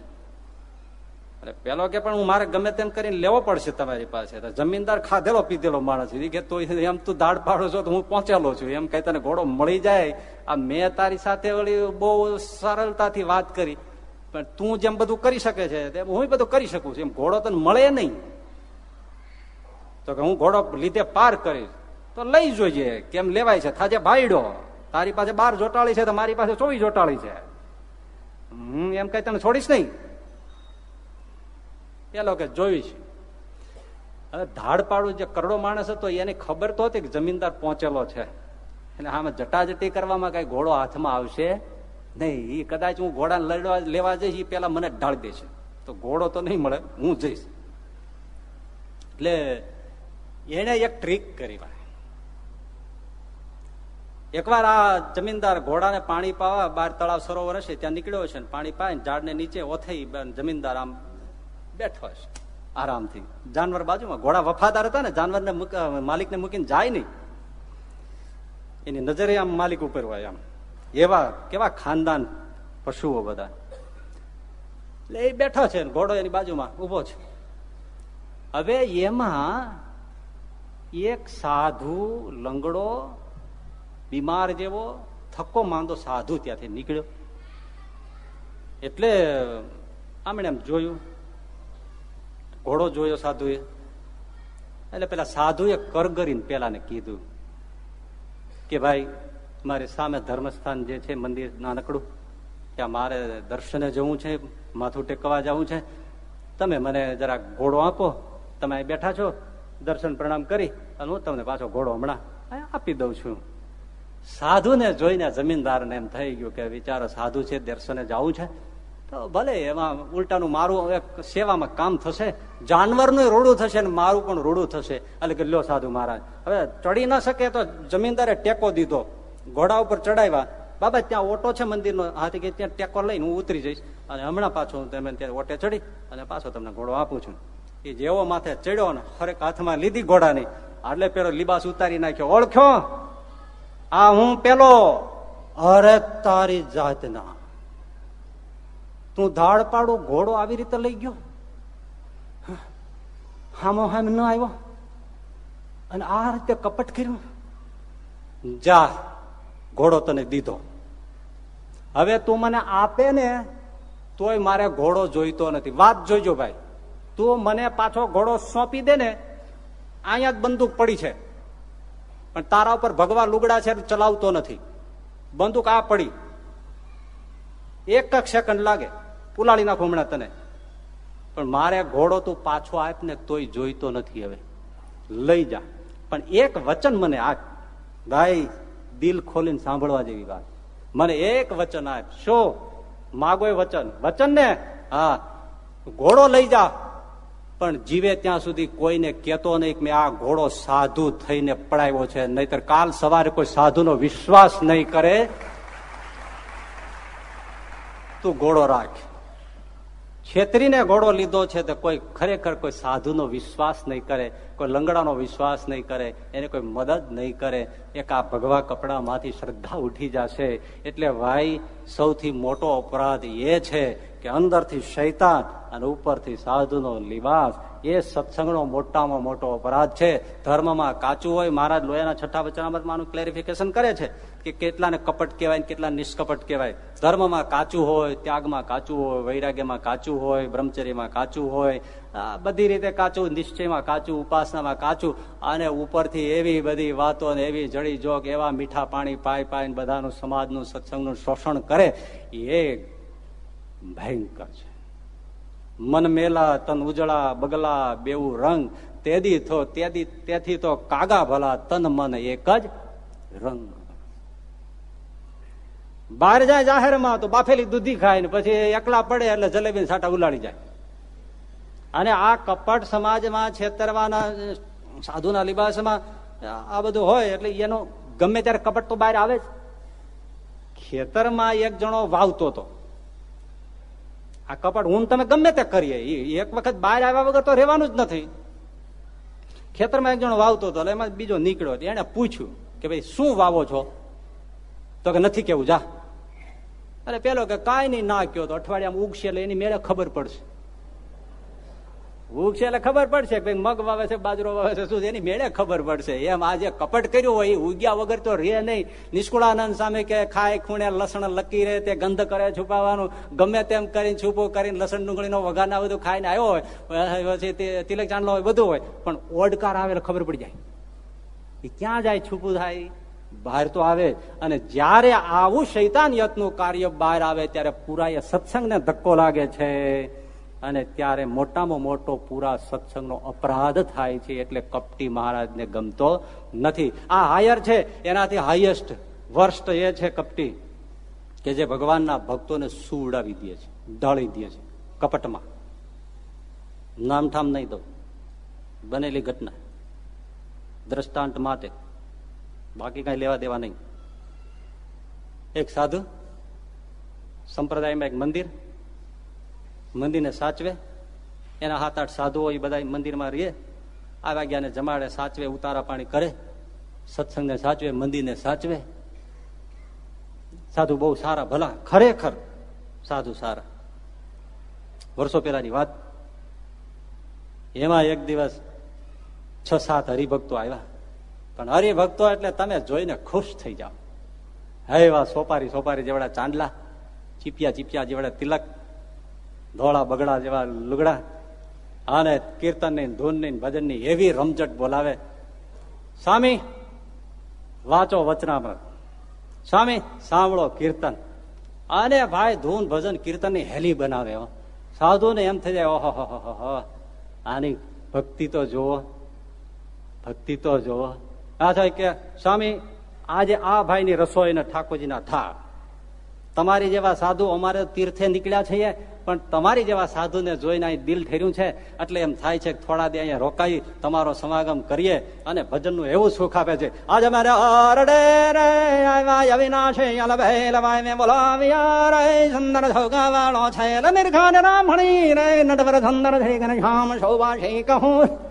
એટલે પેલો કે પણ હું મારે ગમે તેમ કરીને લેવો પડશે તમારી પાસે. જમીનદાર ખાધેલો પીધેલો માણસ કે તો એમ તું દાડ પાડો છો તો હું પહોંચેલો છું. એમ કઈ તને ઘોડો મળી જાય. આ મેં તારી સાથે વળી બહુ સરળતાથી વાત કરી. પણ તું જેમ બધું કરી શકે છે, તેમ હું બધું કરી શકું છું. એમ ઘોડો તને મળે નહીં. તો કે હું ઘોડો લીધે પાર કરીશ. તો લઈ જોઈએ કેમ લેવાય છે? થાજે ભાઈડો. તારી પાસે બાર જોટાળી છે તો મારી પાસે ચોવીસ જોટાળી છે. હું એમ કઈ તને છોડીશ નહીં. પેલો કે છે હવે ધાડપાડું જે કરડો માણસ હતો એને ખબર તો હતી કે જમીનદાર પહોંચેલો છે. એટલે આમાં જટાજટી કરવામાં કઈ ઘોડો હાથમાં આવશે નહીં. એ કદાચ હું ઘોડા લડવા લેવા જઈશ એ પેલા મને ઢાળી દેશે. તો ઘોડો તો નહીં મળે, હું જઈશ. એટલે એને એક ટ્રીક કરી એકવાર આ જમીનદાર ઘોડાને પાણી પાવા બાર તળાવ સરોવર હશે, ત્યાં નીકળ્યો છે પાણી પાય ઝાડને નીચે ઓથઈ જમીનદાર આમ બેઠો હશે, આરામથી. જાનવર બાજુમાં. ઘોડા વફાદાર હતા ને, જાનવરને માલિકને મૂકીને જાય નહીં. એની નજરે આમ માલિક ઉપર હોય આમ. એવા કેવા ખાનદાન પશુઓ બધા. એટલે એ બેઠો છે ઘોડો એની બાજુમાં ઊભો છે. હવે એમાં એક સાધુ લંગડો બીમાર જેવો થક્કો માંદો સાધુ ત્યાંથી નીકળ્યો. એટલે આમણે એમ જોયું. ઘોડો જોયો સાધુએ. એટલે પેલા સાધુએ કરગરીને પેલાને કીધું કે ભાઈ મારે સામે ધર્મસ્થાન જે છે મંદિર નાનકડું ત્યાં મારે દર્શને જવું છે માથું ટેકવા જવું છે. તમે મને જરા ઘોડો આપો તમે બેઠા છો દર્શન પ્રણામ કરી અને હું તમને પાછો ઘોડો હમણાં આપી દઉં છું. સાધુને જોઈને જમીનદારને એમ થઈ ગયું કે વિચારો, સાધુ છે દર્શને જવું છે. તો ભલે એમાં ઉલટાનું મારું એક સેવામાં કામ થશે, જાનવરનું રોડું થશે અને મારું પણ રોડું થશે. એટલે કે લ્યો સાધુ મહારાજ, હવે ચડી ન શકે તો જમીનદારે ટેકો દીધો, ઘોડા ઉપર ચડાવ્યા. બાબા, ત્યાં ઓટો છે મંદિરનો હાથી કે ત્યાં ટેકો લઈને હું ઉતરી જઈશ. અને હમણાં પાછો હું તમે ત્યાં ઓટે ચડી અને પાછો તમને ઘોડો આપું છું. એ જેવો માથે ચડ્યો ને, હરેક હાથમાં લીધી ઘોડાની. એટલે પેલો લિબાસ ઉતારી નાખ્યો. ઓળખ્યો આ હું પેલો અરે તારી જાતના. તું ધાડ પાડું ઘોડો આવી રીતે લઈ ગયો? હામો હામ ન આવ્યો? અને આ રીતે કપટ કર્યું? જા, ઘોડો તને દીધો. હવે તું મને આપે ને, તોય મારે ઘોડો જોઈતો નથી. વાત જોઈજો ભાઈ. તું મને પાછો ઘોડો સોંપી દે ને, અહીંયા જ બંદૂક પડી છે. પણ તારા ઉપર ભગવા લુગડા છે ચલાવતો નથી. બંદૂક આ પડી. એક જ સેકન્ડ લાગે. ઉલાડી નાખો હમણાં તને. પણ મારે ઘોડો તું પાછો આપ ને તોય જોઈતો નથી હવે. લઈ જા. પણ એક વચન મને આપ. ભાઈ, દિલ ખોલીને સાંભળવા જેવી વાત. મને એક વચન આપ. શું? માગો વચન. વચન ને? હા. ઘોડો લઈ જા. પણ જીવે ત્યાં સુધી કોઈને કેતો નહીં કે મેં આ ઘોડો સાધુ થઈને પડાવ્યો છે. નહીતર કાલ સવારે કોઈ સાધુનો વિશ્વાસ નહીં કરે, તું ઘોડો રાખ. છેતરીને ઘોડો લીધો છે તો કોઈ ખરેખર કોઈ સાધુનો વિશ્વાસ નહીં કરે, કોઈ લંગડાનો વિશ્વાસ નહીં કરે, એને કોઈ મદદ નહીં કરે. એક આ ભગવા કપડામાંથી શ્રદ્ધા ઉઠી જશે. એટલે ભાઈ, સૌથી મોટો અપરાધ એ છે કે અંદરથી શૈતાન અને ઉપરથી સાધુનો લિબાસ એ સત્સંગનો મોટામાં મોટો અપરાધ છે. ધર્મમાં કાચું હોય, મહારાજ લોયાના છઠ્ઠા વચનામતમાં ક્લેરિફિકેશન કરે છે કે કેટલાને કપટ કહેવાય કેટલા નિષ્કપટ કહેવાય. ધર્મમાં કાચું હોય, ત્યાગમાં કાચું હોય, વૈરાગ્યમાં કાચું હોય, બ્રહ્મચર્યમાં કાચું હોય બધી રીતે કાચું, નિશ્ચયમાં કાચું, ઉપાસનામાં કાચું અને ઉપરથી એવી બધી વાતો ને એવી જડી જોગ એવા મીઠા પાણી પાઈ પાઈને બધાનું સમાજનું સત્સંગનું શોષણ કરે, એ ભયંકર છે. મન મેલા, તન ઉજળા, બગલા બેવું રંગ. તેદી થો, તેદી, તેથી તો કાગા ભલા, તન મન એક જ રંગ. બહાર જાય જાહેરમાં તો બાફેલી દૂધી ખાય ને પછી એકલા પડે એટલે જલેબી સાટા ઉલાડી જાય. અને આ કપટ સમાજમાં, છેતરવાના, સાધુના લિબાસમાં આ બધું હોય એટલે એનો ગમે ત્યારે કપટ તો બહાર આવે જ. ખેતરમાં એક જણો વાવતો હતો આ કપડ હું તમે ગમે તે કરીએ એક વખત બહાર આવ્યા વગર તો રહેવાનું જ નથી. ખેતરમાં એક જણો વાવતો હતો એમાં બીજો નીકળ્યો હતો. એને પૂછ્યું કે ભાઈ, શું વાવો છો? તો કે નથી કેવું, જા. અરે પેલો કે કાંઈ નહીં ના કયો તો અઠવાડિયામાં ઉગશે એટલે એની મેળે ખબર પડશે. ઉગશે એટલે ખબર પડશે કે મગ વાવે છે, બાજરો વાવે છે, શું એની મેળે ખબર પડશે. એમ આજે કપટ કર્યું હોય ઉગ્યા વગર તો રે નહીં. નિષ્કુળાનંદ સામે કે ખાય, ખૂણે, લસણ લકી રહે, તે ગંધ કરે, છુપાવવાનું. ગમે તેમ કરીને છુપો કરીને લસણ ડુંગળીનો વઘાર ના બધું ખાઈને આવ્યો હોય, પછી તે તિલક ચાંદલો હોય, બધું હોય, પણ ઓડકાર આવે એટલે ખબર પડી જાય. એ ક્યાં જાય છુપું થાય? બહાર તો આવે. અને જ્યારે આવું શૈતાન યતનું કાર્ય બહાર આવે, ત્યારે પૂરા એ સત્સંગને ધક્કો લાગે છે. અને ત્યારે મોટામાં મોટો પૂરા સત્સંગનો અપરાધ થાય છે એટલે કપટી મહારાજને ગમતો નથી. આ હાયર છે, એનાથી હાઈએસ્ટ વર્સ્ટ એ છે કપટી, કે જે ભગવાનના ભક્તોને સુવડાવી દે છે, ઢાળી દે છે, કપટમાં. નામઠામ નહીં દઉં. બનેલી ઘટના. દ્રષ્ટાંત માટે બાકી કઈ લેવા દેવા નહીં. એક સાધુ, સંપ્રદાયમાં એક મંદિર મંદિરને સાચવે. એના હાથ આઠ સાધુઓ એ બધા મંદિરમાં રહીએ. આવ્યા ગયા જમાડે, સાચવે, ઉતારા પાણી કરે. સત્સંગને સાચવે, મંદિરને સાચવે. સાધુ બહુ સારા, ભલા, ખરેખર સાધુ સારા. વર્ષો પહેલાની વાત. એમાં એક દિવસ છ સાત હરિભક્તો આવ્યા. પણ હરિભક્તો એટલે તમે જોઈને ખુશ થઈ જાઓ. હે એવા સોપારી સોપારી જેવડા ચાંદલા ચીપિયા ચીપિયા જેવડા તિલક ધોળા બગડા જેવા લુગડા અને કીર્તનની ધૂનની ભજનની એવી રમઝટ બોલાવે. સ્વામી, વાંચો વચનામૃત. સ્વામી, સાંભળો કીર્તન. અને ભાઈ ધૂન, ભજન કીર્તનની હેલી બનાવે સાધુ ને એમ થઈ જાય, ઓહો આની ભક્તિ તો જુઓ. ભક્તિ તો જુઓ. આ થાય કે, સ્વામી, આજે આ ભાઈની રસોઈ ને ઠાકોરજીના થા તમારી જેવા સાધુ અમારે તીર્થે નીકળ્યા છીએ પણ તમારી જેવા સાધુને જોઈને અહીં દિલ ઠેર્યું છે, એટલે એમ થાય છે થોડા દે અહીંયા રોકાઈ તમારો સમાગમ કરીએ અને ભજનનું એવું સુખ આપે છે. આજ અમારે અરડે રે અવિનાશે અલભેલવાય મેં બોલાવ્યા રે, સુંદર વાળો છે નિર્ઘાન રામણી રે, નટવર સુંદર થઈ ઘનશ્યામ સૌભાષી કહું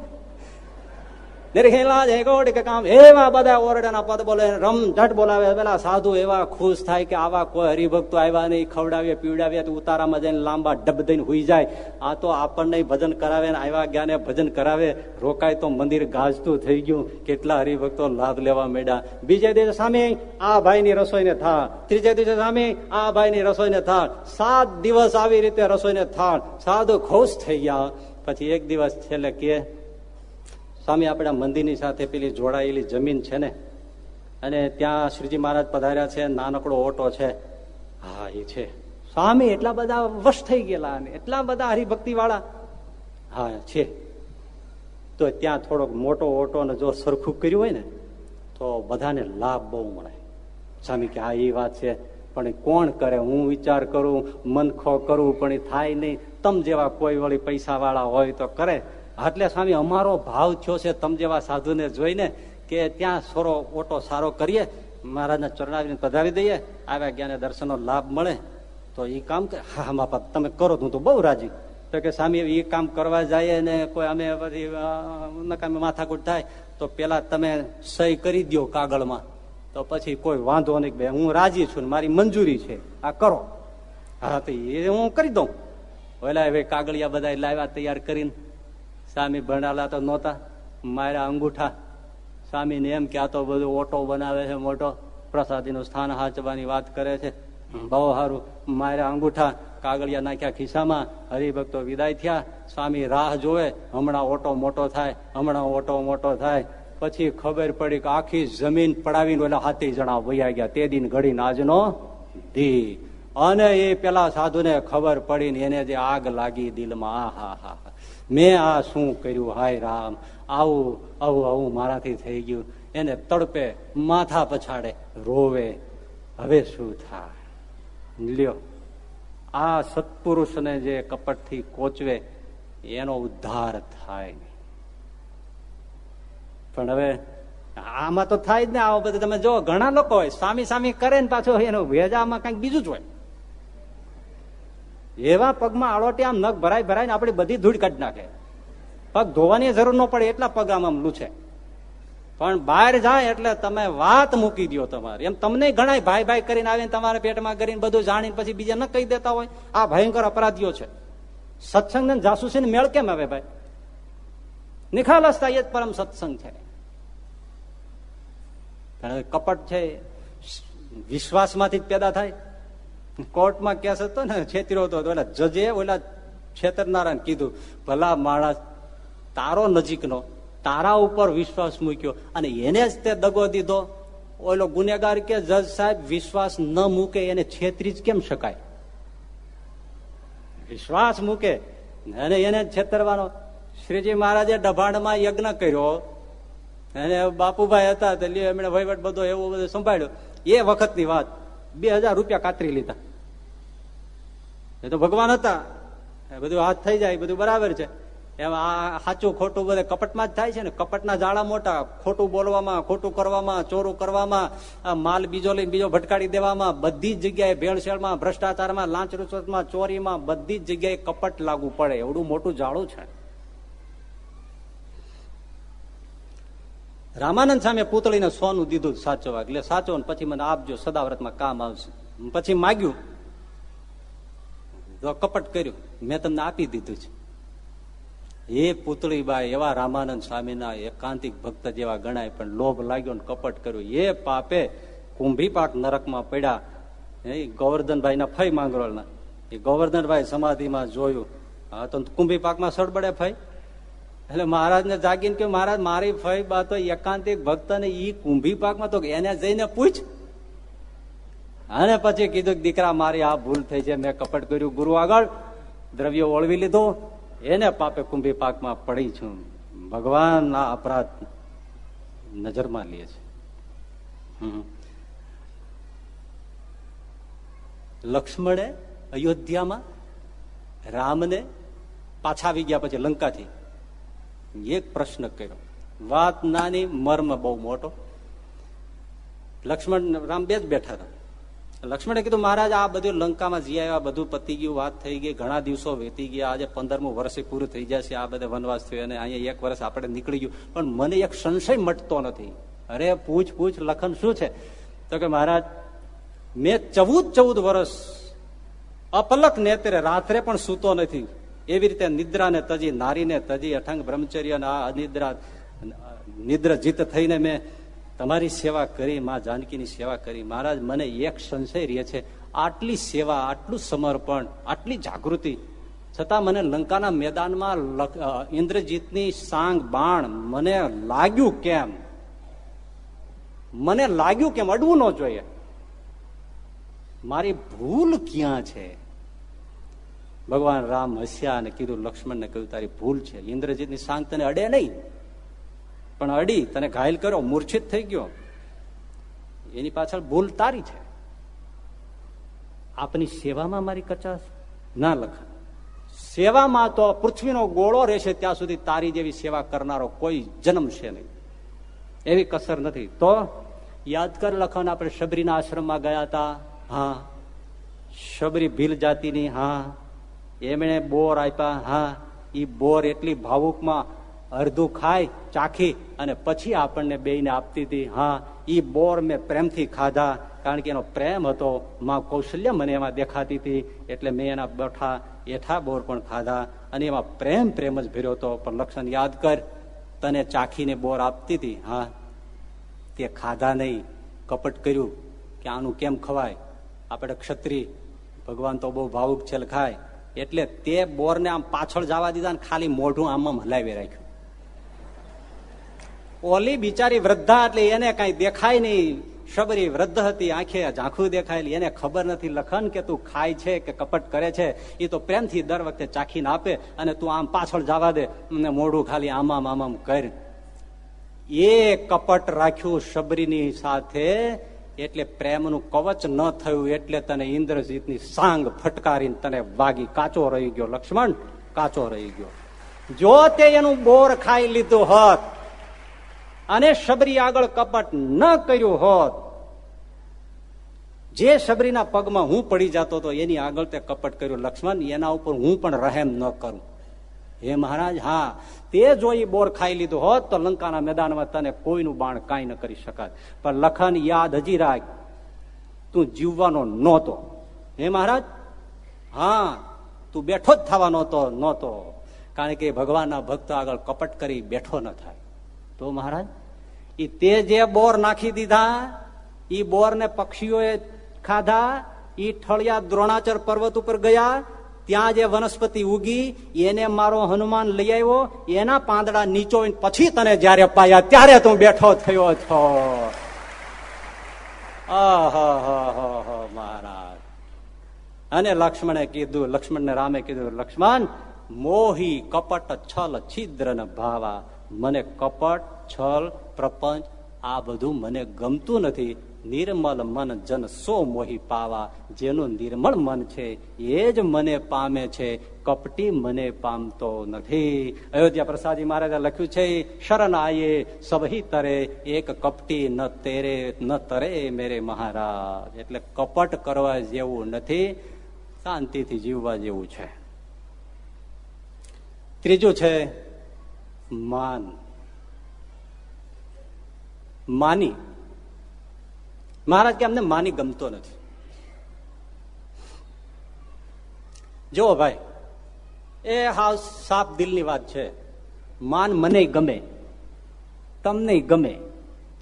નિર્ખેલા છે કે કામ એવા બધા ઓરડાના પદ બોલે રમઝટ બોલાવે પેલા સાધુ એવા ખુશ થાય કે આવા કોઈ હરિભક્તો આવ્યા નહીં ખવડાવીએ પીવડાવીએ તો ઉતારામાં જઈને લાંબા ડબ દઈને હોઈ જાય. આ તો આપણને ભજન કરાવે ને આવ્યા જ્ઞાને ભજન કરાવે, રોકાય તો મંદિર ગાજતું થઈ ગયું. કેટલા હરિભક્તો લાભ લેવા માંડ્યા બીજે દિવસે સામે આ ભાઈની રસોઈને થાળ ત્રીજે દિવસે સામે, આ ભાઈની રસોઈને થાળ સાત દિવસ આવી રીતે રસોઈને થાળ સાધુ ખુશ થઈ ગયા પછી એક દિવસ છેલ્લે કે સ્વામી આપણા મંદિરની સાથે પેલી જોડાયેલી જમીન છે ને? અને ત્યાં શ્રીજી મહારાજ પધાર્યા છે નાનકડો ઓટો છે. હા એ છે. સ્વામી એટલા બધા વશ થઈ ગયેલા અને એટલા બધા હરિભક્તિ વાળા હા છે. તો ત્યાં થોડોક મોટો ઓટો ને જો સરખું કર્યું હોય ને તો બધાને લાભ બહુ મળે. સ્વામી કે હા એ વાત છે. પણ કોણ કરે? હું વિચાર કરું મનખો કરું પણ એ થાય નહીં. તમ જેવા કોઈ વળી પૈસા વાળા હોય તો કરે. એટલે સ્વામી, અમારો ભાવ થયો છે તમ જેવા સાધુને જોઈને કે ત્યાં સોરો ઓટો સારો કરીએ, મહારાજના ચરણાવીને પધારી દઈએ, આવ્યા જ્ઞાને દર્શનનો લાભ મળે, તો એ કામ હા બાપા, તમે કરો, હું તો બહુ રાજી. તો કે સ્વામી એ કામ કરવા જઈએ ને કોઈ અમે પછી નકામે માથાકૂટ થાય, તો પેલા તમે સહી કરી દો કાગળમાં. તો પછી કોઈ વાંધો નહીં બે હું રાજી છું મારી મંજૂરી છે. આ કરો. હા, તો એ હું કરી દઉં. ઓલા હવે કાગળિયા બધા લાવ્યા, તૈયાર કરીને. સ્વામી ભણાલા તો નહોતા મારા અંગૂઠા. સ્વામીને એમ કે આ તો બધું ઓટો બનાવે છે, મોટો. પ્રસાદીનું સ્થાન હાચવાની વાત કરે છે. બહુ સારું. મારા અંગૂઠા, કાગળિયા નાખ્યા ખિસ્સામાં. હરિભક્તો વિદાય થયા. સ્વામી રાહ જોવે. હમણાં ઓટો મોટો થાય, હમણાં ઓટો મોટો થાય. પછી ખબર પડી કે આખી જમીન પડાવીને ઓલા હાથી જણા વૈયા ગયા. તે દિન ઘડીને આજનો ધી અને એ પેલા સાધુને ખબર પડી ને એને જે આગ લાગી દિલમાં. આ હા હા. મેં આ શું કર્યું? હાય રામ. આવું આવું આવું મારાથી થઈ ગયું. એને તડપે માથા પછાડે રોવે. હવે શું થાય? લ્યો. આ સત્પુરુષને જે કપટથી કોચવે, એનો ઉદ્ધાર થાય પણ હવે આમાં તો થાય જ ને. આવો બધું તમે જો, ઘણા લોકો હોય સ્વામી સ્વામી કરે ને પાછું એનો ભેજામાં કંઈક બીજું જ હોય. એવા પગમાં આળોટી આમ નખ ભરાય ભરાય ને આપણી બધી ધૂળ કાઢી નાખે. પગ ધોવાની જરૂર ન પડે એટલા પગ આમ લૂછે પણ બહાર જાય એટલે તમે વાત મૂકી દો તમારે. એમ તમને ગણાય ભાઈ ભાઈ કરીને આવીને તમારા પેટમાં કરીને બધું જાણીને પછી બીજા ન કહી દેતા હોય. આ ભયંકર અપરાધીઓ છે. સત્સંગ ને જાસૂસી મેળ કેમ આવે ભાઈ? નિખાલસતા એ જ પરમ સત્સંગ છે. કપટ છે. વિશ્વાસમાંથી જ પેદા થાય. કોર્ટમાં કેસ હતો ને છેતરો હતો. ઓલા જજે ઓલા છેતરનારા કીધું, ભલા માણસ તારો નજીકનો, તારા ઉપર વિશ્વાસ મૂક્યો અને એને જ તે દગો દીધો. ઓલો ગુનેગાર કે, જજ સાહેબ, વિશ્વાસ ન મૂકે, એને છેતરી જ કેમ શકાય? વિશ્વાસ મૂકે અને એને છેતરવાનો. શ્રીજી મહારાજે ડભાણમાં યજ્ઞ કર્યો અને બાપુભાઈ હતા, એટલે એમણે વહીવટ બધો એવો બધો સંભાળ્યો. એ વખતની વાત. બે હજાર રૂપિયા કાતરી લીધા. એ તો ભગવાન હતા. બધું હાથ થઈ જાય બધું બરાબર છે. એમાં આ સાચું ખોટું બધે કપટમાં જ થાય છે ને. કપટના જાળા મોટા, ખોટું બોલવામાં, ખોટું કરવામાં, ચોરું કરવામાં માલ બીજો લઈને બીજો ભટકાડી દેવામાં, બધી જ જગ્યાએ ભેળસેળમાં, ભ્રષ્ટાચારમાં લાંચ રૂચમાં ચોરીમાં, બધી જ જગ્યાએ કપટ લાગુ પડે. એવડું મોટું જાળું છે. રામાનંદ સામે પૂતળીને સોનું દીધું સાચવવા. એટલે સાચો ને પછી મને આપજો, સદાવ્રતમાં કામ આવશે. પછી માગ્યું કપટ કર્યું, મેં તમને આપી દીધું છે. એ પૂતળીબાઈ એવા રામાનંદ સ્વામીના એકાંતિક ભક્ત જેવા ગણાય, પણ લોભ લાગ્યો ને કપટ કર્યું. એ પાપે કુંભી પાક નરકમાં પડ્યા. એ ગોવર્ધનભાઈ ના ફઈ માંગરોળના. એ ગોવર્ધનભાઈ સમાધિમાં જોયું. હા, તો કુંભી પાકમાં સડબડે ફઈ? એટલે મહારાજને જાગીને કે મહારાજ, મારી ફઈ બા તો એકાંતિક ભક્ત ને ઈ કુંભી પાકમાં તો એને જઈને પૂછ. અને પછી કીધું દીકરા, મારી આ ભૂલ થઈ છે, મેં કપટ કર્યું. ગુરુ આગળ દ્રવ્યો ઓળવી લીધો. એને પાપે કુંભી પાકમાં પડી છું. ભગવાન આ અપરાધ નજરમાં લે છે. લક્ષ્મણે અયોધ્યામાં રામને પાછા આવી ગયા પછી લંકાથી એક પ્રશ્ન કર્યો. વાત નાની, મર્મ બહુ મોટો. લક્ષ્મણ રામ બે જ બેઠા હતા. લક્ષ્મણે કીધું, મહારાજ, આ બધું લંકામાં જી આવ્યા, બધું પતી ગયું, વાત થઈ ગઈ, ઘણા દિવસો વીતી ગયા, આજે પંદરમું વર્ષે પૂરું થઈ જશે, આ બધે વનવાસ થયો અને અહીંયા એક વર્ષ આપણે નીકળી ગયું. પણ મને એક સંશય મટતો નથી. અરે, પૂછ પૂછ, લખન શું છે? તો કે, મહારાજ, મેં ચૌદ ચૌદ વર્ષ અપલક નેત્રે રાત્રે પણ સૂતો નથી. એવી રીતે નિદ્રાને તજી, નારીને તજી, અઠંગ બ્રહ્મચર્ય આ અનિદ્રા, નિદ્ર જીત થઈને મેં તમારી સેવા કરી, મા જાનકીની સેવા કરી. મહારાજ, મને એક સંશય રહે છે. આટલી સેવા, આટલું સમર્પણ, આટલી જાગૃતિ. છતાં મને લંકાના મેદાનમાં ઇન્દ્રજીતની સાંગ, બાણ મને લાગ્યું કેમ? મને લાગ્યું કેમ? અડવું ન જોઈએ. મારી ભૂલ ક્યાં છે? ભગવાન રામ હસ્યા અને કીધું, લક્ષ્મણને કહ્યું, તારી ભૂલ છે. ઇન્દ્રજીતની સાંગ તને અડે નહીં. પણ અડી, તને ઘાયલ કર્યો મૂર્છિત થઈ ગયો. એની પાછળ ભૂલ તારી છે. આપની સેવામાં મારી કચાશ ના લખા. સેવામાં તો પૃથ્વીનો ગોળો રહેશે ત્યાં સુધી તારી જેવી સેવા કરનારો કોઈ જન્મ છે નહીં. એવી કસર નથી. તો યાદ કર લખન આપણે શબરીના આશ્રમમાં ગયા હતા. હા. શબરી ભીલ જાતિની, હા. એમણે બોર આપ્યા. હા. એ બોર એટલી ભાવુકમાં અડધું ખાય, ચાખી અને પછી આપણને બેને આપતી હતી, હા, ઈ બોર મેં પ્રેમથી ખાધા, કારણ કે એનો પ્રેમ હતો, માં કૌશલ્ય મને એમાં દેખાતી હતી, એટલે મેં એના બઠા એઠા બોર પણ ખાધા અને એમાં પ્રેમ પ્રેમ જ ભર્યો હતો. પણ લક્ષણ યાદ કર, તને ચાખીને બોર આપતી હતી, હા, તે ખાધા નહીં. કપટ કર્યું કે, આનું કેમ ખવાય? આપણે ક્ષત્રિય, ભગવાન તો બહુ ભાવુક છે ખાય, એટલે તે બોરને આમ પાછળ જવા દીધા ને ખાલી મોઢું આમ હલાવી રાખ્યું. ઓલી બિચારી વૃદ્ધા એટલે એને કઈ દેખાય નહીં. શબરી વૃદ્ધ હતી, આંખે ઝાંખું દેખાયેલી. એને ખબર નથી લખન કે તું ખાય છે કે કપટ કરે છે. એ તો પ્રેમથી દર વખતે ચાખીને આપે અને તું આમ પાછળ જવા દે. મોઢું ખાલી આમામ આમામ કર. એ કપટ રાખ્યું શબરીની સાથે એટલે પ્રેમનું કવચ ન થયું એટલે તને ઇન્દ્રજીતની સાંગ ફટકારીને તને વાગી કાચો રહી ગયો. લક્ષ્મણ, કાચો રહી ગયો. જો તે એનું બોર ખાઈ લીધું હોત અને શબરી આગળ કપટ ન કર્યું હોત, જે શબરીના પગમાં હું પડી જતો હતો એની આગળ તે કપટ કર્યું. લક્ષ્મણ, એના ઉપર હું પણ રહેમ ન કરું. હે મહારાજ, હા, તે જો એ બોર ખાઈ લીધું હોત તો લંકાના મેદાનમાં તને કોઈનું બાણ કાંઈ ન કરી શકાત. પણ લખન યાદ હજી રાખ, તું જીવવાનો નહોતો. હે મહારાજ? હા, તું બેઠો જ થવાનો નહોતો નહોતો. કારણ કે ભગવાનના ભક્ત આગળ કપટ કરી બેઠો ન થાય. તો મહારાજ? એ તે જે બોર નાખી દીધા એ બોર ને પક્ષીઓએ ખાધા એ ઠળિયા દ્રોણાચર પર્વત ઉપર ગયા, ત્યાં જે વનસ્પતિ ઉગી, એને મારો હનુમાન લઈ આવ્યો, એના પાંદડા નીચો પછી તને જયારે પાયા ત્યારે તું બેઠો થયો છો. મહારાજ. અને લક્ષ્મણે કીધું, લક્ષ્મણને રામે કીધું, લક્ષ્મણ, મોહી કપટ છલ છિદ્ર ભાવા, મને કપટ છલ પ્રપંચ, આ બધું મને ગમતું નથી. નિર્મલ મન જન સો મોહી પાવા. જેનું નિર્મળ મન છે, એ જ મને પામે છે. કપટી મને પામતો નથી. અયોધ્યા પ્રસાદજી મહારાજે લખ્યું છે શરણ આયે સભી તરે, એક કપટી ન તેરે, ન તરે મેરે મહારાજ. એટલે કપટ કરવા જેવું નથી, શાંતિથી જીવવા જેવું છે. ત્રીજું છે, માન. માની. મહારાજ કે અમને માની ગમતો નથી. જુઓ ભાઈ, એ હાવ સાફ દિલની વાત છે. માન મને ગમે, તમને ગમે.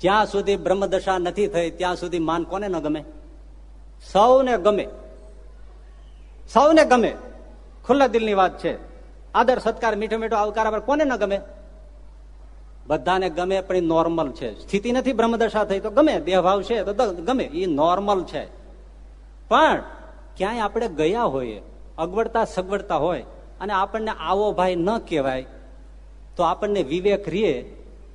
જ્યાં સુધી બ્રહ્મદશા નથી થઈ, ત્યાં સુધી માન કોને ન ગમે? સૌને ગમે. સૌને ગમે. ખુલ્લા દિલની વાત છે. આદર, સત્કાર મીઠો મીઠો આવકાર કોને ન ગમે? બધાને ગમે પણ એ નોર્મલ છે. સ્થિતિ નથી બ્રહ્મદશા થઈ તો ગમે, દેહભાવ છે તો ગમે, એ નોર્મલ છે. પણ ક્યાંય આપણે ગયા હોઈએ, અગવડતા સગવડતા હોય અને આપણને આવો ભાઈ ન કહેવાય, તો આપણને વિવેક રીએ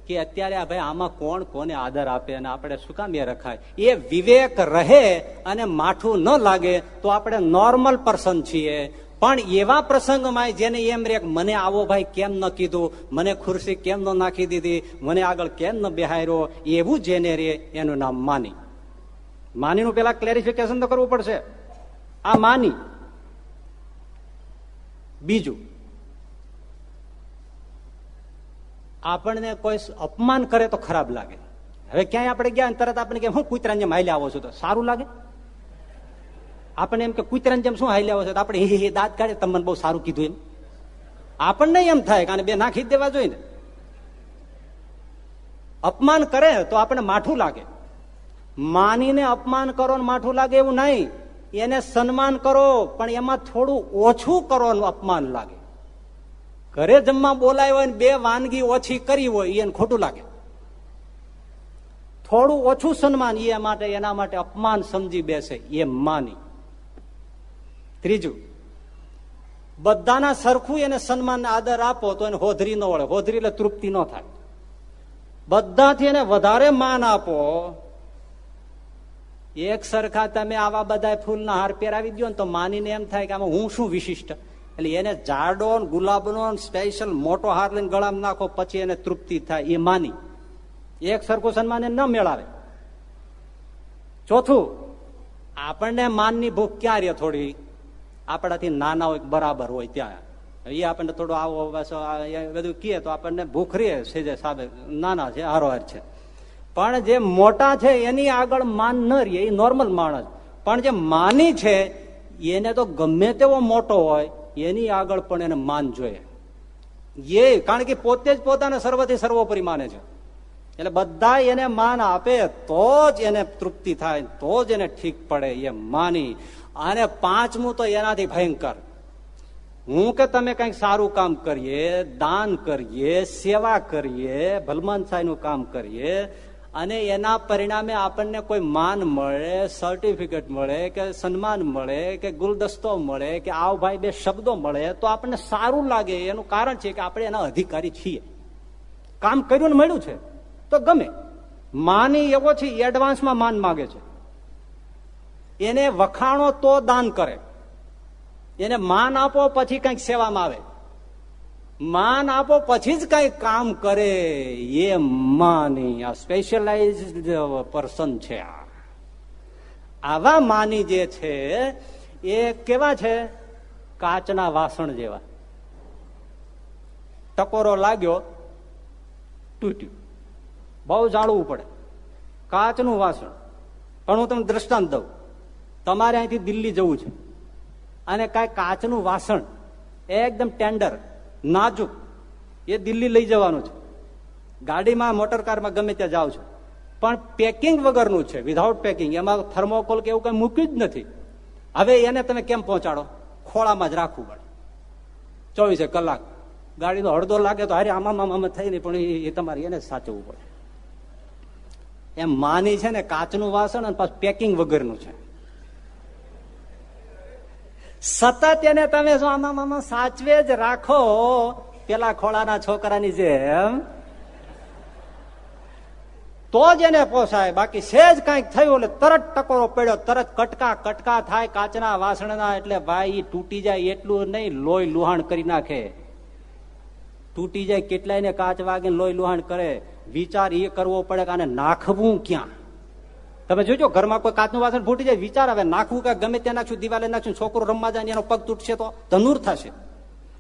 કે અત્યારે આ ભાઈ આમાં કોણ કોને આદર આપે અને આપણે શું કામ એ રખાય? એ વિવેક રહે અને માઠું ન લાગે તો આપણે નોર્મલ પર્સન છીએ. પણ એવા પ્રસંગમાં જેને એમ રે મને આવો ભાઈ કેમ ન કીધું? મને ખુરશી કેમ ન નાખી દીધી? મને આગળ કેમ ન બેહાર્યો એવું જેને રે એનું નામ માની. માનીનું પેલા ક્લેરિફિકેશન તો કરવું પડશે. આ માની. બીજું. આપણને કોઈ અપમાન કરે તો ખરાબ લાગે. હવે ક્યાંય આપણે ગયા તરત આપણે કે હું કૂતરાને માયલે આવો છું તો સારું લાગે? આપણને એમ કે કૂતરાને જેમ શું હાલ્યા તો આપણે હે દાંત કાઢે, તમને બહુ સારું કીધું એમ. આપણને એમ થાય કારણ બે નાખી દેવા જોઈએ ને. અપમાન કરે તો આપણને માઠું લાગે. માનીને અપમાન કરો ને માઠું લાગે એવું નહીં. એને સન્માન કરો, પણ એમાં થોડું ઓછું કરો અપમાન લાગે. ઘરે જમવા બોલાય હોય ને બે વાનગી ઓછી કરી હોય એને ખોટું લાગે. થોડું ઓછું સન્માન એ માટે, એના માટે અપમાન સમજી બેસે, એ માની. ત્રીજું, બધાના સરખું એને સન્માન આદર આપો તો એને હોધરી ન વળે. હોધરી એટલે તૃપ્તિ ન થાય. બધાથી એને વધારે માન આપો. એક સરખા તમે આવા બધા ફૂલના હાર પહેરાવી દો ને તો માનીને એમ થાય કે આમાં હું શું વિશિષ્ટ? એટલે એને જાડો ગુલાબનો સ્પેશિયલ મોટો હાર લઈને ગળામાં નાખો, પછી એને તૃપ્તિ થાય. એ માની. એક સરખું સન્માન ન મેળાવે. ચોથું, આપણને માનની ભૂખ ક્યાં રે થોડી? આપણાથી નાના હોય બરાબર હોય ત્યાં. એ આપણને થોડું આવો બધું કહે તો આપણને ભૂખ રે છે જે સાબે, નાના છે, હારોહાર છે. પણ જે મોટા છે એની આગળ માન ન રહે, એ નોર્મલ માણસ. પણ જે માની છે, એને તો ગમે તેવો મોટો હોય, એની આગળ પણ એને માન જોઈએ. એ, કારણ કે પોતે જ પોતાને સર્વથી સર્વોપરી માને છે. એટલે બધા એને માન આપે, તો જ એને તૃપ્તિ થાય, તો જ એને ઠીક પડે, એ માની. અને પાંચમું તો એનાથી ભયંકર. હું કે તમે કંઈક સારું કામ કરીએ, દાન કરીએ, સેવા કરીએ ભલમાનનું કામ કરીએ, અને એના પરિણામે આપણને કોઈ માન મળે સર્ટિફિકેટ મળે, કે સન્માન મળે, કે ગુલદસ્તો મળે, કે આવ ભાઈ બે શબ્દો મળે, તો આપણને સારું લાગે. એનું કારણ છે કે આપણે એના અધિકારી છીએ. કામ કર્યું ને મળ્યું છે, તો ગમે. માની એવો છે એડવાન્સમાં માન માગે છે. એને વખાણો તો દાન કરે. એને માન આપો પછી કંઈક સેવામાં આવે. માન આપો પછી જ કઈ કામ કરે. એ માની આ સ્પેશિયલાઇઝ પર્સન છે આવા માની જે છે, એ કેવા છે? કાચના વાસણ જેવા. ટકોરો લાગ્યો, તૂટ્યું. બહુ જાળવું પડે. કાચનું વાસણ. પણ હું તમને દ્રષ્ટાંત દઉં. તમારે અહીંથી દિલ્હી જવું છે. અને કાંઈ કાચનું વાસણ એકદમ ટેન્ડર, નાજુક, એ દિલ્હી લઈ જવાનું છે. ગાડીમાં મોટર કારમાં ગમે ત્યાં જાઓ છો. પણ પેકિંગ વગરનું છે વિધાઉટ પેકિંગ એમાં થર્મોકોલ કે એવું કંઈ મૂક્યું જ નથી. હવે એને તમે કેમ પહોંચાડો? ખોળામાં જ રાખવું પડે. ચોવીસે કલાક. ગાડીનો અડધો લાગે તો હારે આમાં આમાં થઈ નહીં, પણ એ તમારે એને સાચવવું પડે. એમ માની છે ને, કાચનું વાસણ અને પાછું પેકિંગ વગરનું છે. સતત એને તમે શું આમાં આમાં સાચવે જ રાખો, પેલા ખોળાના છોકરાની જેમ, તો જ એને પોસાય. બાકી સેજ કંઈક થયું એટલે તરત ટકોરો પડ્યો, તરત કટકા કટકા થાય, કાચના વાસણના એટલે ભાઈ તૂટી જાય, એટલું નહીં, લોહી લુહાણ કરી નાખે. તૂટી જાય કેટલાય ને કાચ વાગે લોહી લુહાણ કરે. વિચાર એ કરવો પડે કે આને નાખવું ક્યાં? તમે જોજો, ઘરમાં કોઈ કાચનું વાસણ ફૂટી જાય, વિચાર આવે, નાખવું કે ગમે ત્યાં નાખશું, દિવાલે નાખશું, છોકરો રમવા જાય એનો પગ તૂટશે તો તનુર થશે.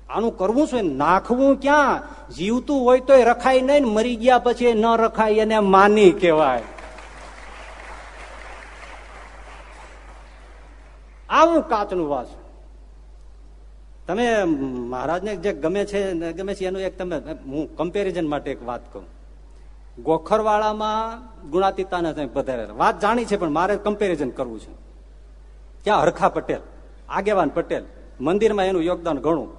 આનું કરવું શું નાખવું ક્યાં? જીવતું હોય તો રખાય નહીં મરી ગયા પછી ન રખાય, એને માની કહેવાય. આવું કાચનું વાસ તમે મહારાજને જે ગમે છે ગમે છે, એનું એક તમે, હું કમ્પેરિઝન માટે એક વાત કહું. ગોખરવાળામાં ગુણાતીતાના વધારે વાત જાણી છે, પણ મારે કમ્પેરિઝન કરવું છે. ક્યાં હરખા પટેલ, આગેવાન પટેલ, મંદિરમાં એનું યોગદાન ઘણું.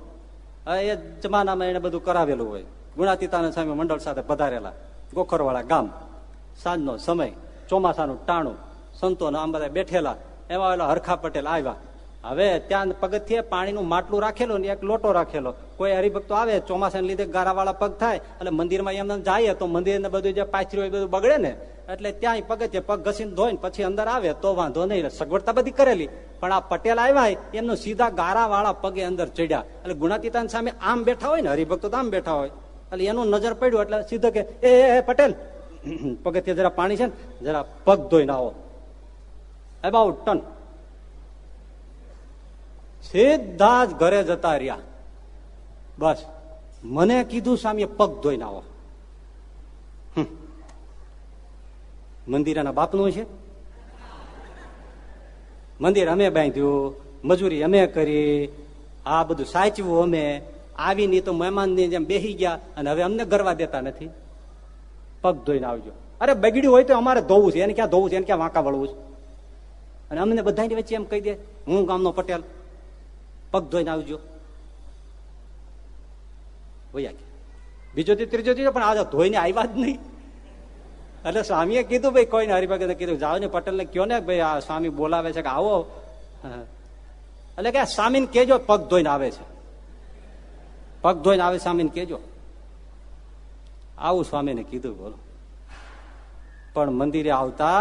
એ જમાનામાં એને બધું કરાવેલું હોય. ગુણાતીતાના સામે મંડળ સાથે પધારેલા ગોખરવાળા ગામ, સાંજનો સમય, ચોમાસાનું ટાણું સંતો આમ બધા બેઠેલા, એમાં ઓલા હરખા પટેલ આવ્યા. હવે ત્યાં પગથિયે પાણીનું માટલું રાખેલું ને એક લોટો રાખેલો. કોઈ હરિભક્તો આવે, ચોમાસાને લીધે ગારાવાળા પગ થાય, એટલે મંદિરમાં એમને જાય તો મંદિર ને બધું જે પાછરી હોય બધું બગડે ને, એટલે ત્યાં પગથિયે પગ ઘસીને ધોઈને પછી અંદર આવે, તો વાંધો નહીં સગવડતા બધી કરેલી. પણ આ પટેલ આવ્યા એમનું સીધા ગારાવાળા પગે અંદર ચડ્યા. એટલે ગુણાતીતાની સામે આમ બેઠા હોય ને, હરિભક્તો તો આમ બેઠા હોય. એટલે એનું નજર પડ્યું, એટલે સીધો કે, એ પટેલ, પગથિયે જરા પાણી છે ને, જરા પગ ધોઈને આવો. એબાઉટ ટન સીધા જ ઘરે જતા રહ્યા. બસ. મને કીધું સામે પગ ધોઈને આવો. મંદિરના બાપનું છે મંદિર અમે બાંધ્યું, મજૂરી અમે કરી, આ બધું સાચવું અમે. આવીને તો મહેમાનની જેમ બેસી ગયા અને હવે અમને ગરવા દેતા નથી. પગ ધોઈને આવજો. અરે બગડ્યું હોય તો અમારે ધોવું છે. એને ક્યાં ધોવું છે? એને ક્યાં વાંકા વળવું છે? અને અમને બધાની વચ્ચે એમ કહી દે, હું ગામનો પટેલ. પગ ધોઈને આવજો. બીજો થી ત્રીજો ત્રીજો પણ આજે ધોઈને આવ્યા જ નહીં. એટલે સ્વામીએ કીધું, ભાઈ, કોઈને હરિભગત કીધું જાઓ ને પટેલ ને કયો ને, ભાઈ, આ સ્વામી બોલાવે છે કે આવો. એટલે કે સ્વામીને કેજો પગ ધોઈને આવે છે. પગ ધોઈને આવે, સ્વામીને કેજો આવું સ્વામીને કીધું, બોલો. પણ મંદિરે આવતા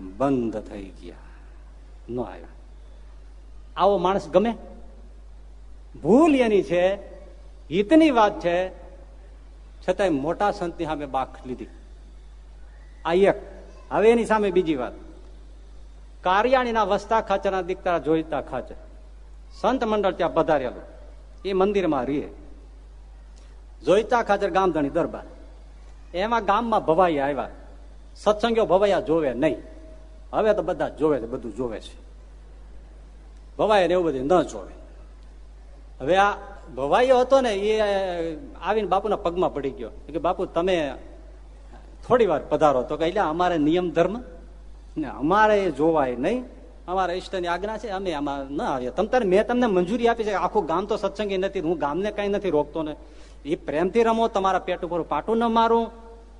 બંધ થઈ ગયા. ન આવ્યા. આવો માણસ ગમે? ભૂલ એની છે, હિતની વાત છે, છતાંય મોટા સંતની સામે બાખ લીધી. આ એક. હવે એની સામે બીજી વાત. કારિયાણીના વસ્તા ખાચરના દીકરા જોઈતા ખાચર. સંત મંડળ ત્યાં પધારેલું. એ મંદિરમાં રીએ. જોઈતા ખાચર ગામધણી દરબાર. એમાં ગામમાં ભવાઈ આવ્યા. સત્સંગો ભવાયા જોવે નહીં. હવે તો બધા જોવે છે, બધું જોવે છે. ભવાય ને એવું બધું ન જોવે. હવે આ ભવાઈઓ હતો ને, એ આવીને બાપુના પગમાં પડી ગયો. કે, બાપુ, તમે થોડી વાર પધારો. તો કે અમારે નિયમ ધર્મ ને અમારે જોવાય નહીં. અમારા ઈષ્ટની આજ્ઞા છે, અમે આમાં ન આવ્યા તમ તારે, મેં તમને મંજૂરી આપી છે આખું ગામ તો સત્સંગી નથી, હું ગામને કઈ નથી રોકતો ને. એ પ્રેમથી રમો, તમારા પેટ ઉપર પાટું ન મારું.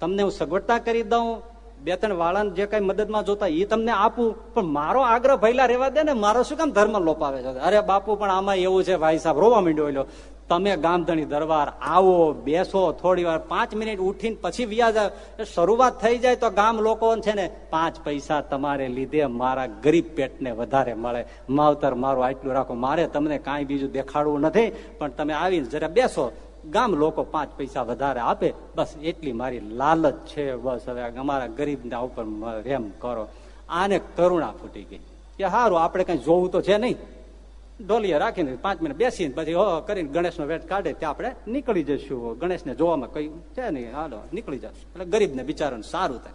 તમને હું સગવડતા કરી દઉં. બે ત્રણ વાળાને જે કઈ મદદમાં જોતા એ તમને આપું. પણ મારો આગ્રહ ભયલા રહેવા દે ને, મારો શું કામ ધર્મ લોપાવે છે? અરે બાપુ, પણ આમાં એવું છે, ભાઈ સાહેબ, રોવા માંડ્યો તમે ગામધણી દરબાર આવો, બેસો, થોડી વાર, પાંચ મિનિટ ઉઠીને પછી વ્યાજ શરૂઆત થઈ જાય તો ગામ લોકો છે ને, પાંચ પૈસા તમારે લીધે મારા ગરીબ પેટને વધારે મળે. માવતર, મારું આટલું રાખો. મારે તમને કાંઈ બીજું દેખાડવું નથી, પણ તમે આવીને જરા બેસો. ગામ લોકો પાંચ પૈસા વધારે આપે, બસ એટલી મારી લાલચ છે, બસ હવે અમારા ગરીબના ઉપર રેમ કરો. આને કરુણા ફૂટી ગઈ. કે સારું આપણે કઈ જોવું તો છે નહીં. ઢોલીએ રાખીને પાંચ મિનિટ બેસીને પછી હો કરીને ગણેશનો વેટ કાઢે, ત્યાં આપણે નીકળી જઈશું. ગણેશને જોવામાં કઈ છે નહીં. હાલો, નીકળી જશું એટલે ગરીબને બિચારાને સારું થાય.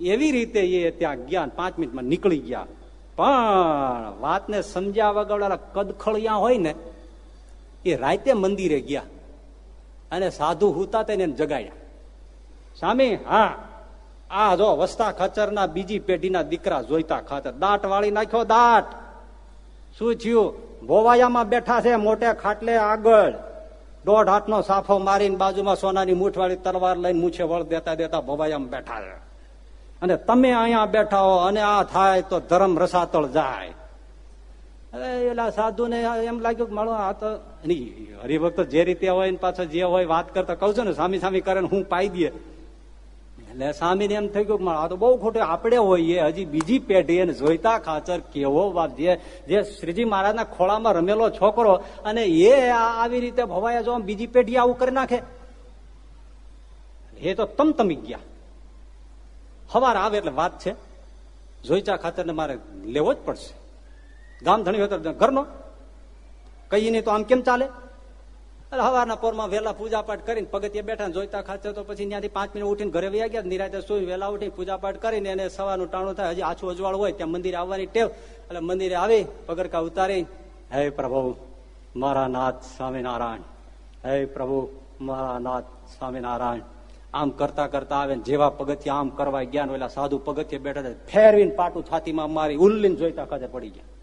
એવી રીતે એ ત્યાં ગયા પાંચ મિનિટમાં નીકળી ગયા. પણ વાતને સમજ્યા વગર કદખળિયા હોય ને, એ રાતે મંદિરે ગયા. અને સાધુ હુતા તેને જગાડ્યા. સ્વામી હા, આ જો વસ્તા ખચરના બીજી પેઢીના દીકરા જોઈતા ખાતર. દાંત વાળી નાખ્યો, દાંત. શું થયું? ભોવાયામાં બેઠા છે મોટે ખાટલે આગળ. દોઢ હાથનો સાફો મારીને બાજુમાં સોનાની મૂઠવાળી તલવાર લઈને મૂછે વળ દેતા દેતા ભોવાયામાં બેઠા છે. અને તમે અહીંયા બેઠા હો, અને આ થાય તો ધર્મ રસાતળ જાય. એલા સાધુ ને એમ લાગ્યું કે મારો આ તો નહીં હરિભક્ત જે રીતે હોય ને પાછળ જે હોય વાત કરતા કઉ છું ને સામી સામી કરે હું પાઈ દઈએ એટલે સામીને એમ થઈ ગયું આ તો બહુ ખોટું આપણે હોઈએ, હજી બીજી પેઢી એને જોઈતા ખાચર કેવો વાત જે જે શ્રીજી મહારાજના ખોળામાં રમેલો છોકરો અને એ આવી રીતે ભવાયા જો બીજી પેઢી આવું કરી નાખે. એ તો તમતમી ગયા. હવાર આવે એટલે વાત છે. જોઈતા ખાતરને મારે લેવો જ પડશે. ગામ ધણી હોય તો ઘરનો. કહીને તો આમ કેમ ચાલે? એટલે હવારના પોરમાં વહેલા પૂજાપાઠ કરીને પગથિયે બેઠા જોઈતા ખાતે તો પછી ત્યાંથી પાંચ મિનિટ ઉઠીને ઘરે વયા ગયા નિરાતે સુઈ વહેલા ઉઠી પૂજા પાઠ કરીને એને સવારનું ટાણું થાય, હજી આછું અજવાળ હોય ત્યાં મંદિરે આવવાની ટેવ. એટલે મંદિરે આવી પગરકા ઉતારી, હે પ્રભુ, મારા નાથ સ્વામિનારાયણ, હે પ્રભુ, મારા નાથ સ્વામિનારાયણ. આમ કરતા કરતા આવે જેવા પગથિયા આમ કરવા ગયા ઓલા સાધુ પગથિયે બેઠા ફેરવીને પાટું છાતીમાં મારી, ઉલ્લીને જોઈતા ખાતે પડી ગયા.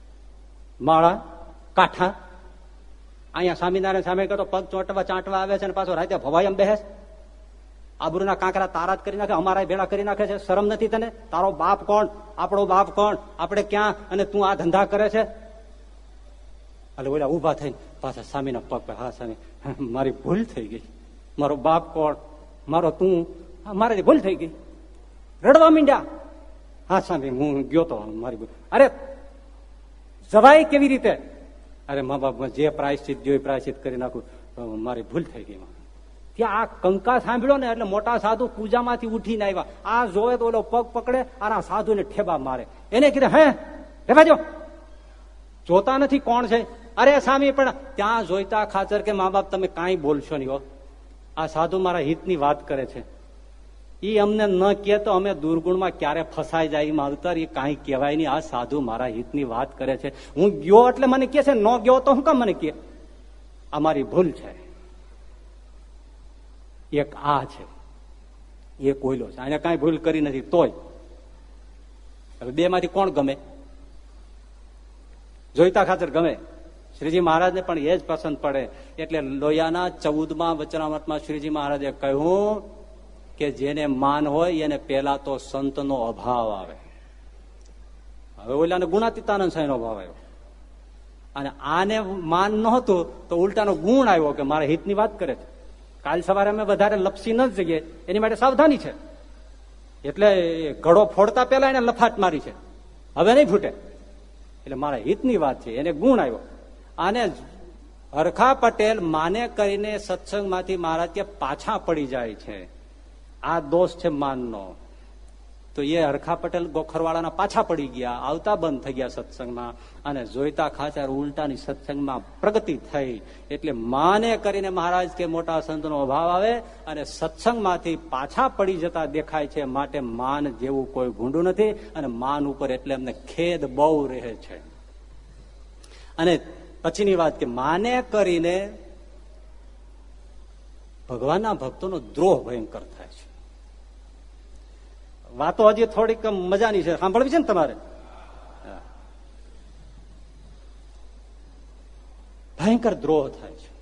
માળા, કાંઠા. અહીંયા સ્વામિનારાયણ સામે કહો પગ ચોંટવા, ચાંટવા આવે છે અને પાછો રાતે ભવાઈ એમ બેસે આબરૂના કાંકરા તારા જ કરી નાખે અમારા ભેળા કરી નાખે છે. શરમ નથી તને? તારો બાપ કોણ? આપણો બાપ કોણ? આપણે ક્યાં? અને તું આ ધંધા કરે છે? એટલે ઓલા ઊભા થઈને પાછા સ્વામીના પગ હા સ્વામી મારી ભૂલ થઈ ગઈ. મારો બાપ કોણ? મારો તું? મારે ભૂલ થઈ ગઈ. રડવા મીંડ્યા. હા સ્વામી, હું ગયો તો મારી ભૂલ. અરે જવાય કેવી રીતે? અરે મા બાપ જે પ્રાયશ્ચિત જોઈ પ્રાયશ્ચિત કરી નાખું મારી ભૂલ થઈ ગઈ ત્યાં આ કંકા સાંભળ્યો ને એટલે મોટા સાધુ પૂજામાંથી ઉઠીને આવ્યા. આ જોવે તો ઓલો પગ પકડે અને આ સાધુને ઠેબા મારે. એને કીધે, હે ઠેબા જો જોતા નથી કોણ છે? અરે સ્વામી, પણ ત્યાં જોઈતા ખાચર કે મા બાપ તમે કાંઈ બોલશો નહીં આ સાધુ મારા હિતની વાત કરે છે. એ અમને ન કહે તો અમે દુર્ગુણમાં ક્યારે ફસાઈ જાય એમાં અવતર એ કાંઈ કહેવાય નહીં. આ સાધુ મારા હિતની વાત કરે છે. હું ગયો એટલે મને કહે છે, ન ગયો તો હું કામ મને કહે? આ મારી ભૂલ છે. એક આ છે. એ કોયલો છે. આને કાંઈ ભૂલ કરી નથી. તોય. બે માંથી કોણ ગમે? જોઈતા ખાતર ગમે? શ્રીજી મહારાજને પણ એ જ પસંદ પડે. એટલે લોયાના ચૌદમાં વચનામતમાં શ્રીજી મહારાજે કહ્યું કે જેને માન હોય એને પેલા તો સંતનો અભાવ આવે. હવે ઓલાને ગુણાતીતાનંદ સાંઈનો અભાવ આવ્યો. અને આને માન નહોતું તો ઉલટાનો ગુણ આવ્યો કે મારા હિતની વાત કરે છે. કાલ સવારે અમે વધારે લપસી ન જઈએ, એની માટે સાવધાની છે. એટલે ઘડો ફોડતા પેલા એને લફાટ મારી છે. હવે નહીં ફૂટે. એટલે મારા હિતની વાત છે, એને ગુણ આવ્યો. અને હરખા પટેલ માને કરીને સત્સંગમાંથી મારા ત્યાં પાછા પડી જાય છે. આ દોષ છે માનનો. તો એ હરખા પટેલ ગોખરવાળાના પાછા પડી ગયા, આવતા બંધ થઈ ગયા સત્સંગમાં અને જોઈતા ખાચાર ઉલટાની સત્સંગમાં પ્રગતિ થઈ. એટલે માને કરીને મહારાજ કે મોટા સંતનો અભાવ આવે અને સત્સંગમાંથી પાછા પડી જતા દેખાય છે માટે માન જેવું કોઈ ભૂંડું નથી અને માન ઉપર એટલે એમને ખેદ બહુ રહે છે. અને પછીની વાત કે માને કરીને ભગવાનના ભક્તોનો દ્રોહ ભયંકર થાય વાતો હજી થોડીક મજાની છે. સાંભળવી છે ને તમારે? ભયંકર દ્રોહ થાય છે.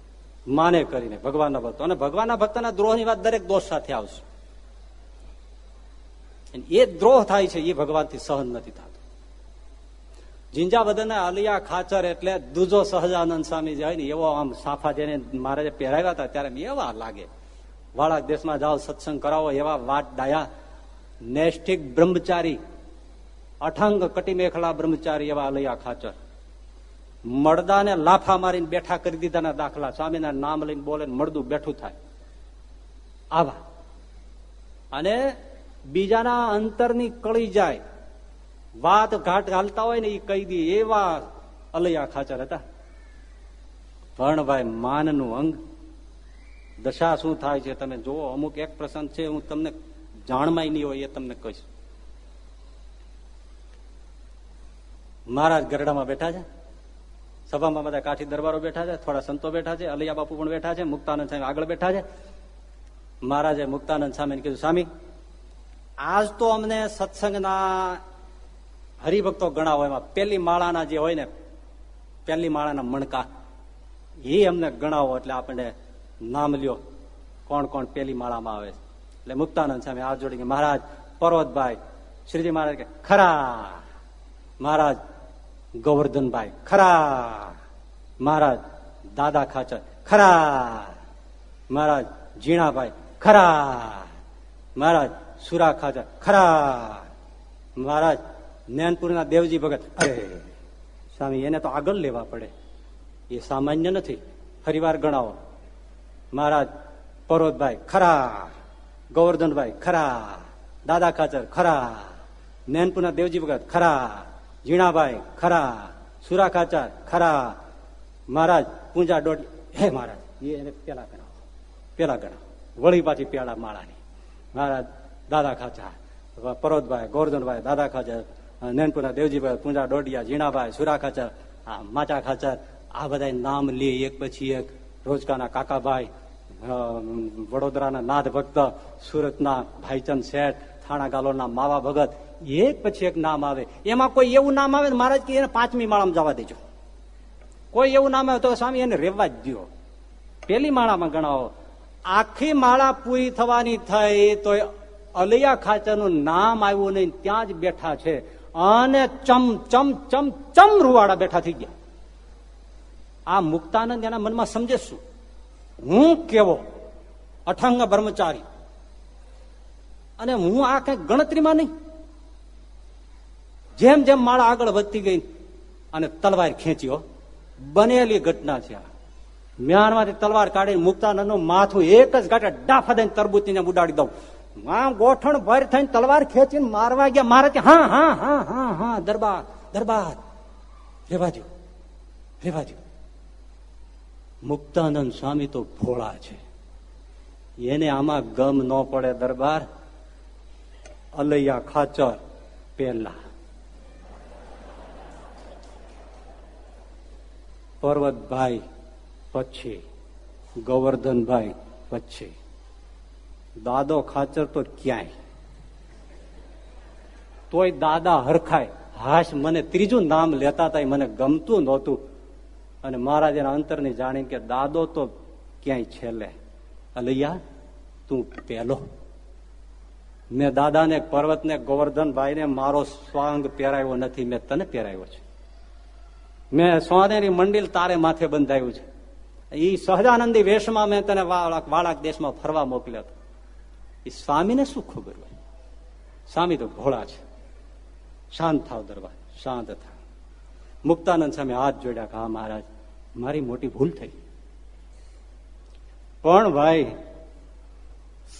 માને કરીને, ભગવાનના ભક્તો. અને ભગવાનના ભક્તના દ્રોહની વાત દરેક દોષ સાથે આવશે. એ દ્રોહ થાય છે, એ ભગવાનથી સહન નથી થતો. જિંજાબદન અલિયા ખાચર એટલે દુજો સહજાનંદ સ્વામી જાય ને, એવો આમ સાફા જેને મહારાજે પહેરાવ્યા હતા, ત્યારે એવા લાગે. વાળા દેશમાં જાઓ, સત્સંગ કરાવો, એવા વાત ડાયા. નૈષ્ઠિક બ્રહ્મચારી, અઠંગ કટીમેખલા બ્રહ્મચારી એવા લયા ખાચર. મળદાને લાફા મારીને બેઠા કરી દીધાના દાખલા, સ્વામીના નામ લઈને બોલે મળદું બેઠું થાય. આવા. અને બીજાના અંતરની કળી જાય. વાત ઘાટ હાલતા હોય ને એ કહી દે એવા અલૈયા ખાચર હતા. પણ માનનું અંગ. દશા શું થાય છે તમે જુઓ, અમુક એક પ્રસંગ છે, હું તમને જાણમાં નહીં હોય એ તમને કહીશ. મહારાજ ગરડામાં બેઠા છે. સભામાં બધા કાઠી દરબારો બેઠા છે, થોડા સંતો બેઠા છે, અલૈયા બાપુ પણ બેઠા છે, મુક્તાનંદ સામે આગળ બેઠા છે. મહારાજે મુક્તાનંદ સામે કીધું, સ્વામી, આજ તો અમને સત્સંગના હરિભક્તો ઘણા હોય એમાં. પેલી માળાના જે હોય ને, પેલી માળાના મણકા, એ અમને ગણાવો એટલે આપણે નામ લ્યો. કોણ કોણ પેલી માળામાં આવે છે. એટલે મુક્તાનંદ સામે હાથ જોડી મહારાજ પર્વતભાઈ શ્રીજી મહારાજ કે, ખરા. મહારાજ, ગોવર્ધનભાઈ, ખરા. મહારાજ, દાદા ખાચર, ખરા. મહારાજ જીણાભાઈ ખરા. મહારાજ, સુરા ખાચર, ખરા. મહારાજ જ્ઞાનપુરના દેવજી ભગત, અરે. સ્વામી, એને તો આગળ લેવા પડે. એ સામાન્ય નથી. ફરીવાર ગણાવો. મહારાજ, પર્વતભાઈ, ખરા. ગોવર્ધનભાઈ ખરા. દાદા ખાચર, ખરા. નેનપુના દેવજી ભગત, ખરા. ઝીણાભાઈ, ખરા. સુરા ખાચર, ખરા. મહારાજ, પૂંજા દોડી હે મહારાજ એને પેલા ગણાવો. પેલા ગણાવો. વળી પાછી પેલા માળાની. મહારાજ, દાદા ખાચા પરોતભાઈ ગોરધનભાઈ દાદા ખાચર નૈનપુરા દેવજીભાઈ પૂંજા ડોડિયા ઝીણાભાઈ, સુરા ખાચર માચા ખાચર, આ બધા નામ લે એક પછી એક. રોજકાના કાકાભાઈ વડોદરાના નાદ ભક્ત, સુરતના ભાઈચંદ શેઠ, થાણા ગાલોના માવા ભગત એક પછી એક નામ આવે. એમાં કોઈ એવું નામ આવે મહારાજ કે એને પાંચમી માળામાં જવા દેજો. કોઈ એવું નામ આવે તો સ્વામી એને રેવા જ દો પેલી માળામાં ગણાવો. આખી માળા પૂરી થવાની થઈ તો અલૈયા ખાચરનું નામ આવ્યું નહીં, ત્યાં જ બેઠા છે. અને ચમ ચમ ચમ ચમ રૂવાડા બેઠા થઈ ગયા. આ મુક્તાનંદ એના મનમાં સમજે શું? હું કેવો? અઠંગ બ્રહ્મચારી. અને હું આ કઈ ગણતરીમાં નહીં. જેમ જેમ માળા આગળ વધતી ગઈ અને તલવાર ખેંચ્યો બનેલી ઘટના છે આ. મ્યાનમાંથી તલવાર કાઢી મુક્તાનંદનું માથું એક જ ગાંઠે ડાફા દઈને તરબૂચીને ઉડાડી દઉં. આમ ગોઠણ ભર થઈને તલવાર ખેંચીને મારવા ગયા. મારે હા હા હા હા હા, દરબાર દરબાર. રેવા દો રેવા દો મુક્તાનંદ સ્વામી તો ભોળા છે. એને આમાં ગમ ન પડે દરબાર, અલૈયા ખાચર પેલા પર્વતભાઈ પછી ગોવર્ધનભાઈ પછી દાદો ખાચર તો ક્યાંય? તોય દાદા હરખાય. હાશ, મને ત્રીજું નામ લેતા હતા મને ગમતું નહોતું. અને મહારાજ એના અંતરની જાણી કે દાદો તો ક્યાંય છેલ્લે. અલૈયા, તું પેલો. મેં દાદાને, પર્વતને, ગોવર્ધનભાઈને મારો સ્વાંગ પહેરાવ્યો નથી, મેં તને પહેરાવ્યો છે. મેં સોનેરી મંડિલ તારે માથે બંધાયું છે. એ સહજાનંદી વેશમાં મેં તને વાળાક દેશમાં ફરવા મોકલ્યો હતો. એ સ્વામીને શું ખબર હોય? સ્વામી તો ભોળા છે. શાંત થાવ દરબાર, શાંત થાવ. મુક્તાનંદ સામે હાથ જોડ્યા કે હા મહારાજ મારી મોટી ભૂલ થઈ. પણ ભાઈ,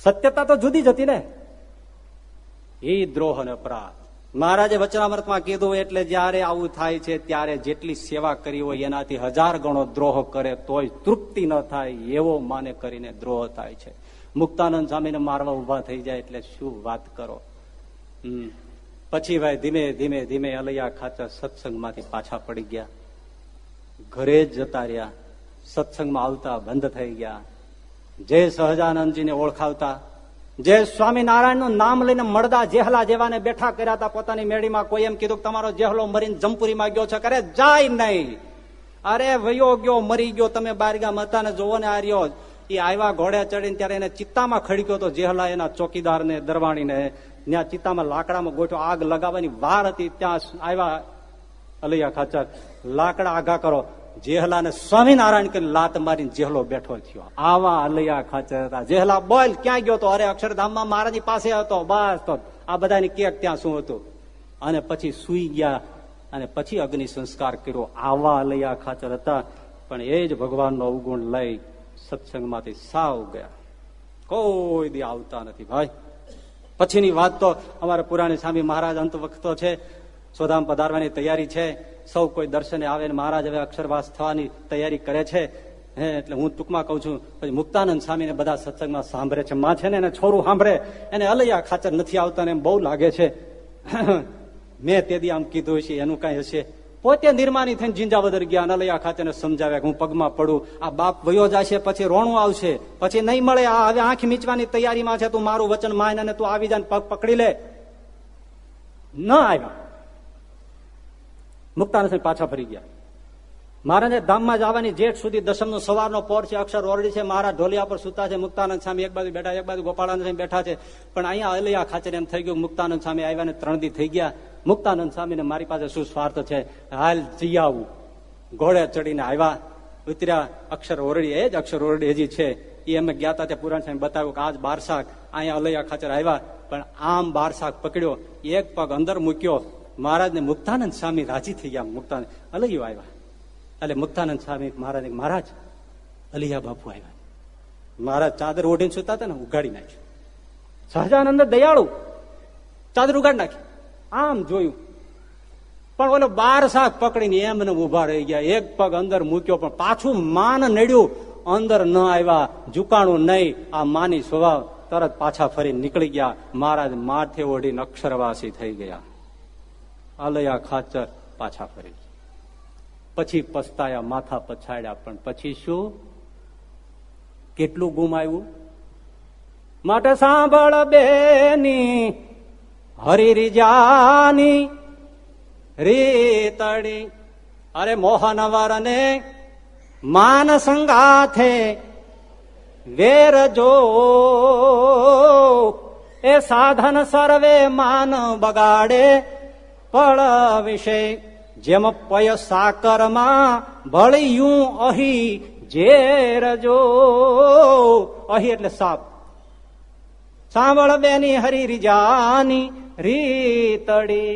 સત્યતા તો જુદી જ હતી ને. એ દ્રોહ અને અપરાધ. મહારાજે વચનામૃતમાં કીધું એટલે જયારે આવું થાય છે, ત્યારે જેટલી સેવા કરી હોય, એનાથી હજાર ગણો દ્રોહ કરે તોય તૃપ્તિ ન થાય, એવો માને કરીને દ્રોહ થાય છે. મુક્તાનંદ સ્વામીને મારવા ઊભા થઈ જાય એટલે શું વાત કરો? પછી ભાઈ ધીમે ધીમે ધીમે અલૈયા ખાચર સત્સંગમાંથી પાછા પડી ગયા. ઘરે જતા રહ્યા. સત્સંગમાં આવતા, બંધ થઈ ગયા. જે સહજાનંદજીને ઓળખાવતા, જે સ્વામિનારાયણનું નામ લઈને મળદા જેહલા જેવાને બેઠા કર્યા હતા, પોતાની મેળીમાં કોઈ એમ કીધું તમારો જેહલો મરીને જમપુરીમાં ગયો છે, કરે જાય નહીં. અરે વયો ગયો, મરી ગયો, તમે બારગામ હતા ને જોવો ને આ રહ્યો. એ આવ્યા ઘોડે ચડીને ત્યારે એને ચિત્તામાં ખડક્યો તો જેહલા એના ચોકીદાર ને દરવાણીને. ત્યાં ચિત્તામાં લાકડામાં ગોઠો આગ લગાવવાની વાર હતી, ત્યાં આવ્યા અલૈયા ખાચર. લાકડા આઘા કરો. જેહલાને સ્વામિનારાયણ કે લાત મારીને જેહલો બેઠો થયો. આવા અલૈયા ખાચર હતા. જેહલા બોલ, ક્યાં ગયો તો? અરે અક્ષરધામમાં મહારાજની પાસે હતો. બસ તો. આ બધાની કેક ત્યાં શું હતું? અને પછી સુઈ ગયા અને પછી અગ્નિ સંસ્કાર કર્યો. આવા અલૈયા ખાચર હતા. પણ એ જ ભગવાનનો અવગુણ લઈ સત્સંગમાંથી સાવ ગયા. કોઈ દી આવતા નથી. ભાઈ, પછીની વાત તો અમારા પુરાણી સ્વામી મહારાજ અંત વખતો છે. સોધામ પધારવાની તૈયારી છે. સૌ કોઈ દર્શને આવે ને મહારાજ હવે અક્ષરવાસ થવાની તૈયારી કરે છે. હે, એટલે હું ટૂંકમાં કઉ છું, પછી મુક્તાનંદ સ્વામીને બધા સત્સંગમાં સાંભળે છે. માં છે ને એને છોરું સાંભળે. એને અલૈયા ખાચર નથી આવતા ને બહુ લાગે છે. મેં તે આમ કીધું છે એનું કઈ હશે. પોતે નિર્માની થઈને જીંજાવદર ગયા અનલયા ખાતે સમજાવ્યા કે હું પગમાં પડું. આ બાપ વયો જશે, પછી રોણું આવશે. પછી નહીં મળે, આ હવે આંખ મીચવાની તૈયારીમાં છે. તું મારું વચન માન અને તું આવી જાય પગ પકડી લે. ન આવ્યા. મુક્તાનંદ પાછા ફરી ગયા. મહારાજે ધામમાં જવાની જેઠ સુધી દસમનો સવારનો પોર છે, અક્ષર ઓરડી છે મારા ઢોલિયા પર સુતા છે, મુક્તાનંદ સ્વામી એક બાજુ બેઠા એક બાજુ ગોપાળાનંદ સ્વામી બેઠા છે. પણ અહીંયા અલૈયા ખાચર એમ થઈ ગયું, મુક્તાનંદ સ્વામી આવ્યા ને ત્રણ દી થઈ ગયા. મુક્તાનંદ સ્વામીને મારી પાસે શું સ્વાર્થ છે. હાલ જઈ ઘોડે ચડીને આવ્યા. ઉતર્યા. અક્ષર ઓરડી, એ જ અક્ષર ઓરડી હજી છે. એ અમે ગયા હતા ત્યાં પુરાણ સ્વામી બતાવ્યું કે આજ બારસાક અહીંયા અલૈયા ખાચર આવ્યા. પણ આમ બારસાક પકડ્યો. એક પગ અંદર મૂક્યો. મહારાજને મુક્તાનંદ સ્વામી રાજી થઈ ગયા. મુક્તાનંદ, અલૈયો આવ્યા. એટલે મુક્તાનંદ સ્વામી મહારાજ મહારાજ, અલિયા બાપુ આવ્યા મહારાજ ચાદર ઓઢીને સુતા હતા ને ઉગાડી નાખ્યું. સહજાનંદ દયાળુ. ચાદર ઉગાડી નાખી. આમ જોયું. પણ ઓલો બાર શાક પકડીને એમને ઊભા રહી ગયા. એક પગ અંદર મૂક્યો, પણ પાછું માન નડ્યું. અંદર ન આવ્યા, ઝુકાણું નહીં. આ માની સ્વભાવ તરત પાછા ફરી નીકળી ગયા. મહારાજ માથે ઓઢીને અક્ષરવાસી થઈ ગયા. અલયા ખાચર પાછા ફરી પછી પસ્તાયા માથા પછાડ્યા પણ પછી શું? કેટલું ગુમાવ્યું માટે સાંભળ બેની હરી જાની રીતડી. અરે મોહન વરને માન સંગાથે વેર જો. એ સાધન સર્વે માન બગાડે. પળ વિશે જેમ પય સાકરમાં ભળ્યું અહી ઝેર જો. અહી એટલે સાપ. સાંભળ બેની હરી રીજાની રીતડી.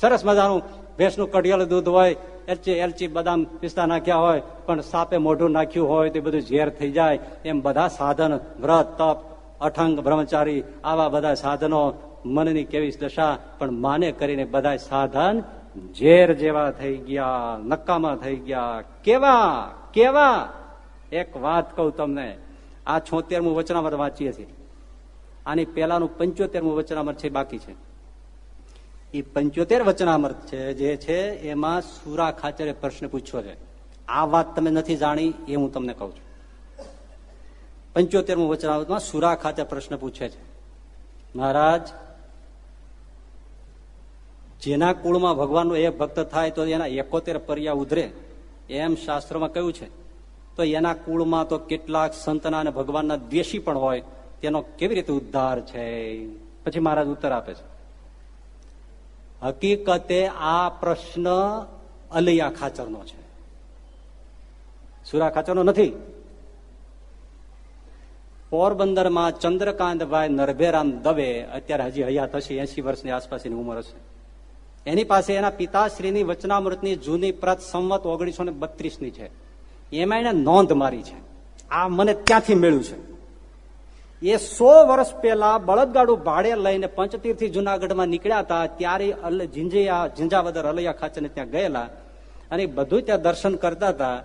સરસ મજાનું ભેંસનું કડિયલ દૂધ હોય, એલચી એલચી, બદામ પિસ્તા નાખ્યા હોય, પણ સાપે મોઢું નાખ્યું હોય તો બધું ઝેર થઈ જાય. એમ બધા સાધન, વ્રત, તપ, અઠંગ, બ્રહ્મચારી, આવા બધા સાધનો મનની કેવી દશા, પણ માને કરીને બધા સાધન ઝેર જેવા થઈ ગયા, નકામા થઈ ગયા. કેવા? કેવા? એક વાત કહું તમને. આ છોતેરમું વચનામત વાંચીએ છીએ. આની પેલાનું પંચોતેરમું વચનામત છે, બાકી છે. એ પંચોતેર વચનામૃત છે, જે છે, એમાં સુરા ખાચરે પ્રશ્ન પૂછ્યો છે. આ વાત તમે નથી જાણી, એ હું તમને કહું છું. પંચોતેરમું વચનામૃતમાં સુરા ખાચર પ્રશ્ન પૂછે છે. મહારાજ જેના કુળમાં ભગવાનનો એ ભક્ત થાય તો એના એકોતેર પર્યા ઉધરે. એમ શાસ્ત્રમાં કહ્યું છે. તો એના કુળમાં તો કેટલાક સંતના અને ભગવાનના દ્વેષી પણ હોય, તેનો કેવી રીતે ઉદ્ધાર છે? પછી મહારાજ ઉત્તર આપે છે. હકીકતે આ પ્રશ્ન અલૈયા ખાચરનો છે. સુરા ખાચરનો નથી. પોરબંદરમાં ચંદ્રકાંતભાઈ નરભેરામ દવે, અત્યારે હજી હયાત હશે એસી વર્ષની આસપાસની ઉંમર હશે. એની પાસે એના પિતાશ્રીની વચનામૃતની જૂની પ્રત સંવત ઓગણીસો ને બત્રીસની છે. એમાં એને નોંધ મારી છે. આ મને ત્યાંથી મેળ્યું છે. એ સો વર્ષ પહેલા બળદગાડું ભાડે લઈને પંચતીર્થી જુનાગઢમાં નીકળ્યા હતા, ત્યારે ઝીંઝિયા, ઝીંઝાવદર, અલૈયા ખાચરને ત્યાં ગયેલા અને બધું ત્યાં દર્શન કરતા હતા.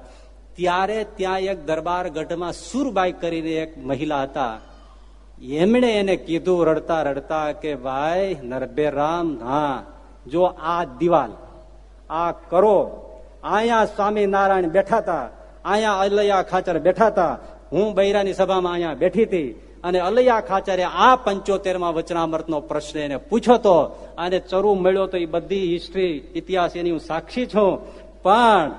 ત્યારે ત્યાં એક દરબાર ગઢમાં સુરબાઈ કરીને એક મહિલા હતા. એમણે એને કીધું રડતા રડતા કે, ભાઈ નરબે રામ, હા જો આ દિવાલ, આ કરો અહીંયા સ્વામિનારાયણ બેઠા હતા અહીંયા અલૈયા ખાચર બેઠા હતા હું બૈરાની સભામાં અહીંયા બેઠી હતી અને અલૈયા ખાચરે આ પંચોતેરમાં વચનામૃતનો પ્રશ્ન એને પૂછ્યો તો, અને ચરુ મળ્યો તો એ બધી હિસ્ટ્રી ઇતિહાસ એની હું સાક્ષી છું. પણ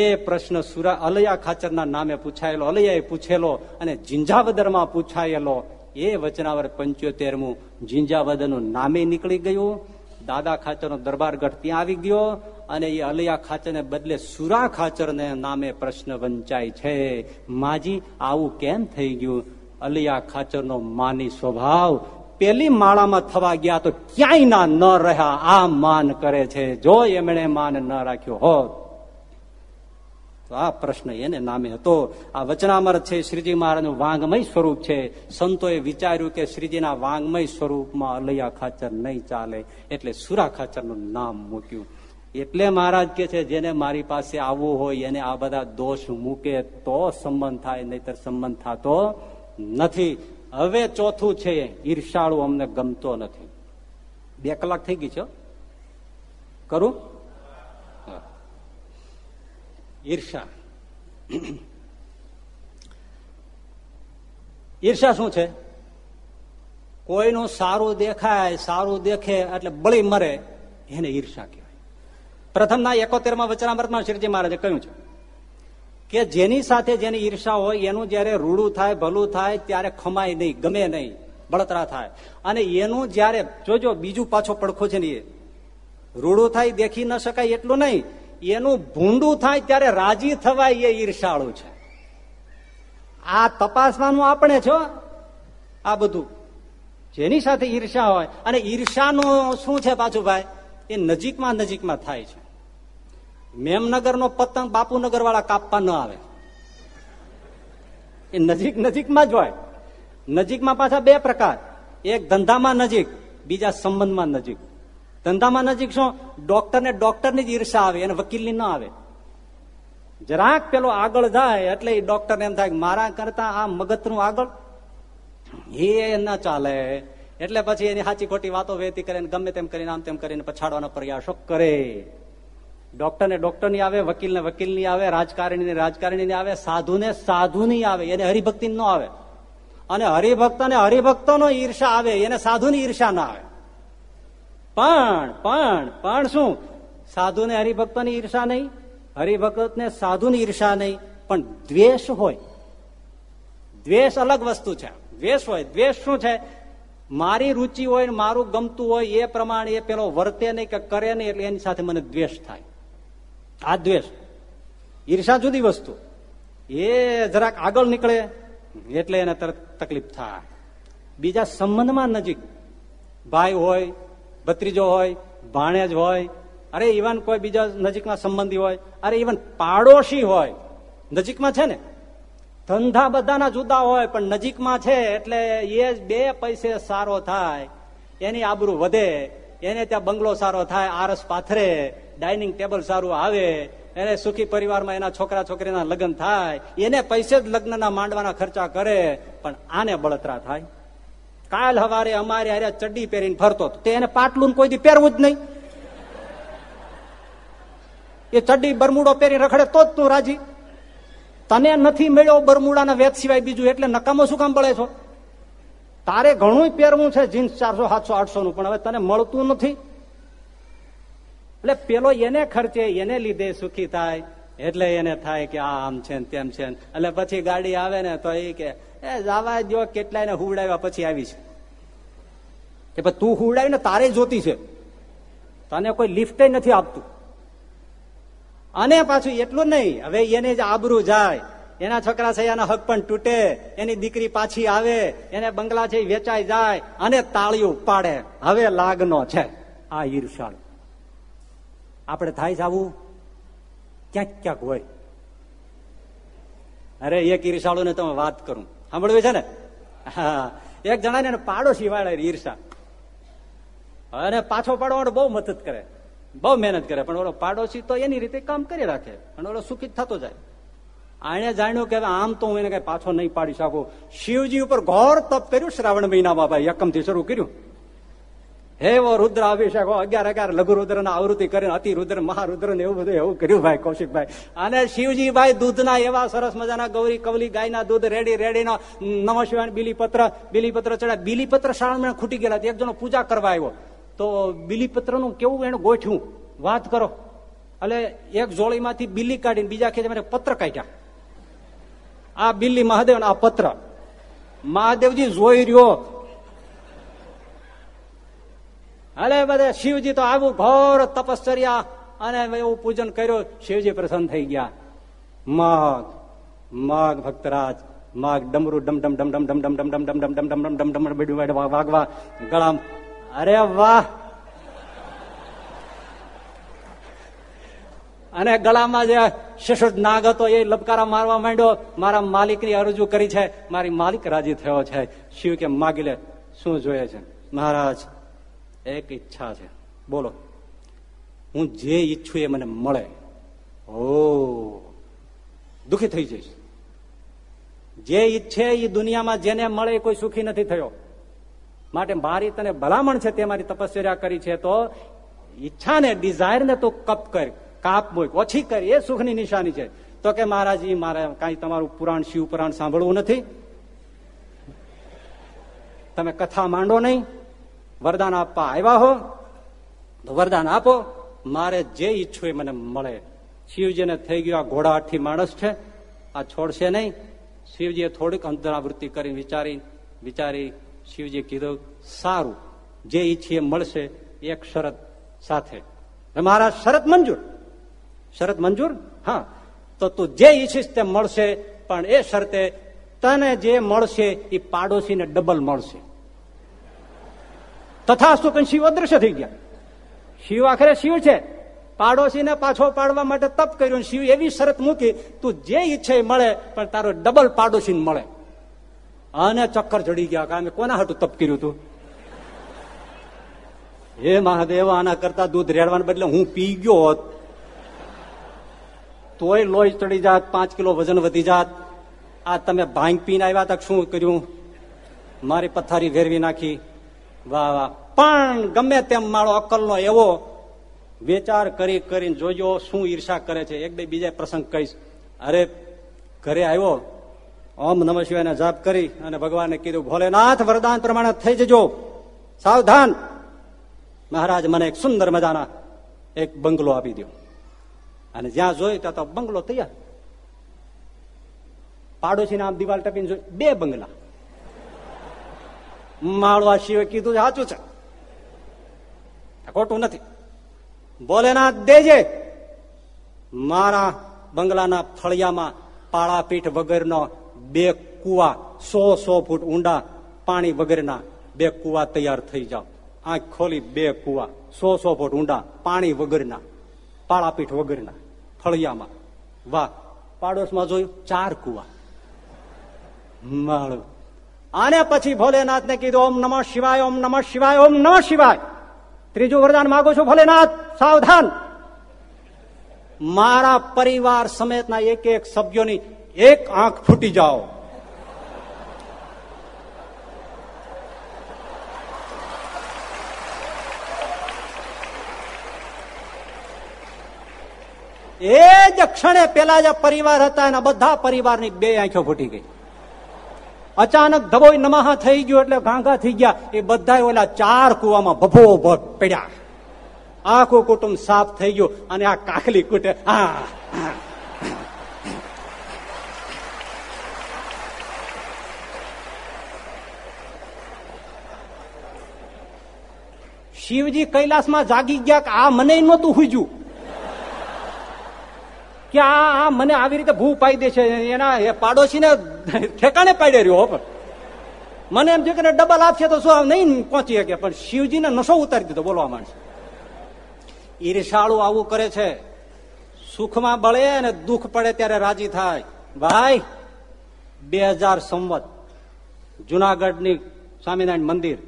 એ પ્રશ્ન સુરા અલૈયા ખાચરના નામે પૂછાયેલો, અલૈયાએ પૂછેલો અને જિંજાવદરમાં પૂછાયેલો, એ વચનાવર પંચોતેરમું જિંજાવદરનું નામે નીકળી ગયું. દાદા ખાચરનો દરબારગઢ ત્યાં આવી ગયો અને એ અલૈયા ખાચરને બદલે સુરા ખાચરને નામે પ્રશ્ન વંચાય છે. માજી, આવું કેમ થઈ ગયું? અલિયા ખાચરનો માની સ્વભાવ પેલી માળામાં થવા ગયા તો ક્યાંય ના ન રહ્યા. આ માન કરે છે. જો એમણે માન ન રાખ્યો હોત તો આ પ્રશ્ન એને નામે હતો. આ વચનામૃત છે શ્રીજી મહારાજનું વાંગમય સ્વરૂપ છે. સંતોએ વિચાર્યું કે શ્રીજીના વાંગમય સ્વરૂપમાં અલૈયા ખાચર નહીં ચાલે, એટલે સુરા ખાચરનું નામ મૂક્યું. એટલે મહારાજ કે છે, જેને મારી પાસે આવવું હોય, એને આ બધા દોષ મૂકે તો સંબંધ થાય, નહીતર સંબંધ થતો નથી. હવે ચોથું છે, ઈર્ષાળું અમને ગમતો નથી. બે કલાક થઈ ગઈ છો કરું? ઈર્ષા. ઈર્ષા શું છે? કોઈનું સારું દેખાય, સારું દેખે એટલે બળી મરે, એને ઈર્ષા કહેવાય. પ્રથમના એકોતેરમાં વચનામૃતમાં શ્રીજી મહારાજે કહ્યું છે કે જેની સાથે જેની ઈર્ષા હોય, એનું જયારે રૂડું થાય, ભલું થાય, ત્યારે ખમાય નહીં, ગમે નહીં, બળતરા થાય. અને એનું જયારે, જોજો, બીજું પાછો પડખો છે ને એ. રૂડું થાય, દેખી ન શકાય એટલું નહીં એનું ભૂંડું થાય ત્યારે રાજી થવાય એ ઈર્ષાળું છે. આ તપાસવાનું આપણે છો? આ બધું. જેની સાથે ઈર્ષા હોય, અને ઈર્ષાનું શું છે પાછું ભાઈ એ નજીકમાં નજીકમાં થાય છે. મેમનગર નો પતંગ બાપુનગર વાળા કાપવા ન આવે. એ નજીક નજીકમાં જ હોય. નજીકમાં પાછા બે પ્રકાર. એક ધંધામાં નજીક, બીજા સંબંધમાં નજીક. ધંધામાં નજીક શું ડોક્ટર ને ડોક્ટરની જ ઈર્ષા આવે અને વકીલની ન આવે. જરાક પેલો આગળ જાય, એટલે એ ડોક્ટર એમ થાય મારા કરતા આ મગજનું આગળ? એ ન ચાલે. એટલે પછી એની સાચી ખોટી વાતો વેતી કરે ગમે તેમ કરીને, આમ તેમ કરીને પછાડવાનો પ્રયાસો કરે. ડોક્ટરને ડોક્ટરની આવે, વકીલને વકીલની આવે રાજકારણી રાજકારણી આવે, સાધુને સાધુ ની આવે, એને હરિભક્તિ ન આવે. અને હરિભક્ત ને હરિભક્તો નો ઈર્ષા આવે, એને સાધુની ઈર્ષા ના આવે. પણ પણ પણ શું? સાધુ ને હરિભક્તો ની ઈર્ષા નહીં હરિભક્ત ને સાધુ ની ઈર્ષા નહીં, પણ દ્વેષ હોય. દ્વેષ અલગ વસ્તુ છે. દ્વેષ હોય. દ્વેષ શું છે? મારી રુચિ હોય મારું ગમતું હોય એ પ્રમાણે એ પેલો વર્તે નહીં કે કરે નહીં એટલે એની સાથે મને દ્વેષ થાય. આ દ્વેષ. ઈર્ષા જુદી વસ્તુ. એ જરાક આગળ નીકળે એટલે એને તરત તકલીફ થાય. બીજા સંબંધમાં નજીક ભાઈ હોય ભત્રીજો હોય, ભાણેજ હોય, અરે ઇવન કોઈ બીજા નજીકના સંબંધી હોય, અરે ઇવન પાડોશી હોય, નજીકમાં છે ને? ધંધા બધાના જુદા હોય, પણ નજીકમાં છે એટલે એ બે પૈસે સારો થાય, એની આબરૂ વધે, એને ત્યાં બંગલો સારો થાય, આરસ પાથરે, ડાઇનિંગ ટેબલ સારું આવે, એને સુખી પરિવારમાં એના છોકરા છોકરીના લગ્ન થાય, એને પૈસે જ લગ્નના માંડવાના ખર્ચા કરે, પણ આને બળતરા થાય? કાલ હવારે અમારે અરે ચડ્ડી પહેરીને ફરતો તે એને પાટલું કોઈ દી પહેરવું જ નહીં. એ ચડ્ડી બરમુડો પહેરી રખડે તો જ તું રાજી. તને નથી મળ્યો બરમુડાના વેત સિવાય બીજું એટલે નકામો શું કામ બળે છો? તારે ઘણું પહેરવું છે, જીન્સ ચારસો, સાતસો આઠસો નું પણ હવે તને મળતું નથી. એટલે પેલો એને ખર્ચે, એને લીધે સુખી થાય. એટલે એને થાય કે આ આમ છે તેમ છે એટલે પછી ગાડી આવે ને તો એ કે એ, જવા દો કેટલાય હુવડાવ્યા પછી આવી છે કે તું હુવડાવી ને તારે જોતી છે. તને કોઈ લિફ્ટ નથી આપતું. અને પાછું એટલું નહીં, હવે એને જ આબરું જાય. એના છોકરા છે એના હક પણ તૂટે. એની દીકરી પાછી આવે, એને બંગલા છે વેચાઈ જાય, અને તાળીઓ પાડે હવે લાગનો છે. આ ઈર્ષાળ. આપણે થાય આવું? ક્યાંક ક્યાંક હોય. અરે, એક ઈર્ષાળુ ને તમે વાત કરું. સાંભળવું છે ને? હા. એક જણાને પાડોશી વાળા ઈર્ષા. અને પાછો પાડવાનો બહુ મદદ કરે. બહુ મહેનત કરે. પણ ઓલો પાડોશી તો એની રીતે કામ કરી રાખે. અને ઓલો સુખી થતો જાય. આને જાણ્યું કે આમ તો હું એને કઈ પાછો નહીં પાડી શકું. શિવજી ઉપર ઘોર તપ કર્યું શ્રાવણ મહિનામાં ભાઈ, એકમથી શરૂ કર્યું. હે વો રુદ્ર અભિષેકો અગિયાર અગિયાર લઘુ રુદ્ર ના આવૃત્તિ કરીને અતિ રુદ્ર, મહારુદ્ર ને એવું બધું, એવું કર્યું ભાઈ, કૌશિકભાઈ. અને શિવજીભાઈ દૂધના એવા સરસ મજાના ગૌરી કવલી ગાયના દૂધ, રેડી, રેડીનો નમો બિલીપત્ર બિલીપત્ર બીલીપત્ર બિલીપત્ર શાળા ખૂટી ગયેલા એક જણો પૂજા કરવા આવ્યો. તો બિલીપત્રનું કેવું એને ગોઠ્યું વાત કરો. એટલે એક જોળીમાંથી બિલ્લી કાઢીને બીજા ખેંચે મને પત્ર કાઢ્યા. આ બિલ્લી મહાદેવ આ પત્ર. મહાદેવજી જોઈ રહ્યો અરે બધા શિવજી તો આવું ઘોર તપશ્ચર્યા અને એવું પૂજન કર્યું શિવજી પ્રસન્ન થઈ ગયા માઘ માઘ ભક્તરાજ માઘ ડમરું ડમ ડમ ડમ ડમ ડમ ડમ ડમ ડમ ડમ ડમ ડમ ડમ ડમ ડમ ડમ વાગવા ગળામ અરે વાહ અને ગળામાં જે શિશુ નાગ હતો એ લબકારા મારવા માંડ્યો મારા માલિકની અરજુ કરી છે મારી માલિક રાજી થયો છે શિવ કે માગી લે શું જોઈએ છે મહારાજ એક ઈચ્છા છે. બોલો. હું જે ઈચ્છું એ મને મળે. ઓ, દુખી થઈ જઈશ. જે ઈચ્છે એ દુનિયામાં જેને મળે એ કોઈ સુખી નથી થયો. માટે મારી તને ભલામણ છે તે મારી તપસ્યા કરી છે તો ઈચ્છા ને ડિઝાયર ને તો કપ કર, કાપ મૂક, ઓછી કર, એ સુખની નિશાની છે. તો કે મહારાજી મારે કઈ તમારું પુરાણ, શિવ પુરાણ સાંભળવું નથી? તમે કથા માંડો નહીં? વરદાન આપવા આવ્યા હો, તો વરદાન આપો. મારે જે ઈચ્છું એ મને મળે. શિવજીને થઈ ગયો આ ઘોડાથી માણસ છે. આ છોડશે નહીં. શિવજીએ થોડીક અંતરાવૃત્તિ કરી વિચારી વિચારી શિવજી કીધું, સારું, જે ઈચ્છીએ મળશે એક શરત સાથે. મારા શરત મંજૂર. શરત મંજૂર? હા. તો તું જે ઈચ્છીશ તે મળશે, પણ એ શરતે તને જે મળશે એ પાડોશીને ડબલ મળશે. તથા શું કઈ શિવ અદ્રશ્ય થઈ ગયા. શિવ આખરે શિવ છે. પાડોશીને પાછો પાડવા માટે તપ કર્યું. શિવ એવી શરત મૂકી, તું જે ઈચ્છે મળે, પણ તારો ડબલ પાડોશી મળે. અને ચક્કર ચડી ગયા કામે કોના હાટું તપ કર્યું તું? હે મહાદેવ, આના કરતા દૂધ રેડવાને બદલે હું પી ગયો હોત. તોય લોહી ચડી જાત, પાંચ કિલો વજન વધી જાત. આ તમે ભાંગ પીને આવ્યા તક શું કર્યું? મારી પથારી ફેરવી નાખી. વાહ વાહ. પણ ગમે તેમ મારો અક્કલનો એવો વિચાર કરી કરીને જોજો શું ઈર્ષા કરે છે, એક બે બીજા પ્રસંગ કહીશ. અરે, ઘરે આવ્યો, ઓમ નમ શિવાયના જાપ કરી અને ભગવાને કીધું, ભોલેનાથ, વરદાન પ્રમાણે થઈ જજો. સાવધાન. મહારાજ મને એક સુંદર મજાના એક બંગલો આપી દો અને જ્યાં જોયું ત્યાં તો બંગલો તૈયાર. પાડોશી આમ દિવાલ ટપીને જોઈ બે બંગલા. માળવા શિવે કીધું સાચું છે. ખોટું નથી. ભોલેનાથ દેજે, મારા બંગલાના ફળિયામાં પાળાપીઠ વગરનો બે કુવા, સો સો ફૂટ ઊંડા પાણી વગરના બે કુવા તૈયાર થઈ જાઓ. આંખ ખોલી બે કુવા, સો સો ફૂટ ઊંડા પાણી વગરના, પાળાપીઠ વગરના ફળિયામાં. વાહ, પાડોશમાં જોયું, ચાર કુવા. માળું આને પછી ભોલેનાથ ને કીધું, ઓમ નમઃ શિવાય, ઓમ નમઃ શિવાય, ઓમ નમઃ શિવાય. ત્રીજું વરદાન માગો છો, ભોલેનાથ, સાવધાન. મારા પરિવાર સમેતના એક એક સભ્યોની એક આંખ ફૂટી જાઓ. એ જ ક્ષણે પેલા જે પરિવાર હતા એના બધા પરિવારની બે આંખો ફૂટી ગઈ. અચાનક ધબોઈ નમાહા થઈ ગયો એટલે ઘાંઘા થઈ ગયા. એ બધા ઓલા ચાર કુવામાં ભભો ભભ પડ્યા. આખું કુટુંબ સાફ થઈ ગયું અને આ કાકલી કુટે હા શિવજી કૈલાસમાં જાગી ગયા કે આ મને નહોતું હુજ્યું. કે આ મને આવી રીતે ભૂ પાઈ દે છે. એના પાડોશીને ઠેકાણે પાડે રહ્યો પણ. મને એમ થયું કે ડબલ આપશે તો શું નહીં પહોંચી શકે? પણ શિવજીને નશો ઉતારી દીધો, બોલવા માંડશે. ઈર્ષાળુ આવું કરે છે. સુખમાં બળે અને દુઃખ પડે ત્યારે રાજી થાય. ભાઈ બે હજાર સંવત, જુનાગઢની સ્વામિનારાયણ મંદિર,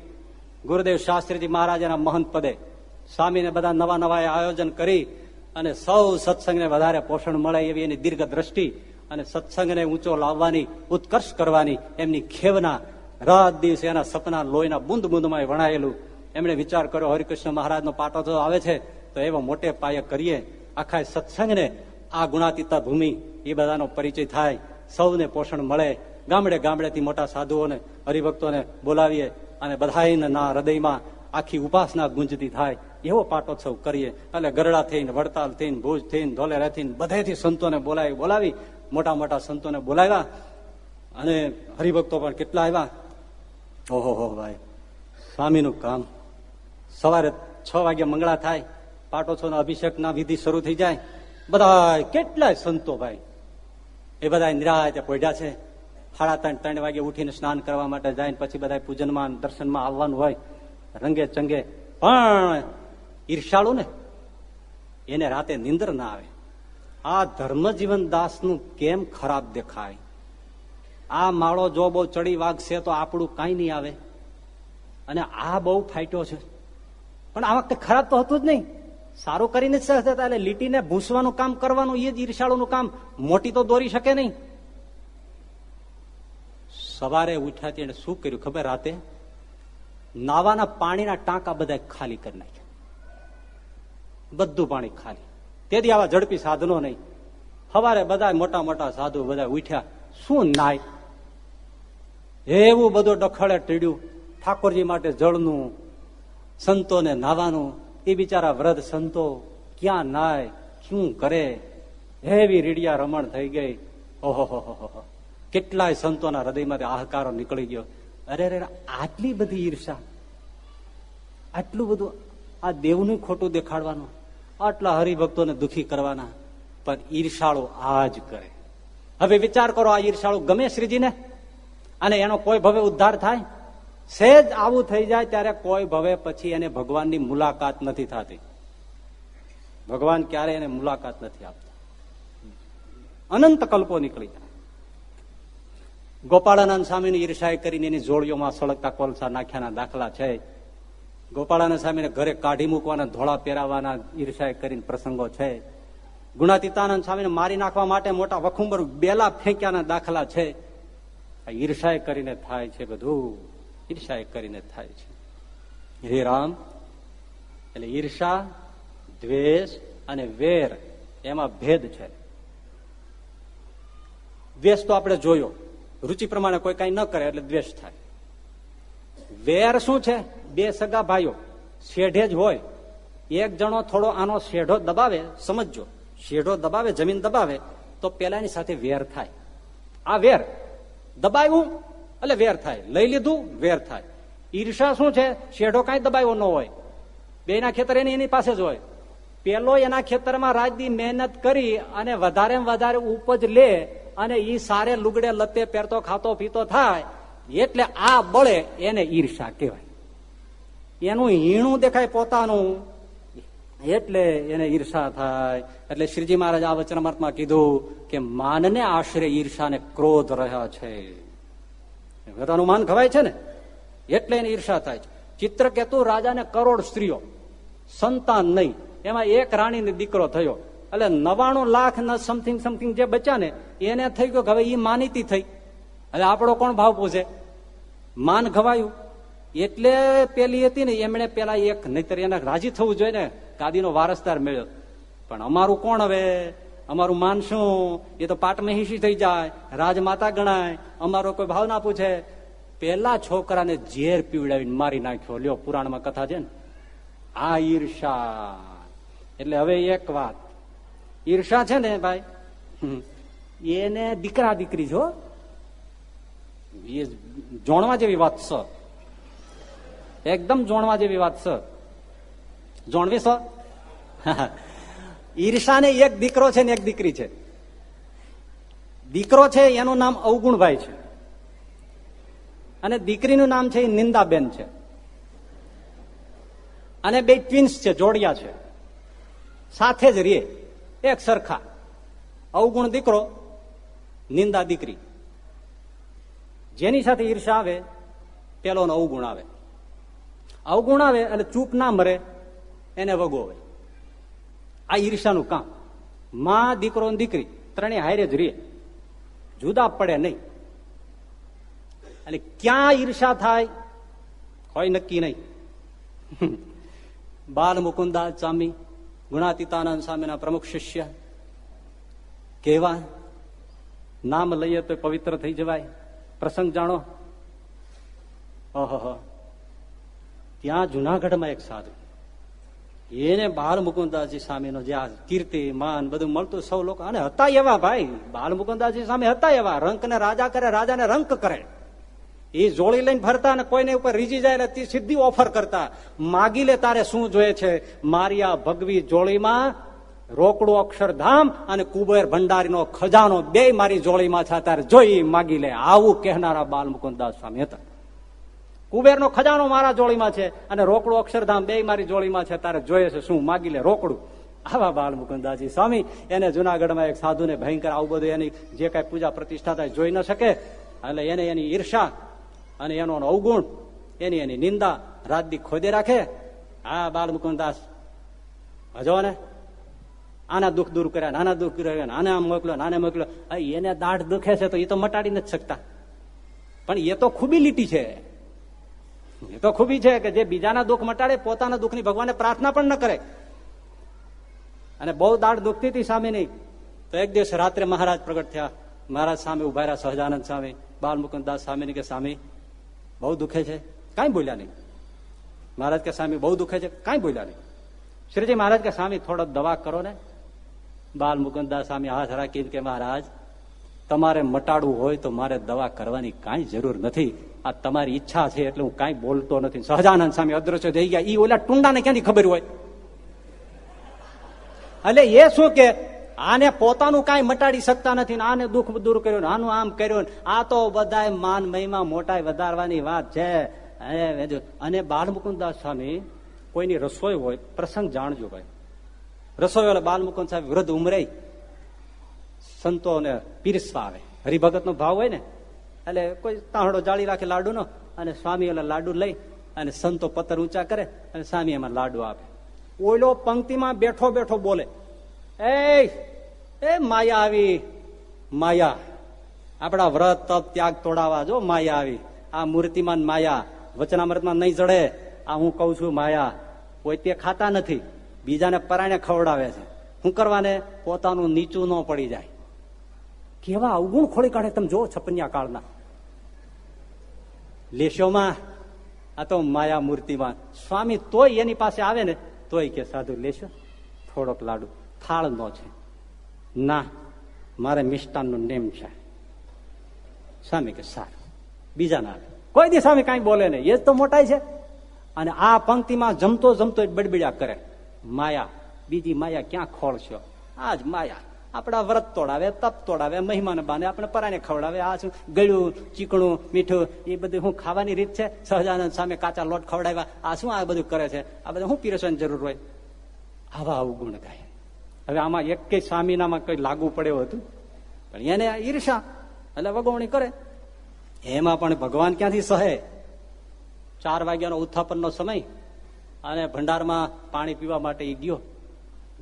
ગુરુદેવ શાસ્ત્રીજી મહારાજાના મહંત પદે, સ્વામીને બધા નવા નવા આયોજન કરી અને સૌ સત્સંગને વધારે પોષણ મળે એવી એની દીર્ઘ દ્રષ્ટિ અને સત્સંગને ઊંચો લાવવાની, ઉત્કર્ષ કરવાની એમની ખેવના, રાત દિવસે એના સપના, લોહીના બુંદ બુંદમાં વણાયેલું. એમણે વિચાર કર્યો, હરિકૃષ્ણ મહારાજનો પાટો જો આવે છે, તો એવો મોટે પાયે કરીએ. આખા સત્સંગને આ ગુણાતીતા ભૂમિ, એ બધાનો પરિચય થાય. સૌને પોષણ મળે. ગામડે ગામડેથી મોટા સાધુઓને, હરિભક્તોને બોલાવીએ અને બધાના હૃદયમાં આખી ઉપાસના ગુંજતી થાય. એવો પાટોત્સવ કરીએ. એટલે ગરડા થઈને, વડતાલ થઈને, ભુજ થઈને, ધોલેરા થઈને બધેથી સંતોને બોલાવી બોલાવી, મોટા મોટા સંતોને બોલાવ્યા. અને હરિભક્તો પણ કેટલા આવ્યા? ઓહો હો ભાઈ, સ્વામીનું કામ. સવારે છ વાગે મંગળા થાય, પાટોત્સવનો અભિષેકના વિધિ શરૂ થઈ જાય. બધા કેટલાય સંતો ભાઈ, એ બધા નિરાતે પોઢ્યા છે. સાડા ત્રણ ત્રણ વાગે ઉઠીને સ્નાન કરવા માટે જાય પછી બધા પૂજનમાં દર્શનમાં આવવાનું હોય. રંગે ચંગે. પણ ઈર્ષાળુ ને એને રાતે નિંદર ના આવે. આ ધર્મજીવન દાસનું કેમ ખરાબ દેખાય? આ માળો જો બહુ ચડી વાગશે તો આપણું કાંઈ નહીં આવે. અને આ બહુ ફાટ્યો છે. પણ આ વખતે ખરાબ તો હતું જ નહીં. સારું કરીને જ સહજ એટલે લીટીને ભૂસવાનું કામ કરવાનું એ જ ઈર્ષાળુનું કામ. મોટી તો દોરી શકે નહીં. સવારે ઉઠ્યાથી એને શું કર્યું ખબર? રાતે નાવાના પાણીના ટાંકા બધા ખાલી કરી નાખ્યા. બધું પાણી ખાલી. તેથી આવા ઝડપી સાધનો નહીં. સવારે બધા મોટા મોટા સાધુ બધા ઉઠ્યા. શું નાય? એવું બધું ડખડે ટીડ્યું. ઠાકોરજી માટે જળનું, સંતોને નાવાનું એ બિચારા વ્રત સંતો ક્યાં નાય? શું કરે? એવી રીડિયા રમણ થઈ ગઈ. ઓહો કેટલાય સંતોના હૃદયમાંથી આહકારો નીકળી ગયો. અરે અરે, આટલી બધી ઈર્ષા. આટલું બધું આ દેવનું ખોટું દેખાડવાનું. આટલા હરિભક્તોને દુખી કરવાના, પણ ઈર્ષાળુ આ જ કરે. હવે વિચાર કરો, આ ઈર્ષાળુ ગમે શ્રીજીને? અને એનો કોઈ ભવે ઉદ્ધાર થાય? સેજ આવું થઈ જાય ત્યારે કોઈ ભવે પછી એને ભગવાનની મુલાકાત નથી થતી. ભગવાન ક્યારે એને મુલાકાત નથી આપતા? અનંત કલ્પો નીકળી જાય. ગોપાળાનંદ સ્વામીની ઈર્ષાએ કરીને એની જોડીઓમાં સળગતા કોલસા નાખ્યાના દાખલા છે. ગોપાળાનંદ સ્વામીને ઘરે કાઢી મૂકવાના, ધોળા પહેરાવાના ઈર્ષાએ કરીને પ્રસંગો છે. ગુણાતીતાનંદ સ્વામીને મારી નાખવા માટે મોટા વખુંબર બેલા ફેંક્યાના દાખલા છે. આ ઈર્ષાએ કરીને થાય છે બધું. ઈર્ષાએ કરીને થાય છે. હે રામ, એટલે ઈર્ષા, દ્વેષ અને વેર એમાં ભેદ છે. દ્વેષ તો આપણે જોયો. રુચિ પ્રમાણે કોઈ કઈ ન કરે એટલે દ્વેષ થાય. વેર શું છે? બે સગા ભાઈઓ. શેઢે જ હોય. એક જણો થોડો આનો શેઢો દબાવે, સમજજો. શેઢો દબાવે, જમીન દબાવે, તો પેલાની સાથે વેર થાય. આ વેર. દબાવ્યું, એટલે વેર થાય. લઈ લીધું, વેર થાય. ઈર્ષા શું છે? શેઢો કાંઈ દબાવ્યો ન હોય. બેના ખેતર એની એની પાસે જ હોય. પેલો એના ખેતરમાં રાજદી મહેનત કરી અને વધારે વધારે ઉપજ લે અને ઈ સારે લુગડે લતે પહેરતો, ખાતો, પીતો થાય એટલે આ બળે એને ઈર્ષા કહેવાય. એનું હીણું દેખાય પોતાનું. એટલે એને ઈર્ષા થાય. એટલે શ્રીજી મહારાજ આ વચનામૃતમાં કીધું કે માનને આશરે ઈર્ષા ક્રોધ રહ્યા છે. પોતાનું માન ખવાય છે ને? એટલે એને ઈર્ષા થાય છે. ચિત્ર કેતું રાજાને કરોડ સ્ત્રીઓ. સંતાન નહીં. એમાં એક રાણીને દીકરો થયો. એટલે નવાણું લાખ સમથિંગ સમથિંગ જે બચ્યા ને, એને થઈ ગયો કે હવે એ માનીતી થઈ. એટલે આપણો કોણ ભાવ પૂછે? માન ઘવાયું. એટલે પેલી હતી ને, એમણે પેલા એક, નહીતર એને રાજી થવું જોઈએ ને, ગાદીનો વારસદાર મેળ્યો. પણ અમારું કોણ હવે? અમારું માન શું? એ તો પાટમાં હિસી થઈ જાય, રાજમાતા ગણાય, અમારો કોઈ ભાવ ના પૂછે. પેલા છોકરાને ઝેર પીવડાવીને મારી નાખ્યો. લ્યો, પુરાણમાં કથા છે ને. આ ઈર્ષા. એટલે હવે એક વાત. ઈર્ષા છે ને ભાઈ? એને દીકરા દીકરી છો જોણવા જેવી વાત છે એકદમ જોણવા જેવી વાત છે જોણવી છો ઈર્ષાને એક દીકરો છે ને એક દીકરી છે. દીકરો છે, એનું નામ અવગુણભાઈ છે. અને દીકરીનું નામ છે એ નિંદાબેન છે. અને બે ટ્વિન્સ છે, જોડિયા છે. સાથે જ રે, એક સરખા. અવગુણ દીકરો, નિંદા દીકરી. જેની સાથે ઈર્ષા આવે, પેલો અવગુણ આવે. અવગુણ આવે એટલે ચૂપ ના મરે, એને વગોવે. આ ઈર્ષાનું કામ. માં દીકરો દીકરી ત્રણેય હારે જ રે જુદા પડે નહીં. એટલે ક્યાં ઈર્ષા થાય કોઈ નક્કી નહીં. બાલ મુકુદાસ સ્વામી, ગુણાતીતાનંદ સ્વામીના પ્રમુખ શિષ્ય કેવા નામ લઈએ તો પવિત્ર થઈ જવાય. પ્રસંગ જાણો? ઓહો ત્યાં જુનાગઢમાં એક સાધુ. એને બાલ મુકુંદાસજી સામેનો જે આ કીર્તિ, માન બધું મળતું સૌ લોકો, અને હતા એવા ભાઈ. બાલ મુકુંદાસજી સામે હતા એવા. રંક રાજા કરે, રાજાને રંક કરે. એ જોડી લઈને ફરતા ને કોઈને ઉપર રીજી જાય એટલે સીધી ઓફર કરતા. માગી લે તારે શું જોઈએ છે? મારી આ ભગવી જોડીમાં રોકડું અક્ષરધામ અને કુબેર ભંડારીનો ખજાનો બે મારી જોડીમાં છે. તારે જોઈ માગી લે. આવું કહેનારા બાલ મુકુદાસ સ્વામી હતા. કુબેરનો ખજાનો મારા જોડીમાં છે અને રોકડું અક્ષરધામ બે મારી જોડીમાં છે. તારે જોઈએ છે શું માગી લે રોકડું. આવા બાલ મુકુદાસજી સ્વામી, એને જુનાગઢમાં એક સાધુને ભયંકર આવું બધું એની જે કઈ પૂજા પ્રતિષ્ઠા થાય જોઈ ન શકે. એટલે એને એની ઈર્ષા અને એનો અવગુણ, એની એની નિંદા રાતદી ખોદે રાખે. હા બાલ મુકુદાસ હજો ને આના દુઃખ દૂર કર્યા, નાના દુઃખ કર્યા આને આમ મોકલો આને મોકલો. એને દાઢ દુખે છે તો એ તો મટાડી નથી શકતા પણ એ તો ખૂબી લીટી છે. એ તો ખૂબી છે કે જે બીજાના દુઃખ મટાડે, પોતાના દુઃખની ભગવાને પ્રાર્થના પણ ન કરે. અને બહુ દાઢ દુખતી હતી સામે નહીં તો એક દિવસ રાત્રે મહારાજ પ્રગટ થયા. મહારાજ સામે ઊભા રહ્યા, સહજાનંદ સ્વામી બાલ મુકુંદાસ સ્વામી કે સ્વામી બહુ દુખે છે? કાંઈ બોલ્યા નહીં. મહારાજ કે સ્વામી બહુ દુખે છે? કાંઈ બોલ્યા નહીં. શ્રીજી, મહારાજ કે સ્વામી થોડો દવા કરો ને. બાલ મુકુદાસ સ્વામી હાથ રાખીને કે, મહારાજ, તમારે મટાડવું હોય તો મારે દવા કરવાની કાંઈ જરૂર નથી. આ તમારી ઈચ્છા છે એટલે હું કાંઈ બોલતો નથી. સહજાનંદ સ્વામી અદ્રશ્ય થઈ ગયા. એ ઓલા ટુંડાને ક્યાંથી ખબર હોય? એટલે એ શું કે, આને પોતાનું કાંઈ મટાડી શકતા નથી ને આને દુઃખ દૂર કર્યું આનું આમ કર્યું આ તો બધા માન મહિમા મોટાઈ વધારવાની વાત છે. અને બાલ મુકુંદાસ સ્વામી, કોઈની રસોઈ હોય, પ્રસંગ જાણજો ભાઈ. રસોઈ વાળા બાલ મુકુંદ સાહેબ વૃદ્ધ ઉમરે સંતોને પીરસવા આવે. હરિભગત નો ભાવ હોય ને, એટલે કોઈ તાહડો જાળી રાખે લાડુનો અને સ્વામી ઓલા લાડુ લઈ અને સંતો પત્તર ઊંચા કરે અને સ્વામી એમાં લાડુ આપે. ઓલો પંક્તિમાં બેઠો બેઠો બોલે એ એ માયા આવી, માયા. આપણા વ્રત, તપ, ત્યાગ તોડાવા જો માયા આવી. આ મૂર્તિમાન માયા, વચનામૃતમાં નહીં જડે. આ હું કઉ છું માયા. કોઈ તે ખાતા નથી. બીજાને પરાણે ખવડાવે છે. શું કરવાને પોતાનું નીચું ન પડી જાય. કેવા અવગુણ ખોળી કાઢે તમે જો છપનિયા કાળના. લેશોમાં, આ તો માયા મૂર્તિમાં સ્વામી તોય એની પાસે આવે ને, તોય કે, સાધુ, લેશો. થોડોક લાડુ. થાળ નો છે. ના, મારે મિષ્ટાનનો નેમ છે. સ્વામી કે, સારું. બીજા ના કોઈ દી સ્વામી કાંઈ બોલે નહીં. એ જ તો મોટાય છે. અને આ પંક્તિમાં જમતો જમતો બડબડ્યા કરે. માયા, બીજી માયા ક્યાં ખોળશો આ જ માયા, આપણા વ્રત તોડાવે, તપ તોડાવે, મહેમાન બાને આપણે પરાને ખવડાવે, આ શું ગળ્યું, ચીકણું, મીઠું, એ બધું શું ખાવાની રીત છે? સહજાનંદ સામે કાચા લોટ ખવડાવ્યા, આ શું આ બધું કરે છે? આ બધું શું પીરસવાની જરૂર હોય? આવા અવગુણ ગાય. હવે આમાં એક કઈ સ્વામીનામાં કઈ લાગુ પડ્યું હતું? પણ એને ઈર્ષા, એટલે વગવણી કરે. એમાં પણ ભગવાન ક્યાંથી સહે? ચાર વાગ્યાનો ઉત્થાપનનો સમય અને ભંડારમાં પાણી પીવા માટે એ ગયો.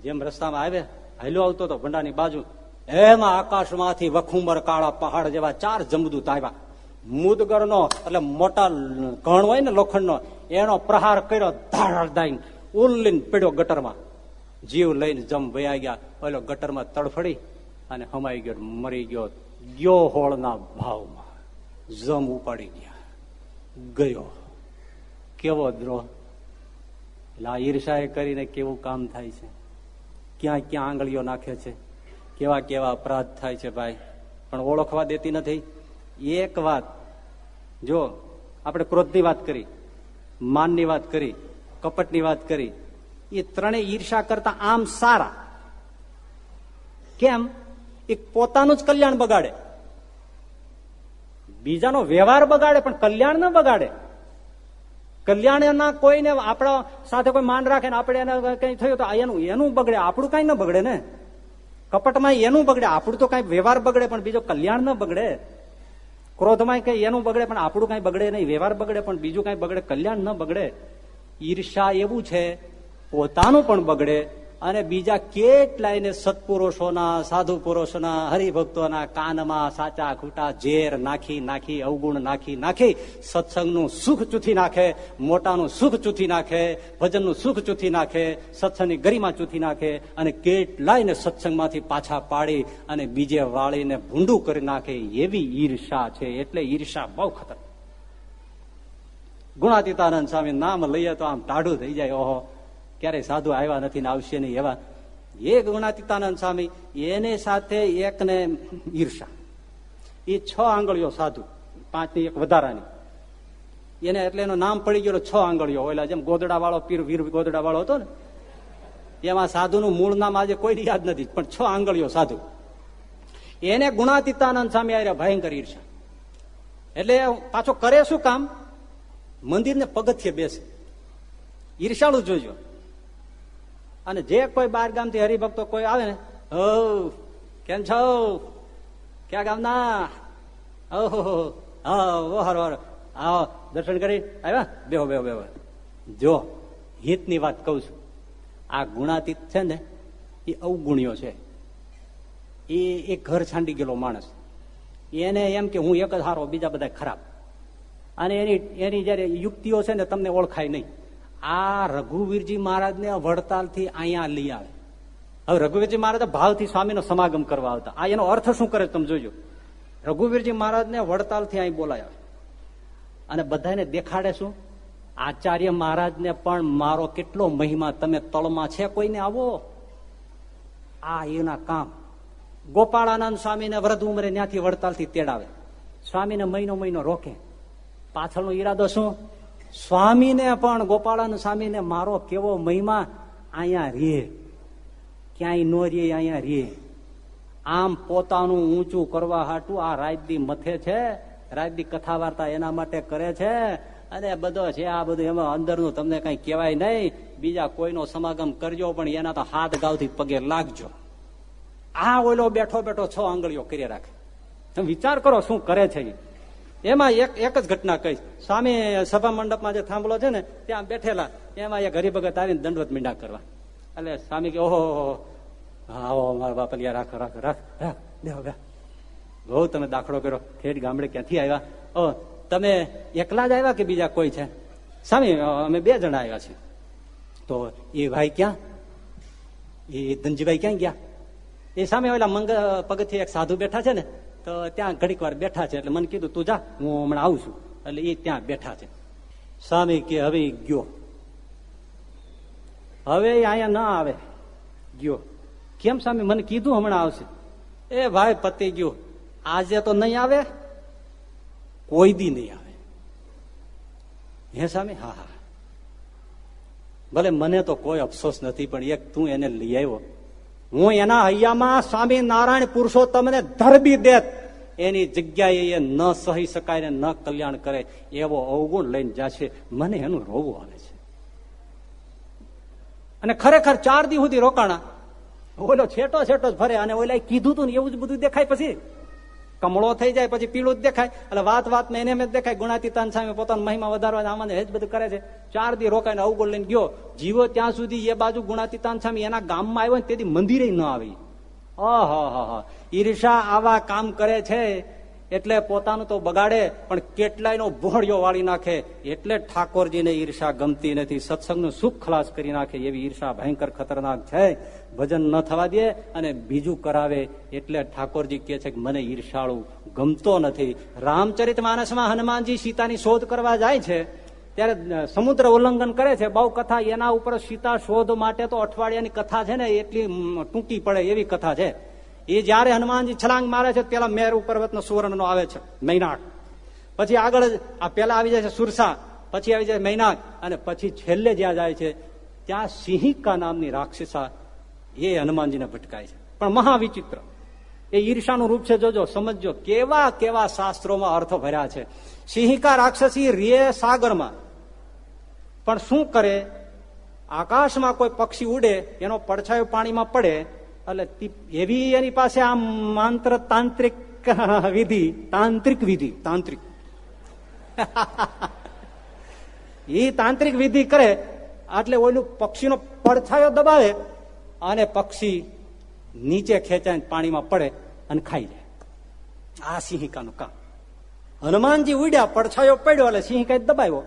જેમ રસ્તામાં આવે હાલ્યો આવતો હતો ભંડારની બાજુ, એમાં આકાશમાંથી વખુંબર કાળા પહાડ જેવા ચાર જમદૂત આવ્યા. મુદગરનો, એટલે મોટા ઘણ હોય ને લોખંડનો, એનો પ્રહાર કર્યો ધાડ દાઈને ઉલ્લીને પડ્યો ગટરમાં. જીવ લઈને જમ વયા ગયા પેલો ગટરમાં તડફડી અને હમાઈ ગયો, મરી ગયો ગયો હોળના ભાવમાં. જમ ઉપાડી ગયા. ગયો. કેવો દ્રોહ. એટલે આ ઈર્ષાએ કરીને કેવું કામ થાય છે? ક્યાં ક્યાં આંગળીઓ નાખે છે? કેવા કેવા અપરાધ થાય છે ભાઈ? પણ ઓળખવા દેતી નથી. એક વાત, જો આપણે ક્રોધની વાત કરી, માનની વાત કરી, કપટની વાત કરી, એ ત્રણેય ઈર્ષા કરતા આમ સારા. કેમ? એ પોતાનું જ કલ્યાણ બગાડે. બીજાનો વ્યવહાર બગાડે, પણ કલ્યાણ ન બગાડે. કલ્યાણના કોઈને આપણા સાથે કોઈ માન રાખે ને આપણે એને કઈ થયું તો એનું એનું બગડે, આપણું કઈ ન બગડે ને. કપટમાં એનું બગડે, આપણું તો કઈ વ્યવહાર બગડે, પણ બીજો કલ્યાણ ન બગડે. ક્રોધમાં કઈ એનું બગડે, પણ આપણું કઈ બગડે નહીં, વ્યવહાર બગડે, પણ બીજું કઈ બગડે, કલ્યાણ ન બગડે. ઈર્ષા એવું છે, પોતાનું પણ બગડે અને બીજા કેટલાયને સત્પુરુષોના સાધુ પુરુષોના હરિભક્તોના કાનમાં સાચા ખોટા ઝેર નાખી નાખી, અવગુણ નાખી નાખી સત્સંગનું સુખ ચૂથી નાખે, મોટાનું સુખ ચૂથી નાખે, ભજનનું સુખ ચૂથી નાખે, સત્સંગની ગરિમા ચૂથી નાખે અને કેટલાયને સત્સંગમાંથી પાછા પાડી અને બીજે વાળીને ભૂંડું કરી નાખે એવી ઈર્ષા છે. એટલે ઈર્ષા બહુ ખતર ગુણાતીતાનંદ સ્વામી નામ લઈએ તો આમ ટાઢું થઈ જાય. ઓહો. ક્યારે સાધુ આવ્યા નથી ને આવશે નહીં એવા. એ ગુણાતીતાનંદ સ્વામી, એને સાથે એકને ઈર્ષા. એ છ આંગળીઓ સાધુ, પાંચની એક વધારાની. એને એટલે એનું નામ પડી ગયેલું છ આંગળીઓ. ઓલા જેમ ગોદડા વાળો પીર, વીર ગોદડા વાળો હતો ને. એમાં સાધુનું મૂળ નામ આજે કોઈ યાદ નથી, પણ છ આંગળીઓ સાધુ. એને ગુણાતીતાનંદ સ્વામી આવ્યા ભયંકર ઈર્ષા. એટલે પાછો કરે શું કામ? મંદિરને પગથિયે બેસે. ઈર્ષાળું જોજો. અને જે કોઈ બાર ગામથી હરિભક્તો કોઈ આવે ને હો કેમ છો? ક્યાં ગામના? ઓહો, હો હર હર. આવો, દર્શન કરી, આવ્યા? બેહો બેહો બેહો. જો, હિતની વાત કહું છું. આ ગુણાતીત છે ને, એ અવગુણ્યો છે. એ એક ઘર છાંડી ગયેલો માણસ. એને એમ કે હું એક જ હારો, બીજા બધા ખરાબ. અને એની એની જયારે યુક્તિઓ છે ને, તમને ઓળખાય નહીં. આ રઘુવીરજી મહારાજને વડતાલથી અહીંયા લઈ આવે. હવે રઘુવીરજી મહારાજ ભાવથી સ્વામીનો સમાગમ કરવા આવતા. આ એનો અર્થ શું કરે તમે જોજો. રઘુવીરજી મહારાજને વડતાલથી અહીં બોલાયા અને બધાને દેખાડે શું? આચાર્ય મહારાજને પણ મારો કેટલો મહિમા, તમે તળમાં છે કોઈને આવો? આ એના કામ. ગોપાળાનંદ સ્વામીને વ્રત ઉમરે ત્યાંથી વડતાલથી તેડાવે. સ્વામીને મહિનો મહિનો રોકે. પાછળનો ઈરાદો શું? સ્વામીને પણ ગોપાળાનંદ સ્વામીને મારો કેવો મહિમા અહીંયા રે. ક્યાંય નો રે, અહીંયા રે. આમ પોતાનું ઊંચું કરવા હાટું આ રાજદી મથે છે રાજદી કથા વાર્તા એના માટે કરે છે, અને બધો છે, આ બધું એમાં અંદરનું તમને કઈ કહેવાય નહીં. બીજા કોઈનો સમાગમ કરજો, પણ એના તો હાથ ગાવથી પગે લાગજો. આ ઓલો બેઠો બેઠો છ આંગળીઓ કરી રાખે. તમે વિચાર કરો શું કરે છે એમાં એક એક જ ઘટના કહીશ. સ્વામી સભા મંડપમાં જે થાંભલો છે ને, ત્યાં બેઠેલા. એમાં એ ગરીબગત આવીને દંડવત મીંડા કરવા. એટલે સ્વામી કે, ઓહો આવો મારા બાપલિયા, રાખો રાખો, રાખ રાખ. દેવો બહુ તમે દાખલો કર્યો. ઠેઠ ગામડે ક્યાંથી આવ્યા? ઓ, તમે એકલા જ આવ્યા કે બીજા કોઈ છે? સ્વામી અમે બે જણા આવ્યા છીએ. તો એ ભાઈ ક્યાં? એ ધનજીભાઈ ક્યાં ગયા? એ સામે ઓલા મંગ પગથી એક સાધુ બેઠા છે ને તો ત્યાં ઘડીક વાર બેઠા છે એટલે મને કીધું, તું જા, હું હમણાં આવું છું. એટલે એ ત્યાં બેઠા છે. સ્વામી કે, હવે ગયો. હવે અહીંયા ના આવે. ગયો. કેમ સ્વામી? મને કીધું હમણાં આવશે. એ ભાઈ, પતિ ગયો. આજે તો નહીં આવે? કોઈ દી નહીં આવે. હે સ્વામી? હા હા. ભલે મને તો કોઈ અફસોસ નથી, પણ એક તું એને લઈ આવ્યો. હું એના હૈયામાં સ્વામી નારાયણ પુરુષોત્તમને ધરબી દેત. એની જગ્યાએ એ ન સહી શકાય ને ન કલ્યાણ કરે એવો અવગુણ લઈને જશે મને એનું રોવું આવે છે. અને ખરેખર ચાર દી સુધી રોકાણા. ઓલો છેટો છેટો જ ફરે અને ઓલા કીધું તું ને એવું જ બધું દેખાય પછી? કમળો થઈ જાય પછી પીળું જ દેખાય. એટલે વાત વાતમાં એને એમ જ દેખાય, ગુણાતીતાન સામે પોતાનો મહિમા વધારવા આમાં જ બધું કરે છે. ચાર દી રોકાઈને અવગુણ લઈને ગયો. જીવો ત્યાં સુધી એ બાજુ ગુણાતીતાન સામે એના ગામમાં આવ્યો ને તેથી મંદિરે ન આવી. હા ઈર્ષા આવા કામ કરે છે, એટલે પોતાનું તો બગાડે, પણ કેટલાયનો ભોળિયો વાળી નાખે, એટલે ઠાકોરજીને ઈર્ષા ગમતી નથી, સત્સંગનું સુખ ખલાસ કરી નાખે એવી ઈર્ષા ભયંકર ખતરનાક છે. ભજન ન થવા દે અને બીજું કરાવે, એટલે ઠાકોરજી કે છે કે મને ઈર્ષાળુ ગમતો નથી. રામચરિત માનસમાં હનુમાનજી સીતાની શોધ કરવા જાય છે, ત્યારે સમુદ્ર ઉલ્લંઘન કરે છે બહુ કથા એના ઉપર સીતા શોધ માટે તો અઠવાડિયાની કથા છે ને, એટલી ટૂંકી પડે એવી કથા છે. એ જયારે હનુમાનજી છલાંગ મારે છે પેલા મેરુ પર્વતનો સુવર્ણનો આવે છે, મૈનાક. પછી આગળ આ પેલા આવી જાય છે સુરસા, પછી આવી જાય મૈનાક, અને પછી છેલ્લે જ્યાં જાય છે, ત્યાં સિંહિકા નામની રાક્ષસા એ હનુમાનજીને ભટકાય છે. પણ મહાવિચિત્ર. એ ઈર્ષાનું રૂપ છે, જોજો, સમજજો, કેવા કેવા શાસ્ત્રોમાં અર્થ ભર્યા છે. સિંહિકા રાક્ષસી રે સાગરમાં. પણ શું કરે? આકાશમાં કોઈ પક્ષી ઉડે, એનો પડછાયો પાણીમાં પડે એટલે એવી એની પાસે આ મંત્ર તાંત્રિક વિધિ તાંત્રિક વિધિ તાંત્રિક એ તાંત્રિક વિધિ કરે એટલે ઓલું પક્ષીનો પડછાયો દબાવે અને પક્ષી નીચે ખેંચાય પાણીમાં પડે અને ખાઈ જાય આ સિંહિકાનું કામ હનુમાનજી ઉડ્યા પડછાયો પડ્યો એટલે સિંહિકા દબાવ્યો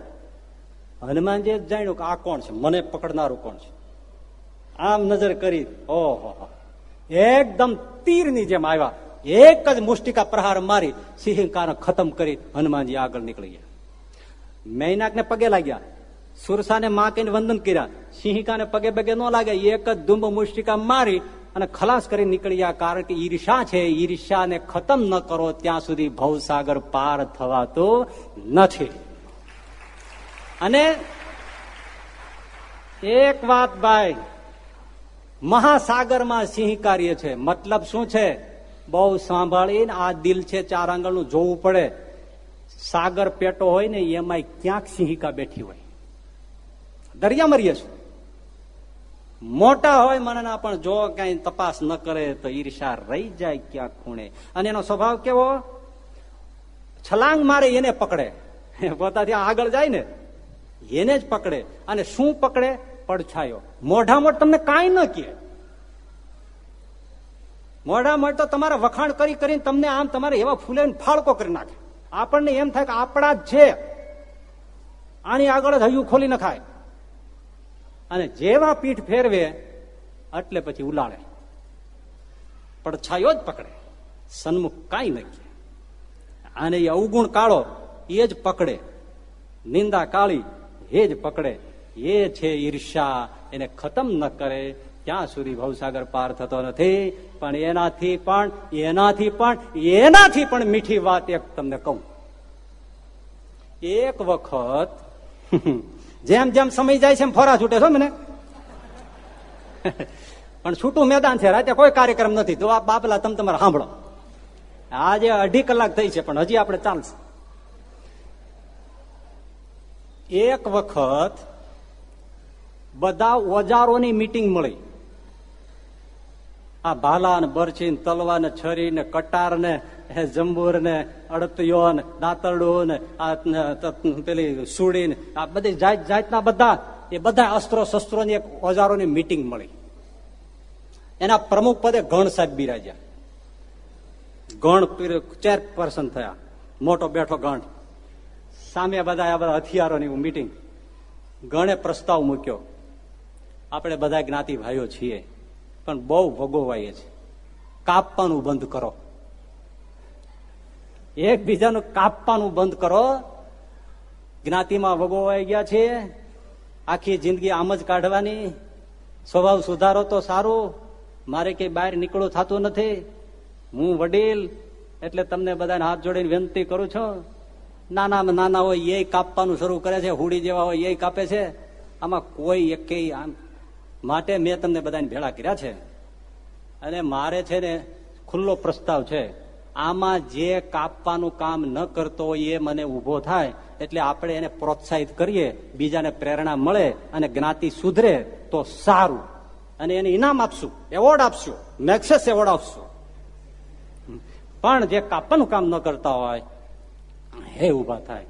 હનુમાનજી જાણ્યું કે આ કોણ છે મને પકડનારું કોણ છે આમ નજર કરી ઓહો એકદમ તીરની જેમ આવ્યા. એક જ મુષ્ટિકા પ્રહાર મારી, સિંહિકાને ખતમ કરી હનુમાનજી આગળ નીકળી ગયા મૈનાકને પગે લાગ્યા. સુરસાને માં કહીને વંદન કર્યા. સિંહિકાને પગે પગે ન લાગે એક જ ધુંબ મુષ્ટિકા મારી અને ખલાસ કરી નીકળી ગયા કારણ કે ઈર્ષા છે. ઈર્ષાને ખતમ ન કરો. ત્યાં સુધી ભવસાગર પાર થવાતો નથી. અને એક વાત ભાઈ મહાસાગરમાં સિંહ કાર્ય છે. મતલબ શું છે? બહુ સાંભળીને આ દિલ છે ચાર આંગળનું જોવું પડે. સાગર પેટો હોય ને એમાં ક્યાંક સિંહિકા બેઠી હોય. દરિયા મરીએ છું મોટા હોય મનના પણ જો કઈ તપાસ ન કરે તો ઈર્ષા રહી જાય ક્યાંક ખૂણે. અને એનો સ્વભાવ કેવો? છલાંગ મારે એને પકડે. પોતાથી આગળ જાય ને, એને જ પકડે. અને શું પકડે? પડછાયો. મોઢામાં તમને કાંઈ ન કહે. મોઢામાં તો તમારા વખાણ કરી કરીને તમને આમ તમારે એવા ફૂલે ફાળકો કરી નાખે. આપણને એમ થાય કે આપણા જ છે. આની આગળ જ હૈયું ખોલી નખાય. અને જેવા પીઠ ફેરવે, એટલે પછી ઉલાળે. પડછાયો જ પકડે. સન્મુખ કાંઈ ન અને એ અવગુણ કાળો, એ જ પકડે. નિંદા કાળી, એ જ પકડે. એ છે ઈર્ષા એને ખતમ ન કરે ત્યાં સુધી ભવસાગર પાર થતો નથી પણ એનાથી પણ એનાથી પણ એનાથી પણ મીઠી વાત એક તમને કહું। એક વખત, જેમ જેમ સમય જાય છે એમ ફોરા છૂટે છો મને. પણ છૂટું મેદાન છે, રાતે કોઈ કાર્યક્રમ નથી. તો આ બાપલા તમે તમારે સાંભળો. આજે અઢી કલાક થઈ છે, પણ હજી આપણે ચાલશે. એક વખત બધા ઓજારોની મીટિંગ મળી. આ ભાલા ને બરછી ને તલવા ને છરી ને કટાર ને જંબુર ને અડતિયો ને દાંતરડું ને પેલી સુડી ને આ બધી જાત, જાતના બધા, એ બધા અસ્ત્રો શસ્ત્રોની એક ઓજારોની મીટિંગ મળી. એના પ્રમુખ પદે ગણ સાહેબ બિરાજ્યા. ગણ ચેર પર્સન થયા. મોટો બેઠો ગણ. સામે બધા આ બધા હથિયારોની મીટિંગ ગણે પ્રસ્તાવ મૂક્યો. આપણે બધા જ્ઞાતિ ભાઈઓ છીએ, પણ બહુ ભોગવવાઈએ છે કાપવાનું બંધ કરો. એકબીજાનું કાપવાનું બંધ કરો. જ્ઞાતિમાં વગોવાઈ ગયા છે આખી જિંદગી આમ જ કાઢવાની. સ્વભાવ સુધારો તો સારું. મારે કઈ બહાર નીકળો થતું નથી. હું વડીલ, એટલે તમને બધાને હાથ જોડીને વિનંતી કરું છું. નાના નાના હોય, એ કાપવાનું શરૂ કરે છે. હુડી જેવા હોય, એ કાપે છે. આમાં કોઈ એક આમ માટે મેં તમને બધાને ભેળા કર્યા છે. અને મારે છે ને ખુલ્લો પ્રસ્તાવ છે. આમાં જે કાપવાનું કામ ન કરતો હોય એ મને ઊભો થાય, એટલે આપણે એને પ્રોત્સાહિત કરીએ, બીજાને પ્રેરણા મળે અને જ્ઞાતિ સુધરે તો સારું. અને એને ઇનામ આપશું, એવોર્ડ આપશું, મેક્સેસ એવોર્ડ આપશું. પણ જે કાપવાનું કામ ન કરતા હોય, હે ઊભા થાય.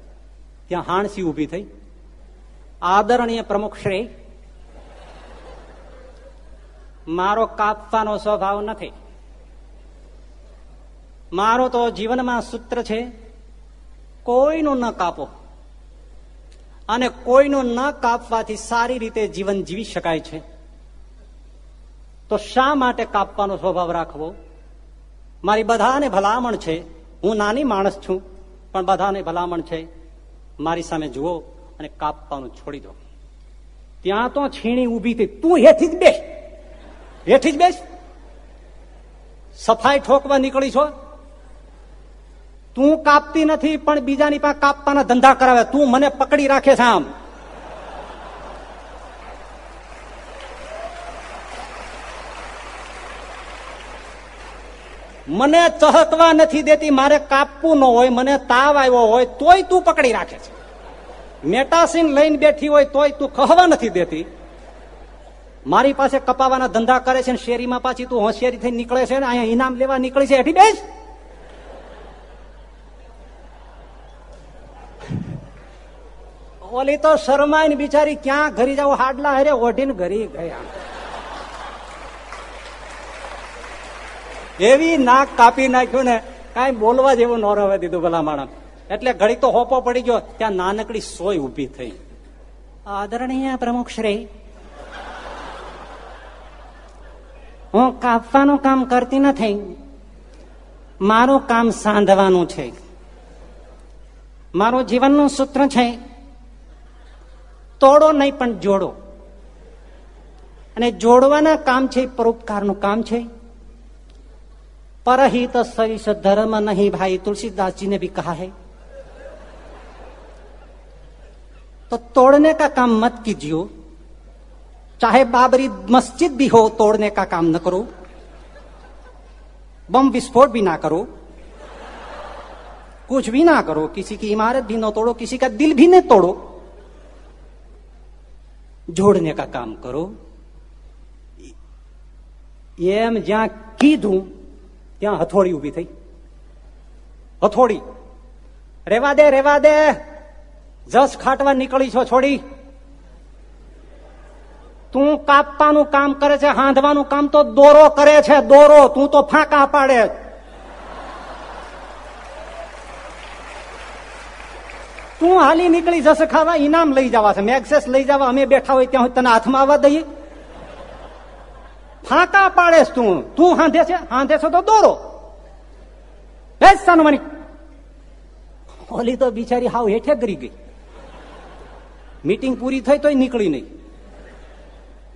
ત્યાં હાણસી ઊભી થઈ. આદરણીય પ્રમુખ શ્રી મારો કાપવાનો સ્વભાવ નથી. મારો તો જીવનમાં સૂત્ર છે, કોઈનું ન કાપો. અને કોઈનું ન કાપવાથી સારી રીતે જીવન જીવી શકાય છે. તો શા માટે કાપવાનો સ્વભાવ રાખવો? મારી બધાને ભલામણ છે. હું નાની માણસ છું, પણ બધાને ભલામણ છે. મારી સામે જુઓ અને કાપવાનું છોડી દો. ત્યાં તો છીણી ઊભી થઈ તું હેથી જ બેસ. હેઠી જ બેસ. સફાઈ ઠોકવા નીકળી છો? તું કાપતી નથી, પણ બીજાની પાસે કાપવાના ધંધા કરાવે. તું મને પકડી રાખે છે આમ. મને ચહકવા નથી દેતી, મારે કાપવું ન હોય, મને તાવ આવ્યો હોય, તોય તું પકડી રાખે છે. મેટાસીન લઈને બેઠી હોય, તોય તું કહવા નથી દેતી. મારી પાસે કપાવાના ધંધા કરે છે શેરીમાં પાછી તું હોશિયારી થઈ નીકળે છે ને અહીંયા ઇનામ લેવા નીકળી છે એઠી બેસ! ઓલી તો શરમાય ને બિચારી, ક્યાં ઘરી જાવ હાડલા હરે ઓઢીને ઘરી ગયા. એવી નાક કાપી નાખ્યું ને, કઈ બોલવા જેવું ન રહે દીધું ભલા માણસ. એટલે ઘડી તો હોપો પડી ગયો, ત્યાં નાનકડી સોય ઊભી થઈ. આદરણીય પ્રમુખ શ્રી હું કાપવાનું કામ કરતી નથી. મારું કામ સાંધવાનું છે. મારું જીવનનું સૂત્ર છે, તોડો નહીં પણ જોડો. અને જોડવાના કામ છે, પરોપકારનું કામ છે. પરહિત સવિશ ધર્મ નહીં ભાઈ, તુલસીદાસજીને બી કહા હૈ. તો તોડને કા કામ મત કીજીઓ चाहे बाबरी मस्जिद भी हो तोड़ने का काम न करो बम विस्फोट भी ना करो कुछ भी ना करो किसी की इमारत भी न तोड़ो किसी का दिल भी न तोड़ो जोड़ने का काम करो એમ જ્યાં કીધું ત્યાં હથોડી ઉભી થઈ હથોડી રેવા દે રેવા દે જસ ખાટવા નીકળી છો છોડી તું કાપવાનું કામ કરે છે, હાંધવાનું કામ તો દોરો કરે છે, દોરો, તું તો ફાંકા પાડે તું હાલી નીકળી જશે ખાવા ઇનામ લઈ જવા છે મેક્સેસ લઈ જવા, અમે બેઠા હોય ત્યાં તને હાથમાં આવવા દઈએ. ફાંકા પાડેશ તું તું હાંધે છે હાંધે છે તો દોરો. બેસ સાનુમાની ઓલી તો બિચારી હાવ હેઠે કરી ગઈ. મીટિંગ પૂરી થઈ તોય નીકળી નહીં.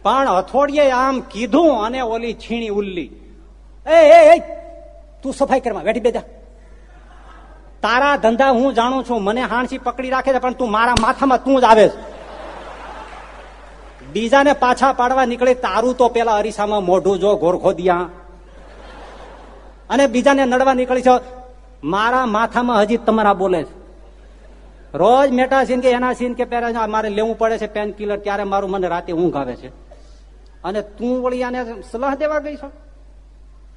પણ અથોડિયે આમ કીધું અને ઓલી છીણી ઉલ્લી. એ એ તું સફાઈ કરવા બેઠી બેજા તારા ધંધા હું જાણું છું, મને હાણસી પકડી રાખે છે, પણ તું મારા માથામાં તું જ આવે બીજાને પાછા પાડવા નીકળે, તારું તો પેલા અરીસામાં મોઢું જો ગોરખો દિયા અને બીજાને નડવા નીકળી છો, મારા માથામાં હજી તમારા બોલે છે. રોજ મેટાસીન કે એના સીન કે પેલા મારે લેવું પડે છે પેન કિલર ત્યારે મારું મને રાતે ઊંઘ આવે છે. અને તું વળી આને સલાહ દેવા ગઈ છો?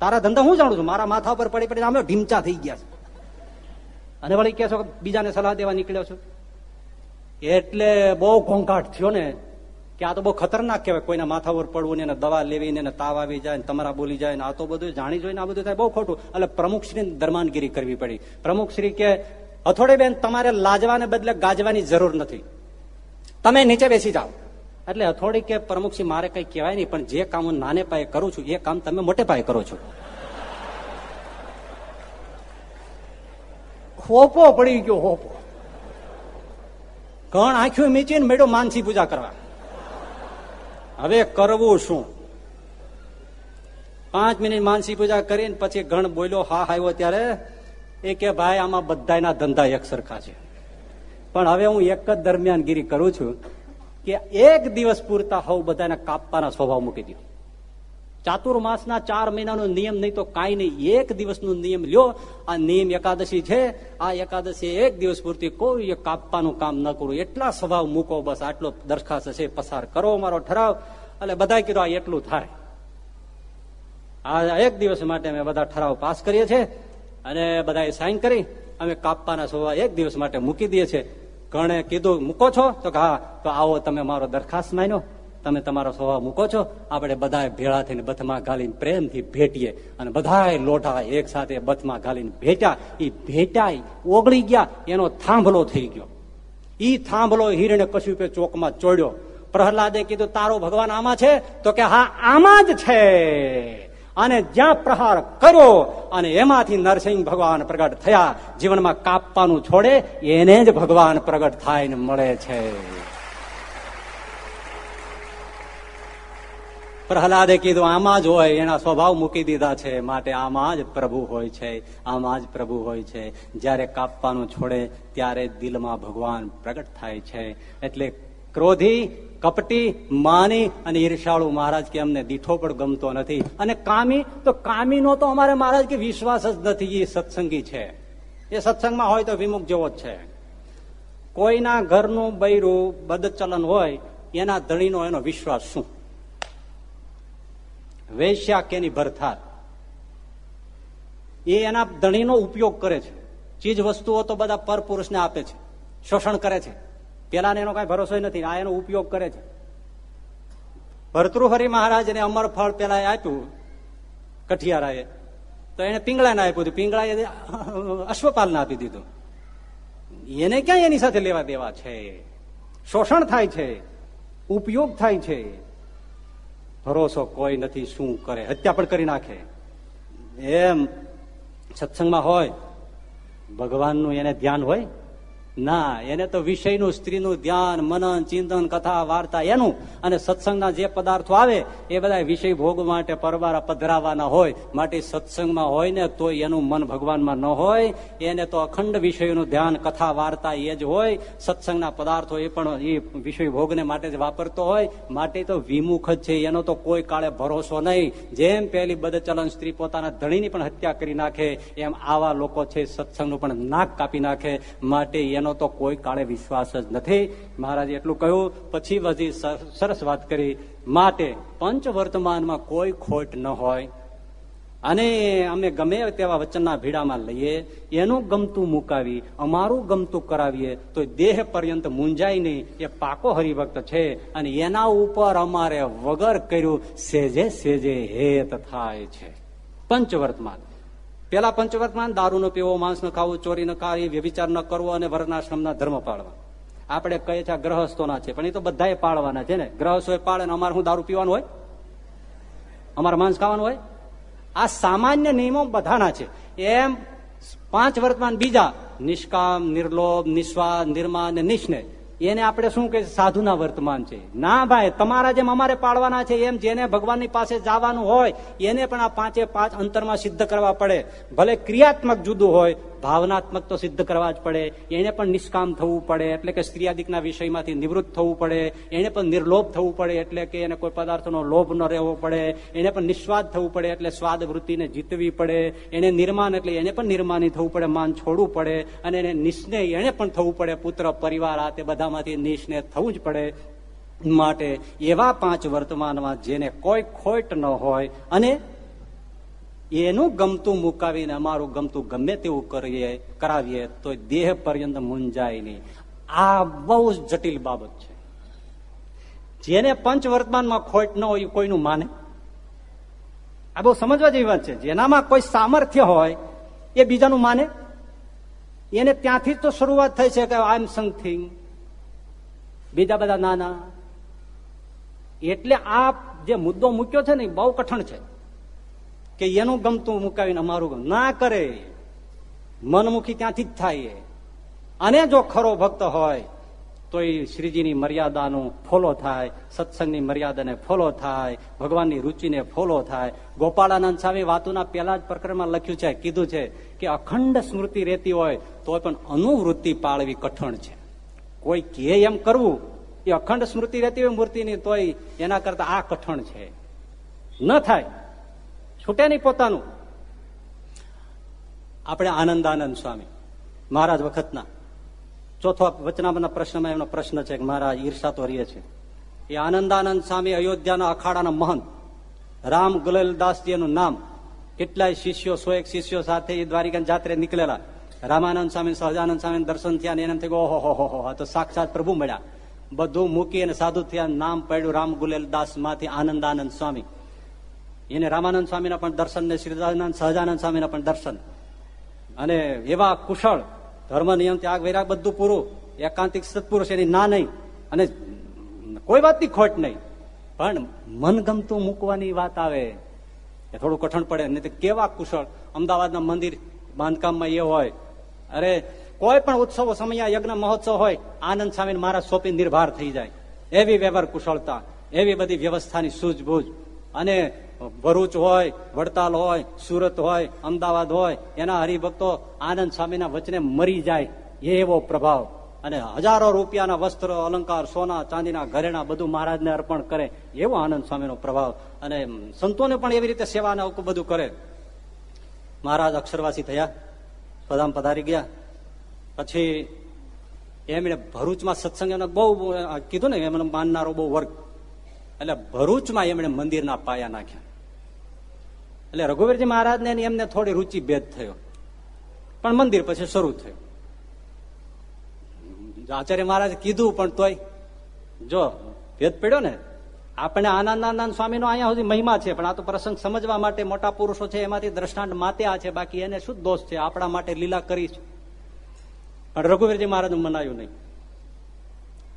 તારા ધંધા હું જાણું છું? મારા માથા ઉપર પડી પડી અમે ઢીમચા થઈ ગયા છે. અને વળી કે છો બીજાને સલાહ દેવા નીકળ્યો છો? એટલે બહુ ઘોંઘાટ થયો ને કે આ તો બહુ ખતરનાક કહેવાય. કોઈના માથા ઉપર પડવું ને એને દવા લેવી ને તાવ આવી જાય ને તમારા બોલી જાય ને આ તો બધું જાણી જોઈને આ બધું થાય બહુ ખોટું. એટલે પ્રમુખશ્રી દરમાનગીરી કરવી પડી. પ્રમુખશ્રી કે અથોડે બેન તમારે લાજવાને બદલે ગાજવાની જરૂર નથી. તમે નીચે બેસી જાઓ. એટલે અથોડી કે પ્રમુખશ્રી મારે કઈ કહેવાય નહીં પણ જે કામ હું નાને પાયે કરું છું એ કામ તમે મોટે પાયે કરો છો. હોપો પડી ગયો હોપો. કણ આંખ્યું મીચીને મેળો માનસી પૂજા કરવા. હવે કરવું શું? પાંચ મિનિટ માનસી પૂજા કરીને પછી ગણ બોલ્યો હા આવ્યો ત્યારે એ કે ભાઈ આમાં બધાના ધંધા એક સરખા છે. પણ હવે હું એક જ દરમિયાનગીરી કરું છું. કે એક દિવસ પૂરતા હોવ બધાને કાપવાના સ્વભાવ મૂકી દો ચાતુર્માસના ચાર મહિનાનો નિયમ નહીં તો કાંઈ નહીં. એક દિવસનો નિયમ લ્યો. આ નિયમ એકાદશી છે. આ એકાદશી એક દિવસ પૂરતી કોઈ કાપવાનું કામ ન કરું. એટલા સ્વભાવ મૂકો બસ. આટલો દરખાસ્ત છે પસાર કરો મારો ઠરાવ. એટલે બધા કીધું, આ એટલું થાય. આ એક દિવસ માટે અમે બધા ઠરાવ પાસ કરીએ છીએ. અને બધાએ સાઈન કરી, અમે કાપવાના સ્વભાવ એક દિવસ માટે મૂકી દઈએ છીએ. કણે કીધું, મૂકો છો? તો હા, તો આવો તમે મારો દરખાસ્ત માન્યો. તમે તમારો સ્વભાવ મૂકો છો. આપણે બધા ભેળા થઈને બથમાં ઘાલીને પ્રેમથી ભેટીએ. અને બધા લોઢા એક સાથે બથમાં ઘાલીને ભેટ્યા. એ ભેટાય ઓગળી ગયા, એનો થાંભલો થઈ ગયો. ઈ થાંભલો હિરણે કશ્યુપે ચોકમાં ચોડ્યો. પ્રહલાદે કીધું, તારો ભગવાન આમાં છે? તો કે, હા, આમાં જ છે. અને જ્યાં પ્રહાર કર્યો અને એમાંથી નરસિંહ ભગવાન પ્રગટ થયા, જીવનમાં કાપવાનું છોડે, એને જ ભગવાન પ્રગટ થાય મળે છે. પ્રહલાદે કીધું, આમાં જ હોય, એના સ્વભાવ મૂકી દીધા છે, માટે આમાં જ પ્રભુ હોય છે, આમાં જ પ્રભુ હોય છે. જ્યારે કાપવાનું છોડે, ત્યારે દિલમાં ભગવાન પ્રગટ થાય છે. એટલે ક્રોધી કપટી, માની અને ઈર્ષાળુ મહારાજ કે અમને દીઠો પણ ગમતો નથી. અને કામી, તો કામીનો તો અમારે મહારાજ કે વિશ્વાસ જ નથી, એ સત્સંગી છે. એ સત્સંગમાં હોય તો વિમુખ જેવો જ છે. કોઈના ઘરનું બૈરું બદચલન હોય, એના ધણીનો એનો વિશ્વાસ શું? વેશ્યા કેની ભરથાર? એ એના ધણીનો ઉપયોગ કરે છે. ચીજ વસ્તુઓ તો બધા પર પુરુષને આપે છે. શોષણ કરે છે. પેલાને એનો કઈ ભરોસો નથી, આ એનો ઉપયોગ કરે છે. ભરતૃહરી મહારાજને અમર ફળ પેલા આપ્યું, કઠિયારાએ. તો એને પિંગળાને આપ્યું હતું. પિંગળાએ અશ્વપાલને આપી દીધું. એને ક્યાં એની સાથે લેવા દેવા છે? શોષણ થાય છે? ઉપયોગ થાય છે? ભરોસો કોઈ નથી, શું કરે? હત્યા પણ કરી નાખે. એમ સત્સંગમાં હોય, ભગવાનનું એને ધ્યાન હોય ના, એને તો વિષયનું, સ્ત્રીનું ધ્યાન, મનન, ચિંતન, કથા, વાર્તા એનું અને સત્સંગના જે પદાર્થો આવે એ બધા વિષય ભોગ માટે પરવારા પધરાવાના હોય. માટે સત્સંગમાં હોય ને તો એનું મન ભગવાનમાં ન હોય. એને તો અખંડ વિષયનું ધ્યાન, કથા, વાર્તા એ જ હોય. સત્સંગના પદાર્થો એ પણ એ વિષય ભોગને માટે જ વાપરતો હોય. માટે તો વિમુખ જ છે. એનો તો કોઈ કાળે ભરોસો નહીં. જેમ પહેલી બદચલન સ્ત્રી પોતાના ધણીની પણ હત્યા કરી નાખે, એમ આવા લોકો છે, સત્સંગનું પણ નાક કાપી નાખે. માટે એનો તો કોઈ કાળે વિશ્વાસ જ નથી. મહારાજે એટલું કહ્યું. પછી બધી સરસ વાત કરી. માટે પંચ વર્તમાનમાં કોઈ ખોટ ન હોય. અને અમે ગમે તેવા વચનના ભીડામાં લઈએ, એનું ગમતું મુકાવી, અમારું ગમતું કરાવીએ, તો દેહ પર્યંત મુંજાય નહીં. એ પાકો હરિભક્ત છે અને એના ઉપર અમારે વગર કર્યું, સેજે સેજે હેત થાય છે. પંચવર્તમાન. પેલા પંચવર્તમાન દારૂ ન પીવો માંસ ખાવું ચોરી ન ખાવી વ્યભિચાર ન કરવો અને વર્ણાશ્રમના ધર્મ પાળવા. આપણે કહીએ છીએ ગ્રહસ્થોના છે, પણ એ તો બધાએ પાળવાના છે ને? ગ્રહસ્થો પાળે ને અમારે શું દારૂ પીવાનું હોય? અમારે માંસ ખાવાનું હોય? આ સામાન્ય નિયમો બધાના છે. એમ પાંચ વર્તમાન બીજા, નિષ્કામ, નિર્લોભ નિસ્વાદ નિર્મા અને નિષ્ને. એને આપણે શું કે સાધુના વર્તમાન છે. ના ભાઈ, તમારા જેમ અમારે પાડવાના છે, એમ જેને ભગવાનની પાસે જવાનું હોય, એને પણ આ પાંચે પાંચ અંતરમાં સિદ્ધ કરવા પડે. ભલે ક્રિયાત્મક જુદું હોય ભાવનાત્મક તો સિદ્ધ કરવા જ પડે. એને પણ નિષ્કામ થવું પડે. એટલે કે સ્ત્રીયાદિકના વિષયમાંથી નિવૃત્ત થવું પડે. એને પણ નિર્લોભ થવું પડે. એટલે કે એને કોઈ પદાર્થનો લોભ ન રહેવો પડે. એને પણ નિસ્વાદ થવું પડે. એટલે સ્વાદ વૃત્તિને જીતવી પડે. એને નિર્માણ એટલે એને પણ નિર્માની થવું પડે. માન છોડવું પડે. અને એને નિસ્નેહ એને પણ થવું પડે. પુત્ર, પરિવાર, આ તે બધામાંથી નિસ્નેહ થવું જ પડે માટે એવા પાંચ વર્તમાનમાં જેને કોઈ ખોટ ન હોય. અને એનું ગમતું મુકાવીને અમારું ગમતું ગમે તેવું કરીએ, કરાવીએ તો દેહ પર્યંત મુંજાય નહીં. આ બહુ જટિલ બાબત છે. જેને પંચ વર્તમાનમાં ખોટ ન હોય કોઈનું માને? આ બહુ સમજવા જેવી વાત છે. જેનામાં કોઈ સામર્થ્ય હોય, એ બીજાનું માને? એને ત્યાંથી જ તો શરૂઆત થઈ છે કે આઈ એમ સમથિંગ બીજા બધા નાના. એટલે આ જે મુદ્દો મૂક્યો છે ને બહુ કઠણ છે. કે એનું ગમતું મુકાવીને અમારું ના કરે. મનમુખી ત્યાંથી જ થાય. અને જો ખરો ભક્ત હોય, તો એ શ્રીજીની મર્યાદાનું ફોલો થાય, સત્સંગની મર્યાદાને ફોલો થાય, ભગવાનની રુચિને ફોલો થાય. ગોપાળાનંદ સ્વામી વાતુના પહેલા જ પ્રકરણમાં લખ્યું છે, કીધું છે કે અખંડ સ્મૃતિ રહેતી હોય તો પણ અનુવૃત્તિ પાળવી કઠણ છે. કોઈ કે એમ કરવું, એ અખંડ સ્મૃતિ રહેતી હોય મૂર્તિની, તોય એના કરતા આ કઠણ છે. ન થાય. છૂટે નહીં પોતાનું. આપણે આનંદ આનંદ સ્વામી, મહારાજ વખતના ચોથો વચનાબંધના પ્રશ્નમાં એમનો પ્રશ્ન છે કે મહારાજ ઈર્ષા તો રહીએ છે. એ આનંદાનંદ સ્વામી અયોધ્યાના અખાડાના મહંત, રામ ગુલેલદાસજી એનું નામ, કેટલાય શિષ્યો સો એક શિષ્યો સાથે એ દ્વારિકા જાત્રે નીકળેલા. રામાનંદ સ્વામી, સહજાનંદ સ્વામી દર્શન થયા ને એને થઈ ઓહો, હો હો તો સાક્ષાત પ્રભુ મળ્યા. બધું મૂકી અને સાધુ થયા, નામ પડ્યું રામ ગુલેલદાસમાંથી આનંદ આનંદ સ્વામી. એને રામાનંદ સ્વામીના પણ દર્શન ને શ્રીદાનંદ સહજાનંદ સ્વામીના પણ દર્શન. અને એવા કુશળ ધર્મ નિયમ ત્યાગ, વૈરાગ બધું પૂરું. એકાંતિક સત્પુરુષ એની ના નહીં. અને કોઈ વાતની ખોટ નહીં. પણ મનગમતું મૂકવાની વાત આવે. એ થોડું કઠણ પડે. નહીં કેવા કુશળ? અમદાવાદના મંદિર બાંધકામમાં એ હોય. અરે, કોઈ પણ ઉત્સવો સમય યજ્ઞ મહોત્સવ હોય, આનંદ સ્વામી મારા સોંપી નિર્ભાર થઈ જાય. એવી વ્યવહાર કુશળતા, એવી બધી વ્યવસ્થાની સૂઝબૂઝ. અને ભરૂચ હોય, વડતાલ હોય, સુરત હોય, અમદાવાદ હોય, એના હરિભક્તો આનંદ સ્વામીના વચને મરી જાય એવો પ્રભાવ. અને હજારો રૂપિયાના વસ્ત્ર, અલંકાર, સોના, ચાંદીના ઘરેણા બધું મહારાજને અર્પણ કરે એવો આનંદ સ્વામીનો પ્રભાવ. અને સંતોને પણ એવી રીતે સેવાને બધું કરે. મહારાજ અક્ષરવાસી થયા સ્વધામ પધારી ગયા. પછી એમણે ભરૂચમાં સત્સંગ એમને બહુ, કીધું ને, એમને માનનારો બહુ વર્ગ. એટલે ભરૂચમાં એમણે મંદિરના પાયા નાખ્યા. એટલે રઘુવીરજી મહારાજને એમને થોડી રૂચિ ભેદ થયો. પણ મંદિર પછી શરૂ થયું. આચાર્ય મહારાજ કીધું, પણ તોય જો ભેદ પડ્યો ને, આપણે આનંદ આનંદ સ્વામીનો અહીંયા સુધી મહિમા છે, પણ આ તો પ્રસંગ સમજવા માટે મોટા પુરુષો છે, એમાંથી દ્રષ્ટાંત માતે આ છે, બાકી એને શું દોષ છે? આપણા માટે લીલા કરી છે. પણ રઘુવીરજી મહારાજ મનાયું નહીં.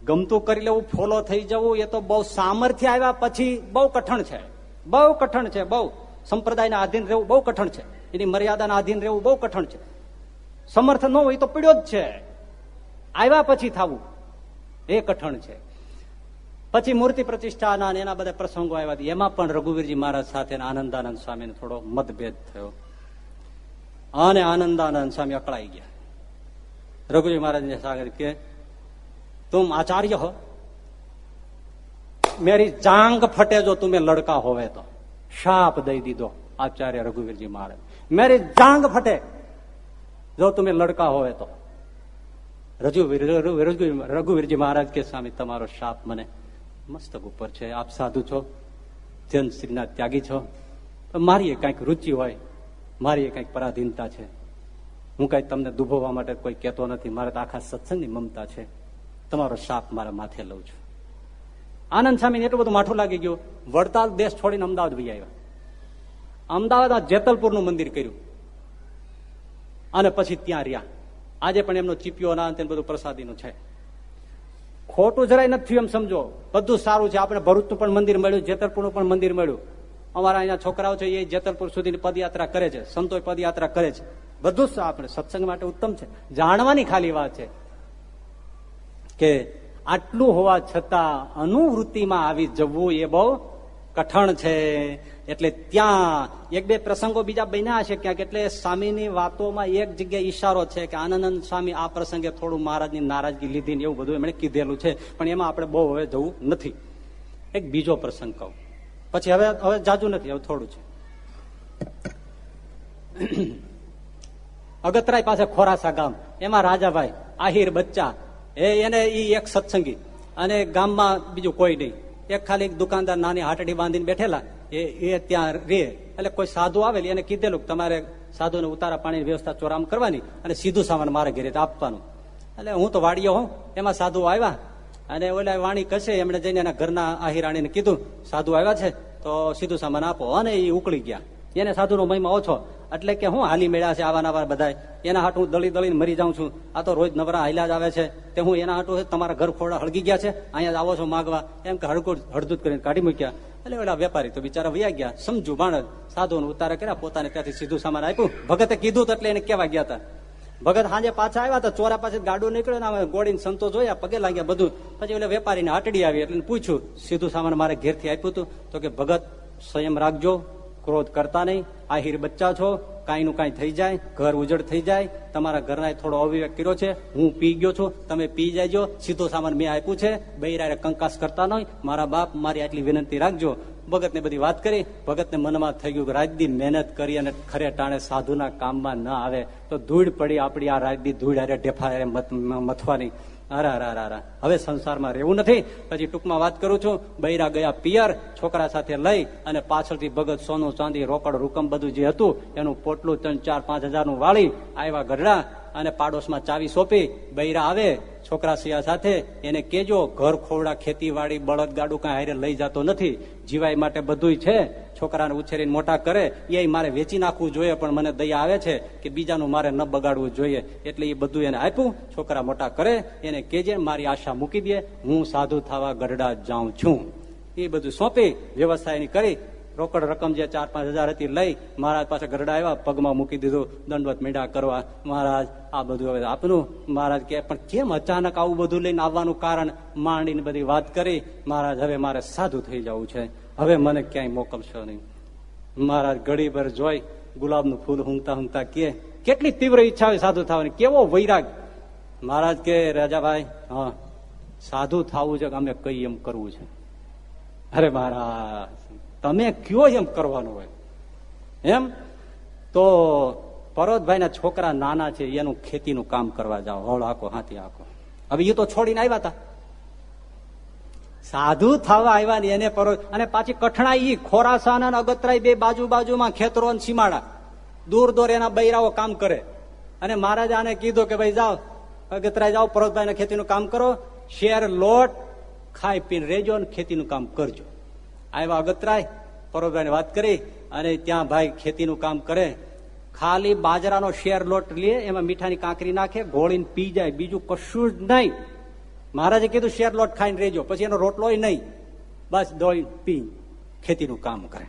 ગમતું કરી લેવું ફોલો થઈ જવું, એ તો બહુ સામર્થ્ય આવ્યા પછી બહુ કઠણ છે. બહુ કઠણ છે, બહુ. સંપ્રદાયના આધીન રહેવું બહુ કઠણ છે. એની મર્યાદાના આધીન રહેવું બહુ કઠણ છે. સમર્થ ન હોય તો પીડ્યો જ છે. આવ્યા પછી થવું એ કઠણ છે. પછી મૂર્તિ પ્રતિષ્ઠાના અને એના બધા પ્રસંગો આવ્યા એમાં પણ રઘુવીરજી મહારાજ સાથે આનંદાનંદ સ્વામીનો થોડો મતભેદ થયો. અને આનંદાનંદ સ્વામી અકળાઈ ગયા. રઘુજી મહારાજને સાગર કે તું આચાર્ય હો? મેરી જાંગ ફટે જો તમે લડકા હોવે તો. શાપ દઈ દીધો આચાર્ય રઘુવીરજી મહારાજ. મેરી જાંગ ફટે. જો તમે લડકા હોય તો. રજુ રઘુવીરજી મહારાજ કે, સ્વામી, તમારો શાપ મને મસ્તક ઉપર છે. આપ સાધુ છો. જન શ્રીના ત્યાગી છો. મારી એ કાંઈક રુચિ હોય, મારી એ કાંઈક પરાધીનતા છે. હું કાંઈ તમને દુભોવા માટે કોઈ કહેતો નથી. મારે તો આખા સત્સંગની મમતા છે. તમારો શાપ મારા માથે લઉં છું. આનંદ સ્વામીને એટલું બધું માઠું લાગી ગયું. વડતાલ દેશ છોડીને અમદાવાદ ભાઈ આવ્યા. આ જેતલપુરનું મંદિર કર્યું. અને પછી ત્યાં રહ્યા. આજે પણ એમનો ચીપિયો ના અંતે બધું પ્રસાદીનું છે. ખોટું જરાય નથી એમ સમજો. બધું સારું છે. આપણે ભરૂચનું પણ મંદિર મળ્યું, જેતલપુરનું પણ મંદિર મળ્યું. અમારા અહીંયા છોકરાઓ છે, એ જેતલપુર સુધીની પદયાત્રા કરે છે. સંતો પદયાત્રા કરે છે. બધું જ આપણે સત્સંગ માટે ઉત્તમ છે. જાણવાની ખાલી વાત છે કે આટલું હોવા છતાં અનુવૃત્તિમાં આવી જવું એ બહુ કઠણ છે. એટલે ત્યાં એક બે પ્રસંગો બીજા બન્યા હશે ક્યાંક એટલે સ્વામીની વાતોમાં એક જગ્યાએ ઈશારો છે કે આનંદ સ્વામી આ પ્રસંગે થોડું મહારાજની નારાજગી લીધી એવું બધું એમણે કીધેલું છે, પણ એમાં આપણે બહુ હવે જવું નથી. એક બીજો પ્રસંગ કહું. પછી હવે હવે જાજુ નથી, હવે થોડું છે. અગતરાય પાસે ખોરાસા ગામ. એમાં રાજાભાઈ, આહિર બચ્ચા એ એને ઈ એક સત્સંગી. અને ગામમાં બીજું કોઈ નહીં. એક ખાલી દુકાનદાર નાની હાટડી બાંધીને બેઠેલા. એ એ ત્યાં રે. એટલે કોઈ સાધુ આવેલી એને કીધેલું તમારે સાધુને ઉતારા પાણીની વ્યવસ્થા ચોરામ કરવાની અને સીધું સામાન મારે ઘરે આપવાનું. એટલે હું તો વાડીયો હોઉં, એમાં સાધુ આવ્યા. અને ઓલા વાણી કશે એમણે જઈને એના ઘરના આહિરાણીને કીધું, સાધુ આવ્યા છે, તો સીધું સામાન આપો. અને એ ઉકળી ગયા. એને સાધુનો મહિમા ઓછો. એટલે કે હું હાલી મેળ્યા છે આવા નવા બધા એના હાટું દળી દળીને મરી જાઉં છું. આ તો રોજ નવરા હાલ્યા આવે છે. તે હું એના હાટું તમારા ઘર ખોડા હળગી ગયા છે. અહીંયા આવો છો માગવા. એમ કે હળકું હળદૂત કરીને કાઢી મૂક્યા. એટલે ઓલા વેપારી તો બિચારા વયા ગયા. સમજુ માણસ સાધુ ઉતારા કર્યા, પોતાને ત્યાંથી સીધું સામાન આપ્યું. ભગતે કીધું એટલે એને કેવા ગયા હતા ભગત સાંજે પાછા આવ્યા તો ચોરા પાસે ગાડું નીકળ્યો ને ગોળીને સંતો જોયા, પગે લાગ્યા બધું. પછી એટલે વેપારીને આટડી આવી એટલે પૂછ્યું, સીધું સામાન મારે ઘેરથી આપ્યું હતું તો કે ભગત સંયમ રાખજો. ક્રોધ કરતા નહીં આહિર બચ્ચા છો, કાંઈ નું કાંઈ થઈ જાય, ઘર ઉજળ થઈ જાય, તમારા ઘરના થોડો અવિવેક કર્યો છે, હું પી ગયો છું, તમે પી જાયજો, સીધો સામાન મેં આપ્યું છે, બૈરારે કંકાસ કરતા નહીં, મારા બાપ મારી આટલી વિનંતી રાખજો. ભગતને બધી વાત કરી, ભગતને મનમાં થઈ ગયું કે રાજદી મહેનત કરી અને ખરે ટાણે સાધુના કામમાં ન આવે, તો ધૂળ પડી આપણી આ રાજદી ધૂળ અરે ઢેફા મથવાની. અરા અરા અરા હવે સંસારમાં રહેવું નથી. પછી ટૂંકમાં વાત કરું છું. બૈરા ગયા પિયર, છોકરા સાથે લઈ અને પાછળથી ભગત સોનું, ચાંદી, રોકડ, રૂકમ બધું જે હતું, એનું પોટલું ત્રણ, ચાર, પાંચ હજારનું વાળી આવ્યા ગઢડા અને પાડોશમાં ચાવી સોંપી. બૈરા આવે છોકરા સિયા સાથે એને કેજો, ઘર ખોવડા ખેતીવાડી બળદ ગાડું કાંઈ હારે લઈ જતો નથી. જીવાય માટે બધું છે. છોકરાને ઉછેરીને મોટા કરે. એ મારે વેચી નાખવું જોઈએ, પણ મને દયા આવે છે કે બીજાનું મારે ન બગાડવું જોઈએ. એટલે એ બધું એને આપ્યું. છોકરા મોટા કરે. એને કેજે, મારી આશા મૂકી દે. હું સાધુ થવા ગઢડા જાઉં છું. એ બધું સોંપી વ્યવસાયની કરી. રોકડ રકમ જે ચાર પાંચ હજાર હતી લઈ મહારાજ પાસે ગરડા આવ્યા, પગમાં મૂકી દીધું, દંડવત મીંડા કરવા. મહારાજ, આ બધું હવે આપનું. મહારાજ કે પણ કેમ અચાનક આવું બધું લઈને આવવાનું કારણ? માંડીને બધી વાત કરી. મહારાજ, હવે મારે સાધુ થઈ જવું છે. હવે મને ક્યાંય મોકલશો નહીં. મહારાજ ઘડી ભર જોઈ, ગુલાબનું ફૂલ હુંગતા હુંગતા કે કેટલી તીવ્ર ઈચ્છા હોય સાધુ થવાની? કેવો વૈરાગ. મહારાજ કે રાજાભાઈ, હા, સાધુ થવું છે અમે કઈ એમ કરવું છે? અરે મહારાજ તમે કયો એમ કરવાનું હોય? એમ? તો પરોતભાઈ છોકરા નાના છે, એનું ખેતીનું કામ કરવા જાઓ. હળ આખો હાથી આખો હવે એ તો છોડીને આવ્યા હતા સાધુ થવા આવ્યા ને એને પરો અને પાછી કઠણાઈ ખોરાસાન અને અગતરાઈ બે બાજુ બાજુમાં ખેતરો અને સીમાડા. દૂર દૂર એના બૈરાઓ કામ કરે. અને મહારાજ આને કીધું કે ભાઈ જાઓ અગતરાય જાઓ પરોતભાઈ ખેતીનું કામ કરો. શેર, લોટ, ખાઈ પીને રેજો ને ખેતીનું કામ કરજો. આવ્યા અગતરાય પરોભાઈ વાત કરી અને ત્યાં ભાઈ ખેતીનું કામ કરે. ખાલી બાજરાનો શેર લોટ લે, એમાં મીઠાની કાંકરી નાખે, ગોળીને પી જાય, બીજું કશું જ નહીં. મહારાજે કીધું શેર લોટ ખાઈને રેજો પછી એનો રોટલો નહીં. બસ દોઈ પી ખેતીનું કામ કરે.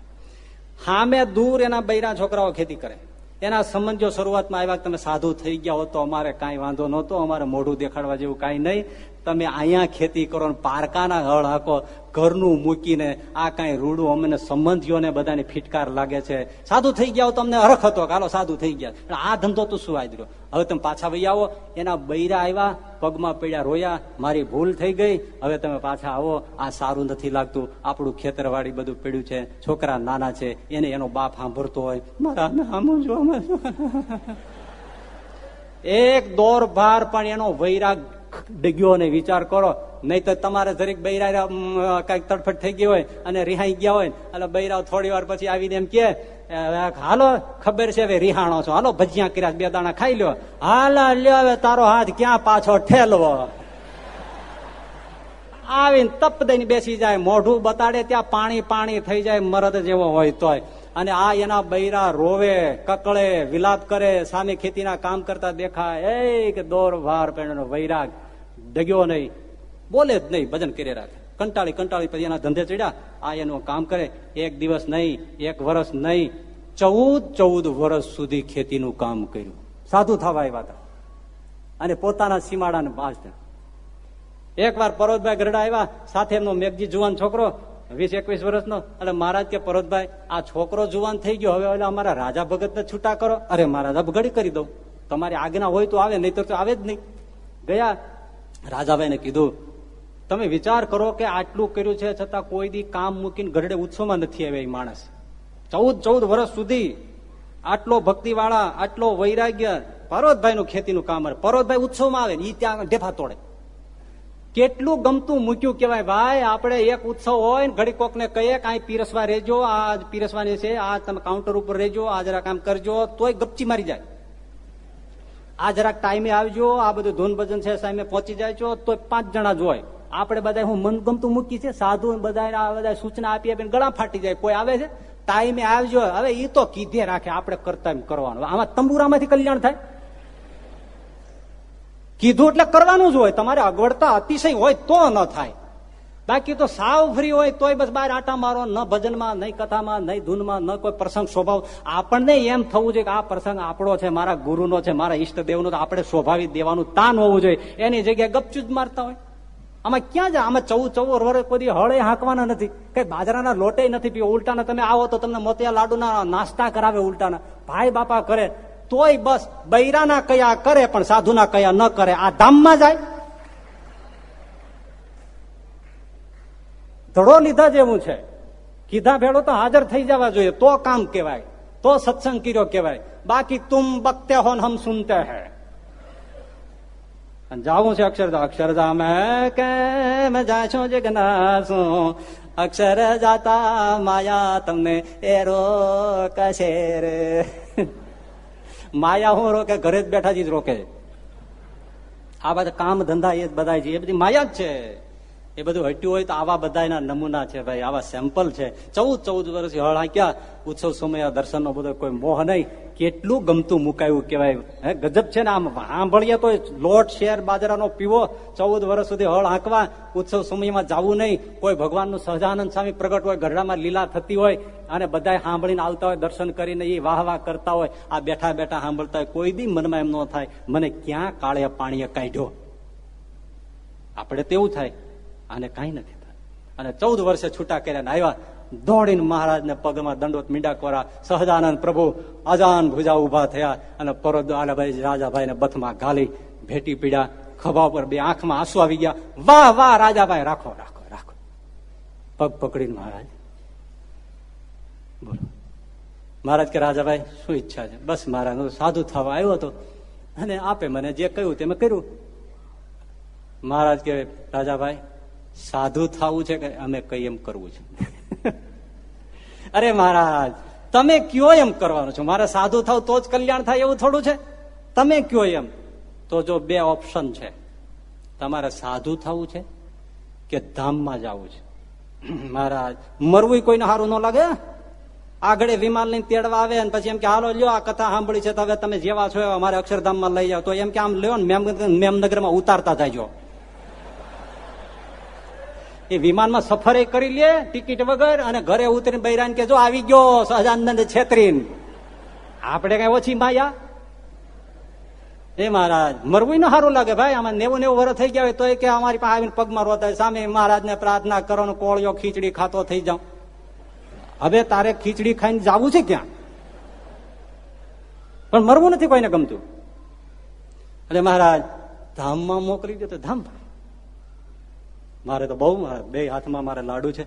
હામે દૂર એના બૈરા છોકરાઓ ખેતી કરે. એના સંબંધો શરૂઆતમાં આવ્યા તમે સાધુ થઈ ગયા હો તો અમારે કાંઈ વાંધો નહોતો, અમારે મોઢું દેખાડવા જેવું કાંઈ નહીં. તમે અહીંયા ખેતી કરો ને પારકાના હળ હાકો, ઘરનું મૂકીને આ કાંઈ રૂડું અમને સંબંધીઓને બધાને ફિટકાર લાગે છે. સાધુ થઈ ગયા તમને હરખ હતો કાલો સાધુ થઈ ગયા. આ ધંધો તો શું આદર્યો હવે તમે પાછા વહી આવો. એના બૈરા આવ્યા, પગમાં પડ્યા રોયા, મારી ભૂલ થઈ ગઈ. હવે તમે પાછા આવો. આ સારું નથી લાગતું. આપણું ખેતરવાડી બધું પડ્યું છે. છોકરા નાના છે. એને એનો બાપ સાંભળતો હોય. મારા સમજો એક દોર ભાર પણ એનો વૈરાગ ડગ્યો ને વિચાર કરો. નહીં તો તમારે જરીક બૈરા કંઈક તડફટ થઈ ગઈ હોય અને રિહાઈ ગયા હોય. એટલે બૈરા થોડી વાર પછી આવીને એમ કે હાલો, ખબર છે હવે રિહાણો છો. હાલો, ભજીયા કર્યા બે દાણા ખાઈ લ્યો. હાલા, લ્યો, હવે તારો હાથ ક્યાં પાછો ઠેલવો? આવીને તપ દઈને બેસી જાય. મોઢું બતાડે ત્યાં પાણી પાણી થઈ જાય, મરદ જેવો હોય તોય. અને આ એના બૈરા રોવે, કકળે, વિલાપ કરે, સામે ખેતીના કામ કરતા દેખાય. એ કે દોર ભાર પેણનો વૈરાગ. ડગ્યો નહીં, બોલે જ નહીં, ભજન કરી રાખે. કંટાળી કંટાળી પછી એના ધંધે ચડ્યા. આ એનું કામ કરે. એક દિવસ નહીં, એક વર્ષ નહીં, ચૌદ ચૌદ વર્ષ સુધી ખેતીનું કામ કર્યું. સાધુ થવા આવ્યા હતા. અને પોતાના સીમાડાને બાજ એક વાર પરોતભાઈ ગરડા આવ્યા, સાથે એમનો મેઘજી જુવાન છોકરો, વીસ એકવીસ વર્ષનો એટલે મહારાજ, કે પરોતભાઈ, આ છોકરો જુવાન થઈ ગયો. હવે એટલે અમારા રાજા ભગતને છૂટા કરો. અરે મહારાજા ઘડી કરી દઉં. તમારી આજ્ઞા હોય તો આવે નહીં તો આવે જ નહીં. ગયા રાજાભાઈને કીધું, તમે વિચાર કરો કે આટલું કર્યું છે છતાં કોઈ દી કામ મૂકીને ગરડે ઉત્સવમાં નથી આવ્યા એ માણસ. ચૌદ ચૌદ વર્ષ સુધી આટલો ભક્તિ વાળા આટલો વૈરાગ્ય પરોતભાઈ નું ખેતીનું કામ પરોતભાઈ ઉત્સવમાં આવે એ ત્યાં ઢેફા તોડે. કેટલું ગમતું મૂક્યું કેવાય ભાઈ, આપણે એક ઉત્સવ હોય ને ઘડી કોક ને કહીએ કાંઈ પીરસવા રેજો આ પીરસવાની છે, આ તમે કાઉન્ટર ઉપર રેજો આ જરા કામ કરજો, તોય ગપચી મારી જાય. આ જરાક ટાઈમે આવજો, આ બધું ધૂન ભજન છે સામે પહોંચી જાય છો તો પાંચ જણા જ હોય. આપણે બધા હું મનગમતું મૂકી છે, સાધુ બધા બધા સૂચના આપી આપીને ગળા ફાટી જાય, કોઈ આવે છે? ટાઈમે આવજો. હવે એ તો કીધે રાખે, આપણે કરતા એમ કરવાનું. આમાં તંબુરામાંથી કલ્યાણ થાય. કીધું એટલે કરવાનું જ હોય. તમારે અગવડતા અતિશય હોય તો ન થાય. બાકી તો સાવ ફ્રી હોય તોય બસ બહાર આટા મારો, ન ભજનમાં નહીં કથામાં નહીં ધૂનમાં, ન કોઈ પ્રસંગ સ્વભાવ. આપણને એમ થવું જોઈએ કે આ પ્રસંગ આપણો છે, મારા ગુરુનો છે, મારા ઈષ્ટદેવનો તો આપણે સ્વભાવિક દેવાનું તાન હોવું જોઈએ. એની જગ્યાએ ગપચું મારતા હોય. આમાં ક્યાં જાય આમાં ચૌદ ચૌદ વર્ષ કોઈ હળે હાંકવાના નથી. કઈ બાજરાના લોટે નથી પીવો. ઉલટાના તમે આવો તો તમને મોતિયા લાડુના નાસ્તા કરાવે ઉલટાના. ભાઈ બાપા કરે, તોય બસ બૈરાના કયા કરે, પણ સાધુના કયા ન કરે. આ ધામમાં જાય. ધડો લીધા જેવું છે. કીધા ભેળો તો હાજર થઈ જવા જોઈએ. તો કામ કહેવાય. તો સત્સંગ કર્યો કેવાય બાકી તુમ બકતે હો હમ સુનતે હે. જાવું છે અક્ષરધામ. અક્ષરધામ કેમ જાય છો જગનાશું અક્ષર જાતા માયા તમને એરો કશે રે. માયા હું રોકે? ઘરે જ બેઠા જ રોકે. આ બધા કામ ધંધા એ બધા છે. એ બધી માયા જ છે. એ બધું હટ્યું હોય તો આવા બધાના નમૂના છે ભાઈ, આવા સેમ્પલ છે. ચૌદ ચૌદ વર્ષ હળ હાંક્યા ઉત્સવ સમય દર્શનનો બધો કોઈ મોહ નહીં. કેટલું ગમતું મુકાયું કેવાય હે, ગજબ છે ને આમ સાંભળીએ તો લોટ, શેર, બાજરાનો પીવો, ચૌદ વર્ષ સુધી હળ હાંકવા, ઉત્સવ સમયમાં જવું નહીં. કોઈ ભગવાનનું સહજાનંદ સ્વામી પ્રગટ હોય, ગઢડામાં લીલા થતી હોય, અને બધા સાંભળીને આવતા હોય, દર્શન કરીને એ વાહ વાહ કરતા હોય, આ બેઠા બેઠા સાંભળતા હોય, કોઈ દી મનમાં એમ ન થાય, મને ક્યાં કાળે પાણીએ કાઢ્યો? આપણે તેવું થાય આને કઈ નથી અને ચૌદ વર્ષે છૂટા કર્યા આવ્યા, દોડીને મહારાજને પગમાં દંડોત મીંડા કોરા સહજાનંદ પ્રભુ, અજાન ભુજા ઊભા થયા અને પરોદ આલાભાઈ રાજાભાઈ ને બથમાં ગાલી, ભેટી પીડ્યા ખભા પર બે આંખમાં આંસુ આવી ગયા. વાહ વાહ, રાજાભાઈ, રાખો રાખો રાખો. પગ પકડીને મહારાજ, બોલો. મહારાજ કે, રાજાભાઈ, શું ઈચ્છા છે? બસ મહારાજ સાધુ થવા આવ્યો હતો અને આપે મને જે કહ્યું તે મેં કર્યું. મહારાજ કે, રાજાભાઈ સાધુ થવું છે કે અમે કઈ એમ કરવું છે? અરે મહારાજ, તમે કયો એમ કરવાનું છો? મારે સાધુ થાવ તો જ કલ્યાણ થાય એવું થોડું છે? તમે કયો એમ? તો જો બે ઓપ્શન છે. તમારે સાધુ થવું છે કે ધામમાં જવું છે? મહારાજ, મરવું કોઈને સારું ન લાગે આગળ વિમાન લઈને તેડવા આવે અને પછી એમ કે, હાલો, લ્યો આ કથા સાંભળી છે, તો હવે તમે જેવા છો એવા મારે અક્ષરધામમાં લઈ જાઓ. તો એમ કે, આમ લ્યો ને મેમનગરમાં ઉતારતા જાયજો એ વિમાનમાં સફર કરી લે, ટિકિટ વગર અને ઘરે ઉતરીને બૈરાન કે જો આવી ગયો, સહજાનંદ છેત્રીન. આપણે કઈ ઓછી માયા? એ મહારાજ, મરવું ન સારું લાગે ભાઈ, આમાં નેવું નેવું વર્ષ થઈ ગયા હોય તો કે અમારી પાસે આવીને પગમાં રોતા સામે મહારાજને પ્રાર્થના કરો કોળિયો ખીચડી ખાતો થઈ જાઉં. હવે તારે ખીચડી ખાઈને જવું છે ક્યાં? પણ મરવું નથી કોઈને ગમતું. એટલે મહારાજ, ધામમાં મોકલી દો તો ધામ મારે તો બહુ બે હાથમાં મારે લાડુ છે.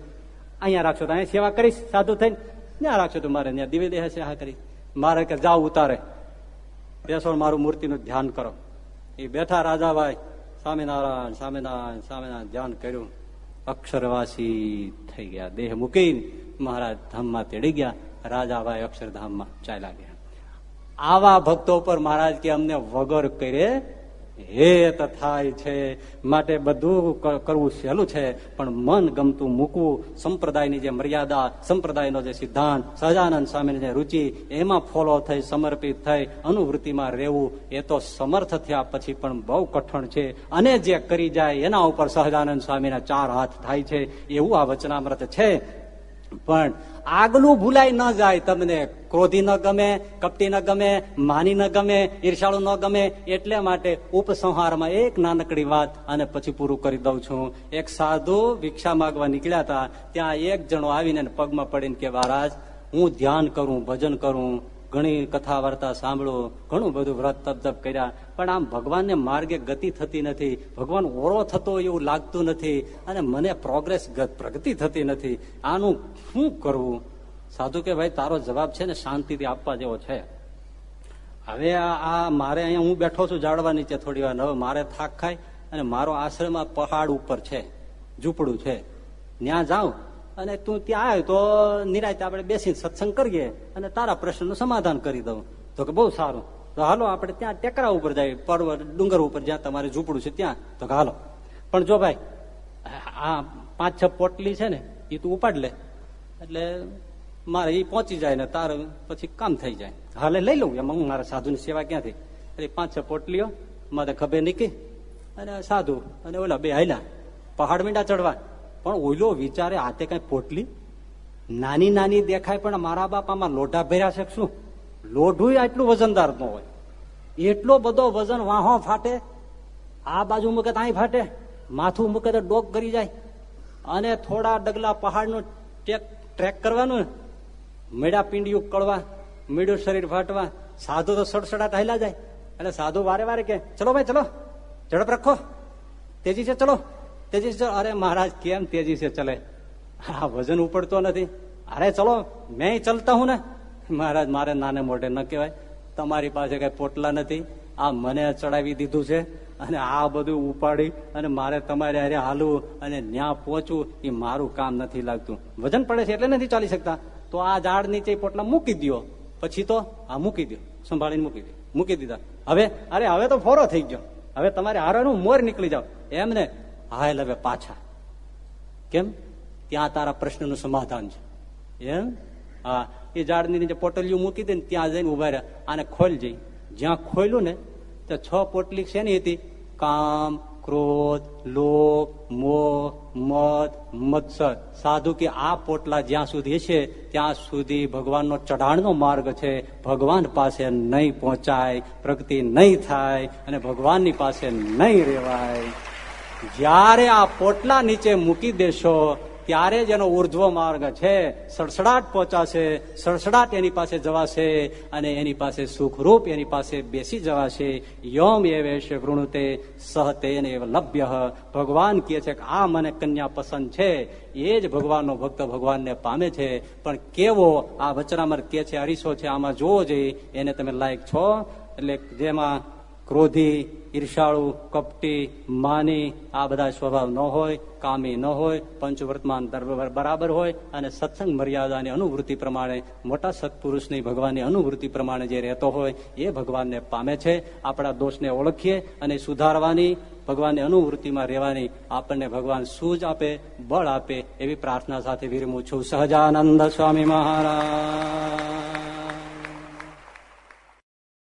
અહીંયા રાખશો તો અહીંયા સેવા કરીશ, સાધુ થઈને. ત્યાં રાખશો તો મારે ત્યાં દિવે દેહ સેવા કરીશ મારે કે જાઓ ઉતારે. બેસો મારું મૂર્તિનું ધ્યાન કરો. એ બેઠા રાજાભાઈ, સ્વામિનારાયણ સ્વામિનારાયણ સ્વામિનારાયણ ધ્યાન કર્યું. અક્ષરવાસી થઈ ગયા. દેહ મૂકીને મહારાજ ધામમાં તેડી ગયા. રાજાભાઈ અક્ષરધામમાં ચાલ્યા ગયા. આવા ભક્તો પર મહારાજ કે અમને વગર કરે હેત થાય છે, માટે બધું કરવું સહેલું છે, પણ મન ગમતું મૂકવું, સંપ્રદાયની જે મર્યાદા, સંપ્રદાયનો જે સિદ્ધાંત, સહજાનંદ સ્વામીની જે રુચિ, એમાં ફોલો થઈ, સમર્પિત થઈ, અનુવૃત્તિમાં રહેવું, એ તો સમર્થ થયા પછી પણ બહુ કઠણ છે. અને જે કરી જાય, એના ઉપર સહજાનંદ સ્વામીના ચાર હાથ થાય છે, એવું આ વચનામૃત છે. પણ આગલું ભૂલાય ન જાય તમને. ક્રોધી ન ગમે, કપટી ન ગમે, માની ન ગમે, ઈર્ષાળુ ન ગમે, એટલે માટે ઉપસંહારમાં એક નાનકડી વાત અને પછી પૂરું કરી દઉં છું. એક સાધુ ભિક્ષા માગવા નીકળ્યા હતા. ત્યાં એક જણો આવીને પગમાં પડીને કે, મહારાજ, હું ધ્યાન કરું, ભજન કરું. ઘણી કથા વાર્તા સાંભળો, ઘણું બધું વ્રત તપ તપ કર્યા. પણ આમ ભગવાનને માર્ગે ગતિ થતી નથી. ભગવાન ઓરો થતો એવું લાગતું નથી અને મને પ્રોગ્રેસ પ્રગતિ થતી નથી. આનું શું કરવું? સાધુ કે, ભાઈ, તારો જવાબ છે ને શાંતિથી આપવા જેવો છે. હવે આ મારે અહીંયા હું બેઠો છું જાડવા નીચે થોડી વાર. હવે મારે થાક ખાય અને મારો આશ્રમ પહાડ ઉપર છે. ઝૂંપડું છે. ત્યાં જાઉં? અને તું ત્યાં આવ્યો તો નિરાયતે આપણે બેસીને સત્સંગ કરીએ અને તારા પ્રશ્નનું સમાધાન કરી દઉં. તો કે બહુ સારું. તો હાલો, આપણે ત્યાં ટેકરા ઉપર જાય પર્વત ડુંગર ઉપર જ્યાં તમારે ઝૂંપડું છે ત્યાં. તો કે હાલો. પણ જો ભાઈ, આ પાંચ છ પોટલી છે ને, એ તું ઉપાડ લે. એટલે મારે એ પહોંચી જાય ને તારે પછી કામ થઈ જાય. હાલે, લઈ લઉં. એમાં હું મારા સાધુની સેવા ક્યાંથી? એટલે પાંચ છ પોટલીઓ, મારે ખભે નીકળી અને સાધુ અને ઓલા બે હાલ્યા. પહાડ મીંડા ચડવા પણ ઓઈલો વિચારે, આતે કઈ પોટલી? નાની નાની દેખાય પણ મારા બાપામાં લોઢા ભર્યા છે શું? લોઢું આટલું વજનદાર ન હોય. એટલો બધો વજન વાહો ફાટે, આ બાજુ મૂકે તો ફાટે, માથું મૂકે તો ડોક કરી જાય. અને થોડા ડગલા પહાડનું ટેક, ટ્રેક કરવાનું, મેળા પીંડિયું કળવા, મેળું શરીર ફાટવા, સાધુ તો સડસડાટ હાલ્યા જાય. એટલે સાધુ વારે વારે કે, ચલો ભાઈ, ચલો, ઝડપ રાખો. તેજી છે, ચલો. તેજી અરે મહારાજ, કેમ તેજી છે ચલે? આ વજન ઉપડતો નથી. અરે ચલો મેં ચલતા હું ને? મહારાજ, મારે નાને મોઢે ન કહેવાય. તમારી પાસે કઈ પોટલા નથી. આ મને ચડાવી દીધું છે અને આ બધું ઉપાડી અને મારે તમારે હારે હાલવું અને ન્યા પહોંચવું એ મારું કામ નથી લાગતું. વજન પડે છે એટલે નથી ચાલી શકતા. તો આ ઝાડ નીચે પોટલા મૂકી દો પછી તો આ મૂકી દો સંભાળીને મૂકી દો મૂકી દીધા. હવે, અરે હવે તો ફોરો થઈ ગયો. હવે તમારે હારાનું મોર નીકળી જાવ એમ ને હાલ હવે પાછા. કેમ? ત્યાં તારા પ્રશ્નનું સમાધાન છે. એમ? હા. એ ઝાડની નીચે પોટલીઓ મૂકી દે ને ત્યાં જઈને ઊભા રહ્યા આને ખોલ જઈ. જ્યાં ખોલ્યું ને, તો છ પોટલી છે ને હતી? કામ, ક્રોધ, લોભ, મોહ મત મત્સર. સાધુ કે આ પોટલા જ્યાં સુધી છે, ત્યાં સુધી ભગવાનનો ચઢાણનો માર્ગ છે. ભગવાન પાસે નહીં પહોંચાય, પ્રગતિ નહીં થાય અને ભગવાનની પાસે નહીં રેવાય જ્યારે આ પોટલા નીચે મૂકી દેશો, ત્યારે જ એનો ઉર્ધ્વ માર્ગ છે. સડસડાટ પહોંચાશે, સડસડાટ એની પાસે જવાશે અને એની પાસે સુખરૂપ એની પાસે બેસી જવાશે. યોમ એ વેશ વૃણુતે, સહતે લભ્ય. ભગવાન કહે છે કે આ મને કન્યા પસંદ છે. એ જ ભગવાનનો ભક્ત ભગવાનને પામે છે. પણ કેવો આ વચનામર કે છે હરીશો છે, આમાં જોવો જોઈએ એને તમે લાયક છો. એટલે જેમાં ક્રોધી, ઈર્ષાળુ, કપટી, માની આ બધા સ્વભાવ ન હોય, કામી ન હોય, પંચવર્તમાન બરાબર હોય અને સત્સંગ મર્યાદાની અનુવૃત્તિ પ્રમાણે, મોટા સત્પુરુષની ભગવાનની અનુવૃત્તિ પ્રમાણે જે રહેતો હોય, એ ભગવાનને પામે છે. આપણા દોષને ઓળખીએ અને સુધારવાની, ભગવાનની અનુવૃત્તિમાં રહેવાની આપણને ભગવાન સૂજ આપે, બળ આપે એવી પ્રાર્થના સાથે વિરમું છું. સહજાનંદ સ્વામી મહારાજ.